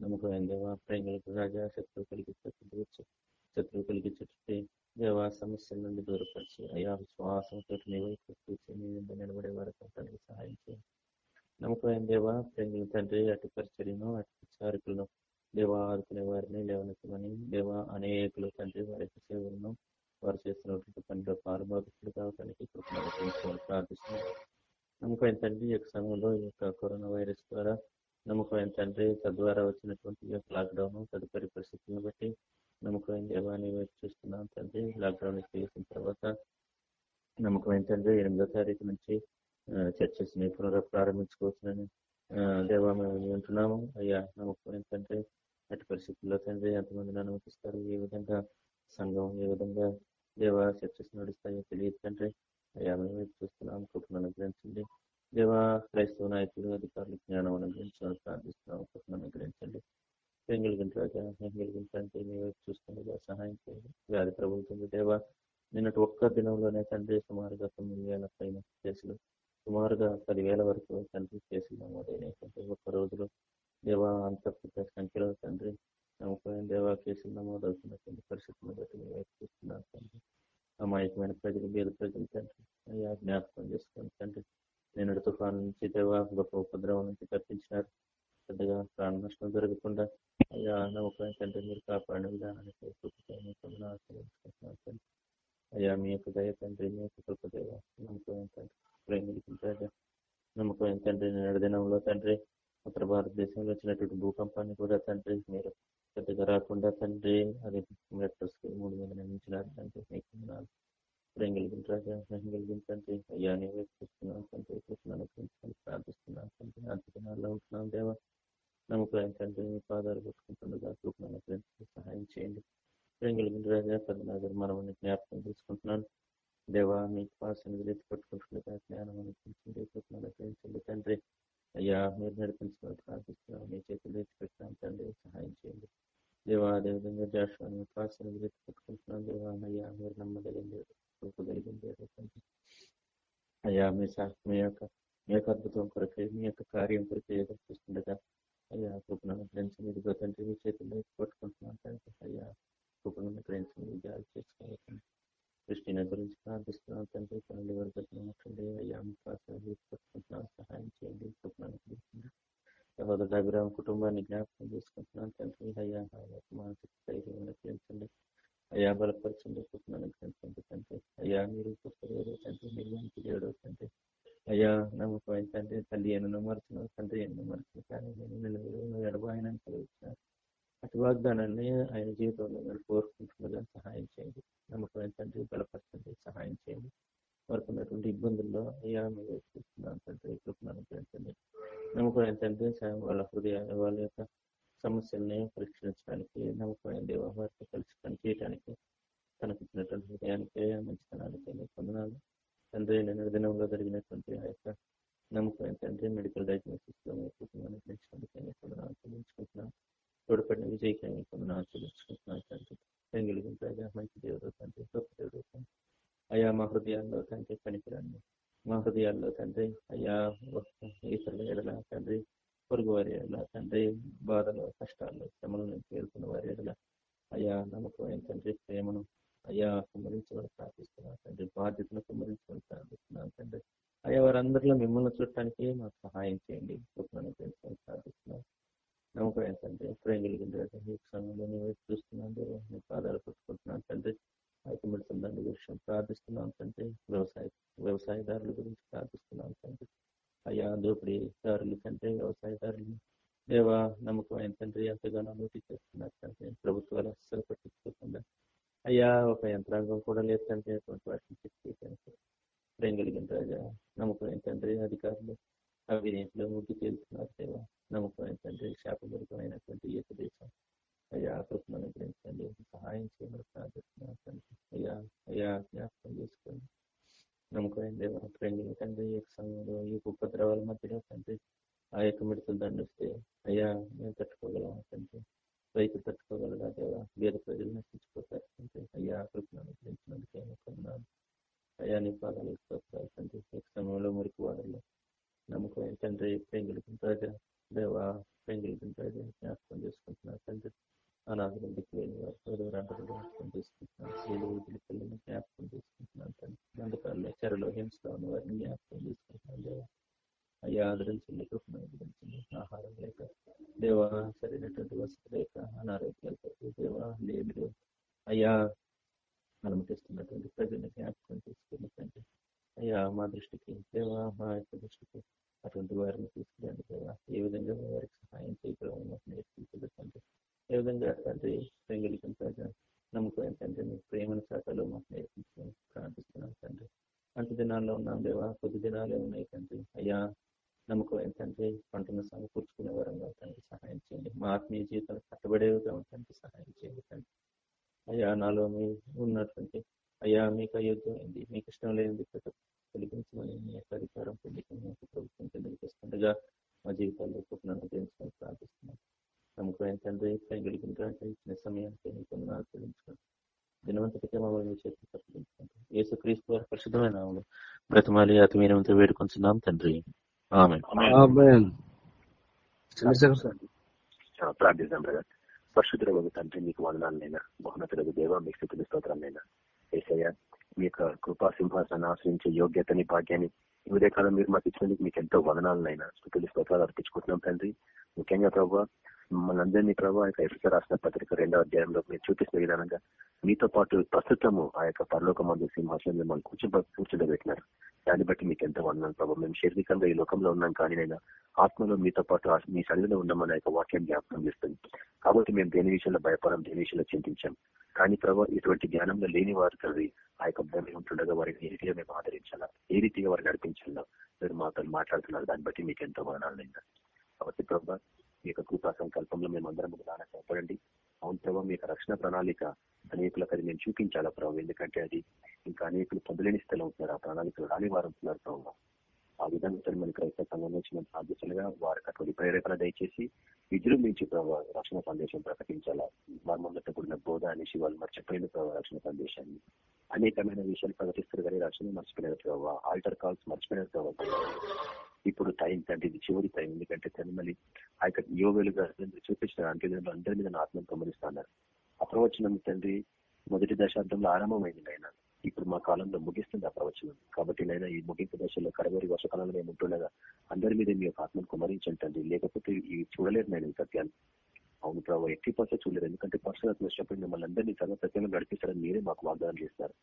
నమ్మకం దేవా ప్రేమలకు రాజా శత్రువు కలిగి శత్రువు కలిగి దేవా సమస్యల నుండి దూరపరిచి అయ్యా విశ్వాసంతో నీ వైపు చూసి నీ మీద నిలబడే వారికి ఉండడానికి సహాయం చేయండి నమ్మకం దేవా ప్రేమల తండ్రి అటు పరిచర్యను అటు విచారకులను దేవా ఆదుకునే వారిని లేవనెత్తమని దేవా అనేకులు తండ్రి వారి యొక్క సేవలను వారు చేస్తున్నటువంటి పనిలో పాలుభాగస్తులు కావడానికి కృపణ ప్రార్థిస్తున్నాం. నమ్మకమైన తండ్రి ఈ యొక్క సమయంలో ఈ యొక్క కరోనా వైరస్ ద్వారా నమ్మకమైన తండ్రి తద్వారా వచ్చినటువంటి ఈ యొక్క లాక్డౌన్ తదుపరి పరిస్థితులను బట్టి నమ్మకమైన దేవాన్ని వైపు చూస్తున్నాం తండ్రి. లాక్డౌన్ చేసిన తర్వాత నమ్మకమైన తండ్రి ఎనిమిదో తారీఖు నుంచి చర్చస్ని పునఃప్రారంభించుకోవచ్చునని దేవా మేము వింటున్నాము. అయ్యా నమ్మకం తండ్రి అటు పరిస్థితుల్లో తండ్రి ఎంతమందిని అనుమతిస్తారు? ఏ విధంగా? సంఘం ఏ విధంగా? దేవ చర్చస్ నడుస్తాయో తెలియదు తండ్రి. అయ్యా మేము చూస్తున్నాం కుటుంబం అనుగ్రహించండి. దేవా క్రైస్తవ నాయకులు అధికారులు జ్ఞానం అనుగ్రహించాలని ప్రార్థిస్తున్నాం కుటుంబం అనుగ్రహించండి. పెంగిలిగిన రాజా పెంగిలిగిన తండ్రి మీ వైపు చూస్తుండగా సహాయం చేయండి. వ్యాధి ప్రభుత్వం దేవా నిన్నటి ఒక్క దినంలోనే తండ్రి సుమారుగా తొమ్మిది వేల పైన కేసులు సుమారుగా పదివేల వరకు తండ్రి కేసులు నమోదైనాయి. తండ్రి ఒక్క రోజులో దేవ అంత పెద్ద సంఖ్యలో తండ్రి నమ్మకమైన దేవా కేసులు నమోదవుతున్నటువంటి పరిస్థితులను బట్టి మేము వైపు తండ్రి. అమాయకమైన ప్రజలు బీద ప్రజలు తండ్రి. అయ్యా జ్ఞాపకం చేసుకోండి తండ్రి నేను తుఫాను నుంచి దేవా గొప్ప ఉపద్రవం నుంచి తప్పించినారు. పెద్దగా ప్రాణ నష్టం జరగకుండా అయ్యా నమ్మకమైన తండ్రి మీరు కాపాడిన విధానానికి తండ్రి. అయ్యా మీ యొక్క దయ తండ్రి మీ యొక్క కృపదేవ నమ్మకమైన తండ్రి? ప్రేమించారు నమ్మకమైన తండ్రి? నిన్నటి దినంలో తండ్రి ఉత్తర భారతదేశంలో వచ్చినటువంటి భూకంపాన్ని కూడా తండ్రి మీరు పెద్దగా రాకుండా తండ్రి అదే మెట్రస్ మూడు మీద నియమించినారు మీకు ప్రేమ రాజా స్నేహం కలిగిన తండ్రి అయ్యా నేను చూస్తున్నాను తండ్రి ప్రార్థిస్తున్నాను తండ్రి ఉంటున్నాను దేవా. నమ్మకం తండ్రి మీ పాదాలు పెట్టుకుంటుండగా కృపణను పెంచి సహాయం చేయండి. ప్రేమ కలిగిన రాజా పద్మనాభర్ జ్ఞాపకం తీసుకుంటున్నాను దేవా మీకు పాసను ఎత్తి పట్టుకుంటుండగా జ్ఞానం అనిపించండి కృపణను తండ్రి. అయ్యా మీరు నడిపించమని ప్రార్థిస్తున్నాం మీ చేతులు ఎత్తి పెట్టాను తండ్రి సహాయం చేయండి. దేవా అదేవిధంగా జాషువాని పాసను ఎత్తి పెట్టుకుంటున్నాం దేవా అయ్యా మీరు నమ్మదగింది చూపగలిగింది అయ్యా మీ సా మీ యొక్క మీ యొక్క అద్భుతం కొరకే మీ యొక్క కార్యం కొరకే ఎదురు చూస్తుండగా అయ్యా కృపణను గ్రహించి ఇదిగో తండ్రి మీ చేతుల్లో ఎత్తి పట్టుకుంటున్నాను తండ్రి అయ్యా కృపణను గ్రహించి మీరు జాలి చేసుకోవాలి సృష్టిని గురించి ప్రార్థిస్తున్నాం తండ్రి అయ్యా సహాయం చేయండి కుటుంబానికి కుటుంబాన్ని జ్ఞాపకం చేసుకుంటున్నాను తండ్రి అయ్యా మానసిక ధైర్యం పెంచండి అయ్యా బలపరచండి కుటుంబానికి తండ్రి అయ్యా మీరు పుస్తకాలు తండ్రి నిర్వహించి చేయడం తండ్రి అయ్యా నమ్మకం ఏంటంటే తల్లి ఎన్నో మరచిన తండ్రి ఎన్నో మరచిన కానీ నేను అటు వాగ్దానాన్ని ఆయన జీవితంలో మీరు కోరుకుంటుండగా సహాయం చేయండి. నమ్మకమైన తండ్రి బలపరచండి సహాయం చేయండి. వారికి ఉన్నటువంటి ఇబ్బందుల్లో అయ్యా మీరు చూస్తున్నాను తండ్రి కృపణను పెంచండి నమ్మకమైన తండ్రి వాళ్ళ హృదయ వాళ్ళ యొక్క సమస్యల్ని పరిష్కరించడానికి నమ్మకమైన దేవ వారితో కలిసి పనిచేయడానికి తనకిచ్చినటువంటి హృదయానికి మంచితనానికి నీకు తండ్రి నిన్న దినంలో జరిగినటువంటి ఆ యొక్క నమ్మకమైన తండ్రి మెడికల్ డయాగ్నోసిస్లో మీ కుటుంబాన్ని పెంచడానికి నీకు చెల్లించుకుంటున్నాను తోడ్పడిన విజయకి నీకు చెల్లించుకుంటున్నాను తండ్రి పెంగిలిగింటాగా మంచి దేవుడు తండ్రి గొప్ప దేవుడు అయ్యా మా హృదయాల్లో తండ్రి పనికిరాన్ని మా హృదయాల్లో తండ్రి అయ్యా ఇతరుల ఎడల తండ్రి పొరుగు వారి ఎడల తండ్రి బాధలు కష్టాలు శ్రమల నుంచి వెళ్తున్న వారి ఎడల. అయ్యా నమ్మకమైన తండ్రి ప్రేమను అయ్యా కుమ్మరించమని ప్రార్థిస్తున్నాను తండ్రి. బాధ్యతను కుమ్మరించమని ప్రార్థిస్తున్నాను తండ్రి. అయ్యా వారందరిలో మిమ్మల్ని చూడటానికి మాకు సహాయం చేయండి. కృపను పెంచుకొని ప్రార్థిస్తున్నాను. నమ్మకమైన తండ్రి ప్రేమ కలిగిన ఈ సమయంలో నేను వైపు చూస్తున్నాను నేను పాదాలు పట్టుకుంటున్నాను తండ్రి. అయితే దాని విషయం ప్రార్థిస్తున్నాం తండ్రి. వ్యవసాయ వ్యవసాయదారుల గురించి ప్రార్థిస్తున్నాం తండ్రి. అయ్యా దోపిడీదారులు తండ్రి వ్యవసాయదారులు. దేవా నమ్మకమైన తండ్రి ఎంతగానో నోటి చేస్తున్నారు తండ్రి. ప్రభుత్వాలు అస్సలు పట్టించుకోకుండా. అయ్యా ఒక యంత్రాంగం కూడా లేదు తండ్రి. అటువంటి వాటిని చెప్పి ప్రేమ కలిగిన రాజా నమ్మకమైన తండ్రి అధికారులు అవినీతిలో ముగ్గు తేలుతున్నారు దేవా. నమ్మకమైన తండ్రి శాపభరితమైనటువంటి ఈ దేశం అయ్యా కృపను అనుగ్రహించండి. సహాయం చేయమని ప్రార్థిస్తున్నాను. తండ్రి అయ్యా అయ్యా జ్ఞాపకం చేసుకోండి. నమ్మకమైన దేవ ప్రేమ తండ్రి ఈ యొక్క సమయంలో ఈ ఉపద్రవాల మధ్యలో తండ్రి ఆ యొక్క మిడతలు దండిస్తే అయ్యా మేము తట్టుకోగలం తండ్రి? రైతు తట్టుకోగలరా దేవా? వేరే ప్రజలు నశించిపోతారు తండ్రి. అయ్యా కృపను అనుగ్రహించినందుకే అనుకున్నాను అయ్యా నీ పాదాలు తండ్రి. ఈ సమయంలో మురికి వాడల్లో నమ్మకమైన తండ్రి ప్రేంగులకి రాజా దేవా ప్రేంగులకి రాజా జ్ఞాపకం చేసుకుంటున్నారు తండ్రి అనాథులు దిక్కులేని వారు సోదరులందరూ జ్ఞాపకం చేసుకుంటున్నాను స్త్రీలు వృద్ధుల పిల్లల్ని జ్ఞాపకం చేసుకుంటున్నాను తండ్రి బంధకాల్లో చెరలో హింసలో ఉన్న వారిని జ్ఞాపకం చేసుకుంటున్నాను దేవా అయ్యా ఆదరించండి కృపను ఆదరించండి ఆహారం లేక దేవా సరైనటువంటి వసతి లేక అనారోగ్యాలు దేవా లేదు అయ్యా అనుమతిస్తున్నటువంటి ప్రజల్ని జ్ఞాపకం చేసుకుని అయ్యా మా దృష్టికి దేవా మా యొక్క దృష్టికి అటువంటి వారిని తీసుకురండి దేవా ఏ విధంగా వారికి సహాయం చేయగలమో మాకు నేర్పించదు తండ్రి ఏ విధంగా తండ్రి ప్రేంగులకి ప్రజా నమ్మకం తండ్రి మీ ప్రేమను శాఖలో మాకు నేర్పించమని ప్రార్థిస్తున్నాం తండ్రి అంత దినాల్లో ఉన్నాం దేవా కొద్ది దినాలే ఉన్నాయి తండ్రి అయ్యా నమ్మకం తండ్రి పంటను సమకూర్చుకునే వరంగా తండ్రి సహాయం చేయండి మా ఆత్మీయ జీవితాలు కట్టబడేవిగా తండ్రి సహాయం చేయండి తండ్రి అయ్యా నాలో మీ ఉన్నటువంటి అయ్యా మీకు అయోగ్యమైంది మీకు ఇష్టం లేనిది కలిగించమని మీ యొక్క అధికారం పొందుకుని మీకు ప్రభుత్వం తెలియజేస్తుండగా మా జీవితాల్లో కుటుంబాన్ని పెంచుకొని ప్రార్థిస్తున్నాం నమ్మకం తండ్రి కలిగినటువంటి ఇచ్చిన సమయానికి మీకు ఆచరించుకోండి దినవంతటికే మమ్మల్ని మీ చేతి తప్పించుకుంటాం యేసు క్రీస్తు వారి పరిశుద్ధమైన నామములో మీరంతో వేడుకొంచున్నాం తండ్రి. ప్రార్థిస్తాం బ్రదర్. తండ్రి మీకు వందనాలనైనా బహుమతులకు దేవ మీకు స్థితులు స్తోత్రాలైనా ఏసయ్య మీ యొక్క కృపా సింహాసనాన్ని ఆశ్రయించే యోగ్యతని భాగ్యాన్ని ఈ ఉదయకాలం మీరు మాకు ఇచ్చినందుకు మీకు ఎంతో వదనాలనైనా. స్థుతులు స్తోత్రాలు అర్పించుకుంటున్నాం తండ్రి. ముఖ్యంగా ప్రభావ మమ్మల్ని అందరినీ ప్రభావ యొక్క ఎఫ్ఎస్ రాసిన పత్రిక రెండవ అధ్యాయంలో మీరు చూపిస్తున్న విధానంగా మీతో పాటు ప్రస్తుతము ఆ యొక్క పరలోక మందు సింహాసనం మిమ్మల్ని కూర్చో కూర్చోబెట్టినారు. దాన్ని బట్టి మీకు ఎంత వందనాలు ప్రభావ మేము శారీరకంగా ఈ లోకంలో ఉన్నాం కానీ నేను ఆత్మలో మీతో పాటు మీ సన్నిధిలో ఉన్నామని యొక్క వాక్యం జ్ఞాపకం చేస్తుంది. కాబట్టి మేము దేని విషయంలో భయపడం దేని విషయంలో చింతించాం కానీ ప్రభావ ఇటువంటి జ్ఞానంలో లేని వారు కలిగి ఆ యొక్క భూమి ఉంటుండగా వారిని ఏ రీతిగా మేము ఆదరించాలా? ఏ రీతిగా వారిని నడిపించాలా? మీరు మాతో మాట్లాడుతున్నారు. దాన్ని బట్టి మీకు ఎంతో వదనాలైనా కాబట్టి ప్రభావ మీ యొక్క కృపా సంకల్పంలో మేము అందరం దాన సహాయపడండి అవును ప్రభావ మీ యొక్క రక్షణ ప్రణాళిక అనేకులకు అది మేము చూపించాలా ప్రభావ ఎందుకంటే అది ఇంకా అనేకులు పొందలేని స్థలం ఉంటున్నారు. ఆ ప్రణాళికలు రాని వారు ఉంటున్నారు ప్రభావ ఆ విధంగా మన క్రైస్తవ సంఘం నుంచి వారికి అటువంటి ప్రేరేపణ దయచేసి విజృంభించి ప్రభావ రక్షణ సందేశం ప్రకటించాలా? మర్మంతో కూడిన బోధ అనేసి వాళ్ళు మర్చిపోయిన ప్రభావ రక్షణ సందేశాన్ని. అనేకమైన విషయాలు ప్రకటిస్తారు కానీ రక్షణ మర్చిపోయినారు ప్రభావ ఆల్టర్ కాల్స్ మర్చిపోయినారు ప్రభావ ఇప్పుడు టైం తండ్రి ఇది చివరి టైం. ఎందుకంటే తనమల్లి ఆ యొక్క యోగులుగా చూపించిన అంటే అందరి మీద ఆత్మను గమనిస్తున్నారు అప్రవచనం తండ్రి మొదటి దశాబ్దంలో ఆరంభమైంది నాయన. ఇప్పుడు మా కాలంలో ముగిస్తుంది ఆ ప్రవచనం. కాబట్టి నైనా ఈ ముగింపు దశలో కడవరి వర్షకాలంలో మేము ఉంటుండగా అందరి మీద మీ యొక్క ఆత్మను కుమరించండి తండ్రి. లేకపోతే ఇవి చూడలేదు నేను ఈ సత్యాన్ని అవును ప్రభావ ఎట్టి పర్సెంట్ చూడలేదు ఎందుకంటే పర్సనల్ వచ్చినప్పుడు మిమ్మల్ని అందరినీ సర్వ నడిపిస్తారని మీరే మాకు వాగ్దానం చేస్తారు.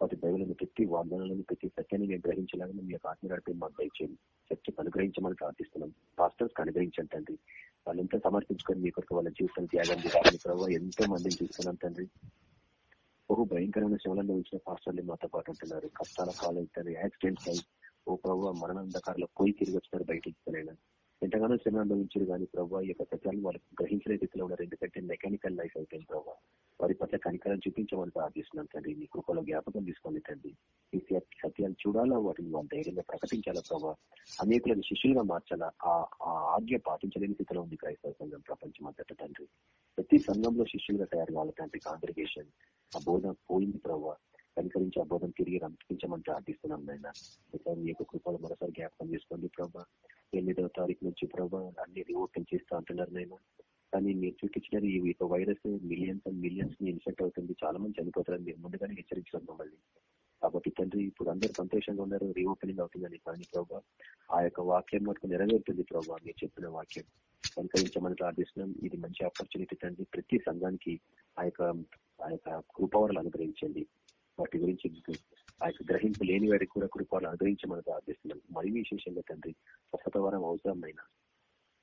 వాటి దైవలను పెట్టి వాగ్దానాలను పెట్టి సత్యాన్ని మేము గ్రహించలాగా మీ యొక్క ఆత్మ నడిపి మాకు దయచేయండి. చర్చకు అనుగ్రహించమని ప్రార్థిస్తున్నాం. పాస్టర్స్ అనుగ్రహించండి తండ్రి. వాళ్ళంతా సమర్పించుకొని మీ కొరకు వాళ్ళ జీవితం త్యాగం చేసుకుని ప్రభావ ఎంతో మందిని చూస్తున్నాం తండ్రి. బహు భయంకరమైన శ్రమలను వచ్చిన పాస్టర్లు మాతో పాటు ఉంటున్నారు. కష్టాల కాలం యాక్సిడెంట్స్ అయి ఓ ప్రభావ మరణాంధకారంలో పోయి తిరిగి వచ్చినారు బయటికి ఇస్తలేనా ఎంతగానో శ్రమ అనుభవించారు కానీ ప్రభావ ఈ యొక్క సత్యాన్ని వాళ్ళకి గ్రహించలే రీతిలో ఉన్నారు. ఎందుకంటే మెకానికల్ లైఫ్ అయిపోయింది ప్రభావ వారి పట్ల కనికరం చూపించమని ప్రార్థిస్తున్నాం తండ్రి. మీ కృపలో జ్ఞాపకం తీసుకోండి తండ్రి. ఈ సత్యాలు చూడాలా? వాటిని వాళ్ళ ధైర్యంగా ప్రకటించాలా ప్రభావ అనేకులను శిష్యులుగా మార్చాలా? ఆ ఆజ్ఞ పాటించలేని స్థితిలో ఉంది క్రైస్తవ సంఘం ప్రపంచం అంతటా తండ్రి. ప్రతి సంఘంలో శిష్యులుగా తయారు కావాలి తండ్రి? కాంగ్రిగేషన్ ఆ బోధ పోయింది ప్రభావ కనికరించి ఆ బోధం తిరిగి రంపించమని ప్రార్థిస్తున్నాం నాయన. మీ యొక్క కృపలు మరోసారి జ్ఞాపకం చేసుకోండి ప్రభావ ఎనిమిదవ తారీఖు నుంచి ప్రభావ అన్ని రివోపెన్ చేస్తూ అంటున్నారు నేను కానీ మీరు చూపించినారు ఈ యొక్క వైరస్ మిలియన్స్ అండ్ మిలియన్స్ని ఇన్ఫెక్ట్ అవుతుంది. చాలా మంది చనిపోతారని మీరు ముందుగానే హెచ్చరించారు మమ్మల్ని. కాబట్టి తండ్రి ఇప్పుడు అందరూ సంతోషంగా ఉన్నారు. రీఓపెనింగ్ అవుతుందని కానీ ప్రభా ఆ యొక్క వాక్యం మటుకు నెరవేరుతుంది ప్రభా మీరు చెప్పిన వాక్యం. కనుకరించమని ప్రార్థిస్తున్నాం. ఇది మంచి ఆపర్చునిటీ తండ్రి. ప్రతి సంఘానికి ఆ యొక్క ఆ యొక్క కృపవరాలు అనుగ్రహించండి. వాటి గురించి ఆ యొక్క గ్రహింపు లేని వారికి కూడా కృపలు అనుగ్రహించమని ప్రార్థిస్తున్నాం. మరి విశేషంగా తండ్రి స్వస్థత వరం అవసరమైన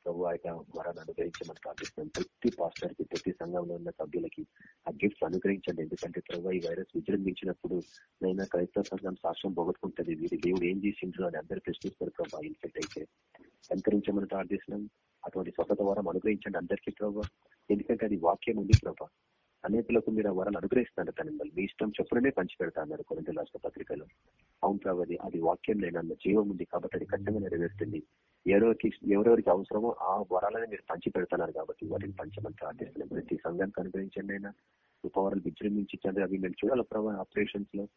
ప్రభు ఆ యొక్క వరాన్ని అనుగ్రహించమని ప్రార్థిస్తున్నాం. ప్రతి పాస్టర్కి ప్రతి సంఘంలో ఉన్న సభ్యులకి ఆ గిఫ్ట్స్ అనుగ్రహించండి. ఎందుకంటే ప్రభు ఈ వైరస్ విజృంభించినప్పుడు నైనా క్రైస్తవ సంఘం సాక్ష్యం పోగొట్టుకుంటుంది. వీరి దేవుడు ఏం చేసిండ్రు అని అందరూ ప్రశ్నిస్తారు ప్రభు ఇన్ఫెక్ట్ అయితే. అనుకరించమని ప్రార్థిస్తున్నాం. అటువంటి స్వతత వరం అనుగ్రహించండి అందరికీ ప్రభావ ఎందుకంటే అది వాక్యం ఉంది ప్రభా. అనేకులకు మీరు ఆ వరాలు అనుగ్రహిస్తాను తన మిమ్మల్ని. మీ ఇష్టం చెప్పుడనే పంచిపెడతా అన్నారు కొన్ని రాష్ట్ర పత్రికలో. అవును ప్రభు అది వాక్యం లేనన్న జీవం ఉంది కాబట్టి అది ఖచ్చితంగా నెరవేరుతుంది. ఎవరికి ఎవరెవరికి అవసరమో ఆ వరాలని మీరు పంచి పెడుతున్నారు కాబట్టి వాటిని పంచమని ప్రార్థిస్తున్నాం ప్రతి సంఘానికి అనుగ్రహించండి అయినా. ఉపవరాలు విజృంభించండి అవి మేము చూడాలి ప్రభావ ఆపరేషన్స్లో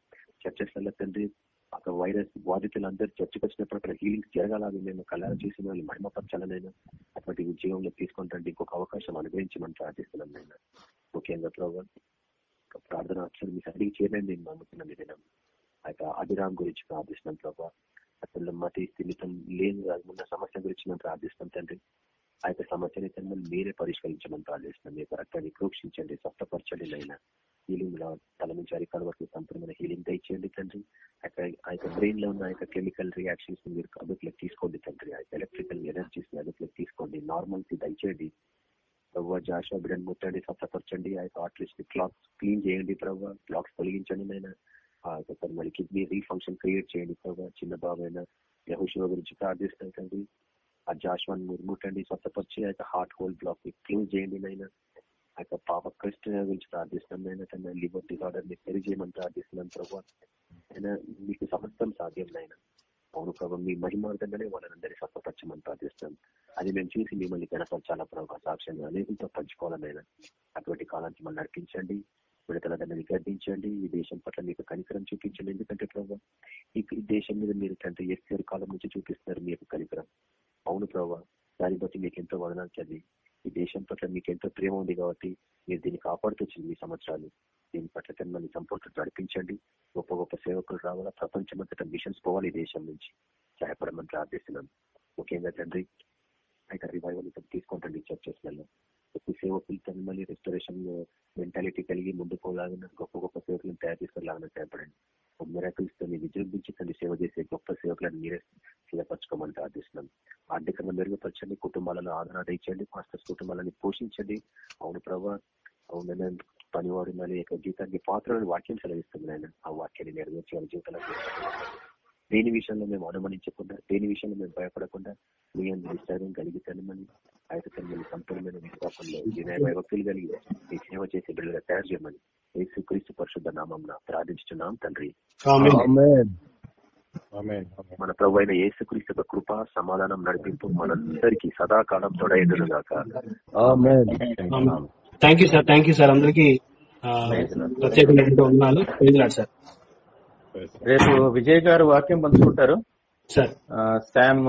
చర్చస్ తండ్రి. అక్కడ వైరస్ బాధితులు అందరూ చర్చకు వచ్చినప్పుడు అక్కడ హీలింగ్ జరగాలని మేము కళ్ళారా చేసి మిమ్మల్ని మహిమపరచాలనైనా అటువంటి ఉద్యోగంలో తీసుకుంటే ఇంకొక అవకాశం అనుగ్రహించమని ప్రార్థిస్తున్నాం నేను ముఖ్యంగా ప్రభావ ప్రార్థన అక్షరం మీ సరిగ్గా చేయలేని నేను నమ్ముతున్నాను ఈ దినం. ఆ యొక్క అభిరామ్ గురించి ప్రార్థిస్తున్నాం ప్రభావ అసలు మతి స్థిమితం లేని ఉన్న సమస్య గురించి మేము ప్రార్థిస్తాం తండ్రి. ఆ యొక్క సమస్యని తండ్రి మీరే పరిష్కరించమని ప్రార్థిస్తున్నాం. మీ యొక్క రక్తాన్ని ప్రోక్షించండి స్వస్థపరచండి నైనా హీలింగ్లో తల నుంచి అరికాల వరకు సంపూర్ణమైన హీలింగ్ దయచేయండి తండ్రి. అక్కడ ఆ యొక్క బ్రెయిన్లో ఉన్న ఆ యొక్క కెమికల్ రియాక్షన్స్ మీరు అదుపులోకి తీసుకోండి తండ్రి. ఆ ఎలక్ట్రికల్ ఎనర్జీస్ని అదుపులోకి తీసుకోండి. నార్మల్కి దయచేయండి. ప్రవ్వ జాషా బిడ్డను ముట్టండి స్వస్థపరచండి ఆ యొక్క ఆర్టిస్ట్ క్లాక్స్ క్లీన్ చేయండి ప్రవ్వ. క్లాక్స్ తొలగించండి నేను ఆ యొక్క మరి కిడ్నీ రీఫంక్షన్ క్రియేట్ చేయండి ప్రవ్వ. చిన్న బాబైన యహుశివ గురించి ప్రార్థిస్తాను తండ్రి. ఆ జాషువాన్ని మీరు ముట్టండి స్వస్థపరిచి ఆ యొక్క హార్ట్ హోల్ బ్లాక్ని క్లీన్ చేయండి నైనా ఆ యొక్క పాప క్రిస్టియన్ గురించి ప్రార్థిస్తున్నాం నేను తన లివర్ డిజార్డర్ని పెరిగేయమని ప్రార్థిస్తున్నాం ప్రభావ అయినా మీకు సమస్తం సాధ్యం నాయన. అవును ప్రభు మీ మహిమార్థంగానే వాళ్ళందరినీ స్వస్థపరచమని ప్రార్థిస్తున్నాం. అది మేము చూసి మిమ్మల్ని గణపరచాలా ప్రభు సాక్ష్యంగా అనేకులతో పంచుకోవాలనైనా అటువంటి కాలానికి మళ్ళీ నడిపించండి. విడతల దాన్ని గర్దించండి ఈ దేశం పట్ల మీకు కనికరం చూపించండి. ఎందుకంటే ప్రభావ ఈ ఈ దేశం మీద మీరు తండ్రి ఎస్ఆర్ కాలం నుంచి చూపిస్తున్నారు మీ యొక్క కనికరం. అవును ప్రభావ దాన్ని బట్టి మీకు ఎంతో వదనాలు చదివి ఈ దేశం పట్ల మీకు ఎంతో ప్రేమ ఉంది కాబట్టి మీరు దీన్ని కాపాడుతూ వచ్చింది ఈ సంవత్సరాలు. దీని పట్ల మిమ్మల్ని సంపూర్ణ నడిపించండి. గొప్ప గొప్ప సేవకులు రావాలా. ప్రపంచమంతటా మిషన్స్ పోవాలి ఈ దేశం నుంచి. సహాయపడమని ప్రార్థిస్తున్నాను. ముఖ్యంగా తండ్రి అయితే రివైవల్ తీసుకుంటండి చర్చెస్లలో ప్రతి సేవకులు తన మళ్ళీ రెస్టరేషన్ మెంటాలిటీ కలిగి ముందుకోలాగిన గొప్ప గొప్ప సేవకులను తయారు చేసుకోలాగిన సహాయపడండి మిరాకిల్స్తో విజృంభించి తల్లి సేవ చేసే గొప్ప సేవకులను మీరే సిద్ధపరచుకోమని ప్రార్థిస్తున్నాం ఆర్థికంగా మెరుగుపరచండి కుటుంబాలను ఆదరణ ఇచ్చండి మాస్టర్స్ కుటుంబాలని పోషించండి. అవును ప్రభా అవునైనా పనివాడు మళ్ళీ యొక్క జీవితానికి పాత్రలను వాక్యం సెలవిస్తుంది ఆయన ఆ వాక్యాన్ని నెరవేర్చాలి జీవితంలో దేని విషయంలో మేము అనుమానించకుండా దేని విషయంలో మేము భయపడకుండా మీ అందరి విస్తారం కలిగితనమని ఆయన తల్లి సంపూర్ణమైన విశ్వాసంలో వినయ భక్తులు కలిగి మీ సేవ చేసే బిడ్డగా తయారు చేయమని యేసు క్రీస్తు పరిశుద్ధ నామం ప్రార్థించుతున్నాం తండ్రి. మన ప్రభు అయిన యేసుక్రీస్తు యొక్క కృప సమాధానం నడిపింపు మనందరికీ సదాకాలం తొడైదును గాక amen. Thank you sir thank you sir అందరికి ఉన్నాను సార్ రేపు విజయ్ గారు వాక్యం పంచుకుంటారు. సార్ శామ్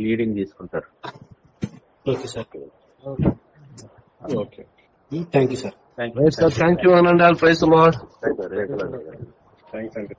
లీడింగ్ తీసుకుంటారు. Okay sir okay thank you sir Thank you. Thank you, Anand. Praise the Lord. Thank you.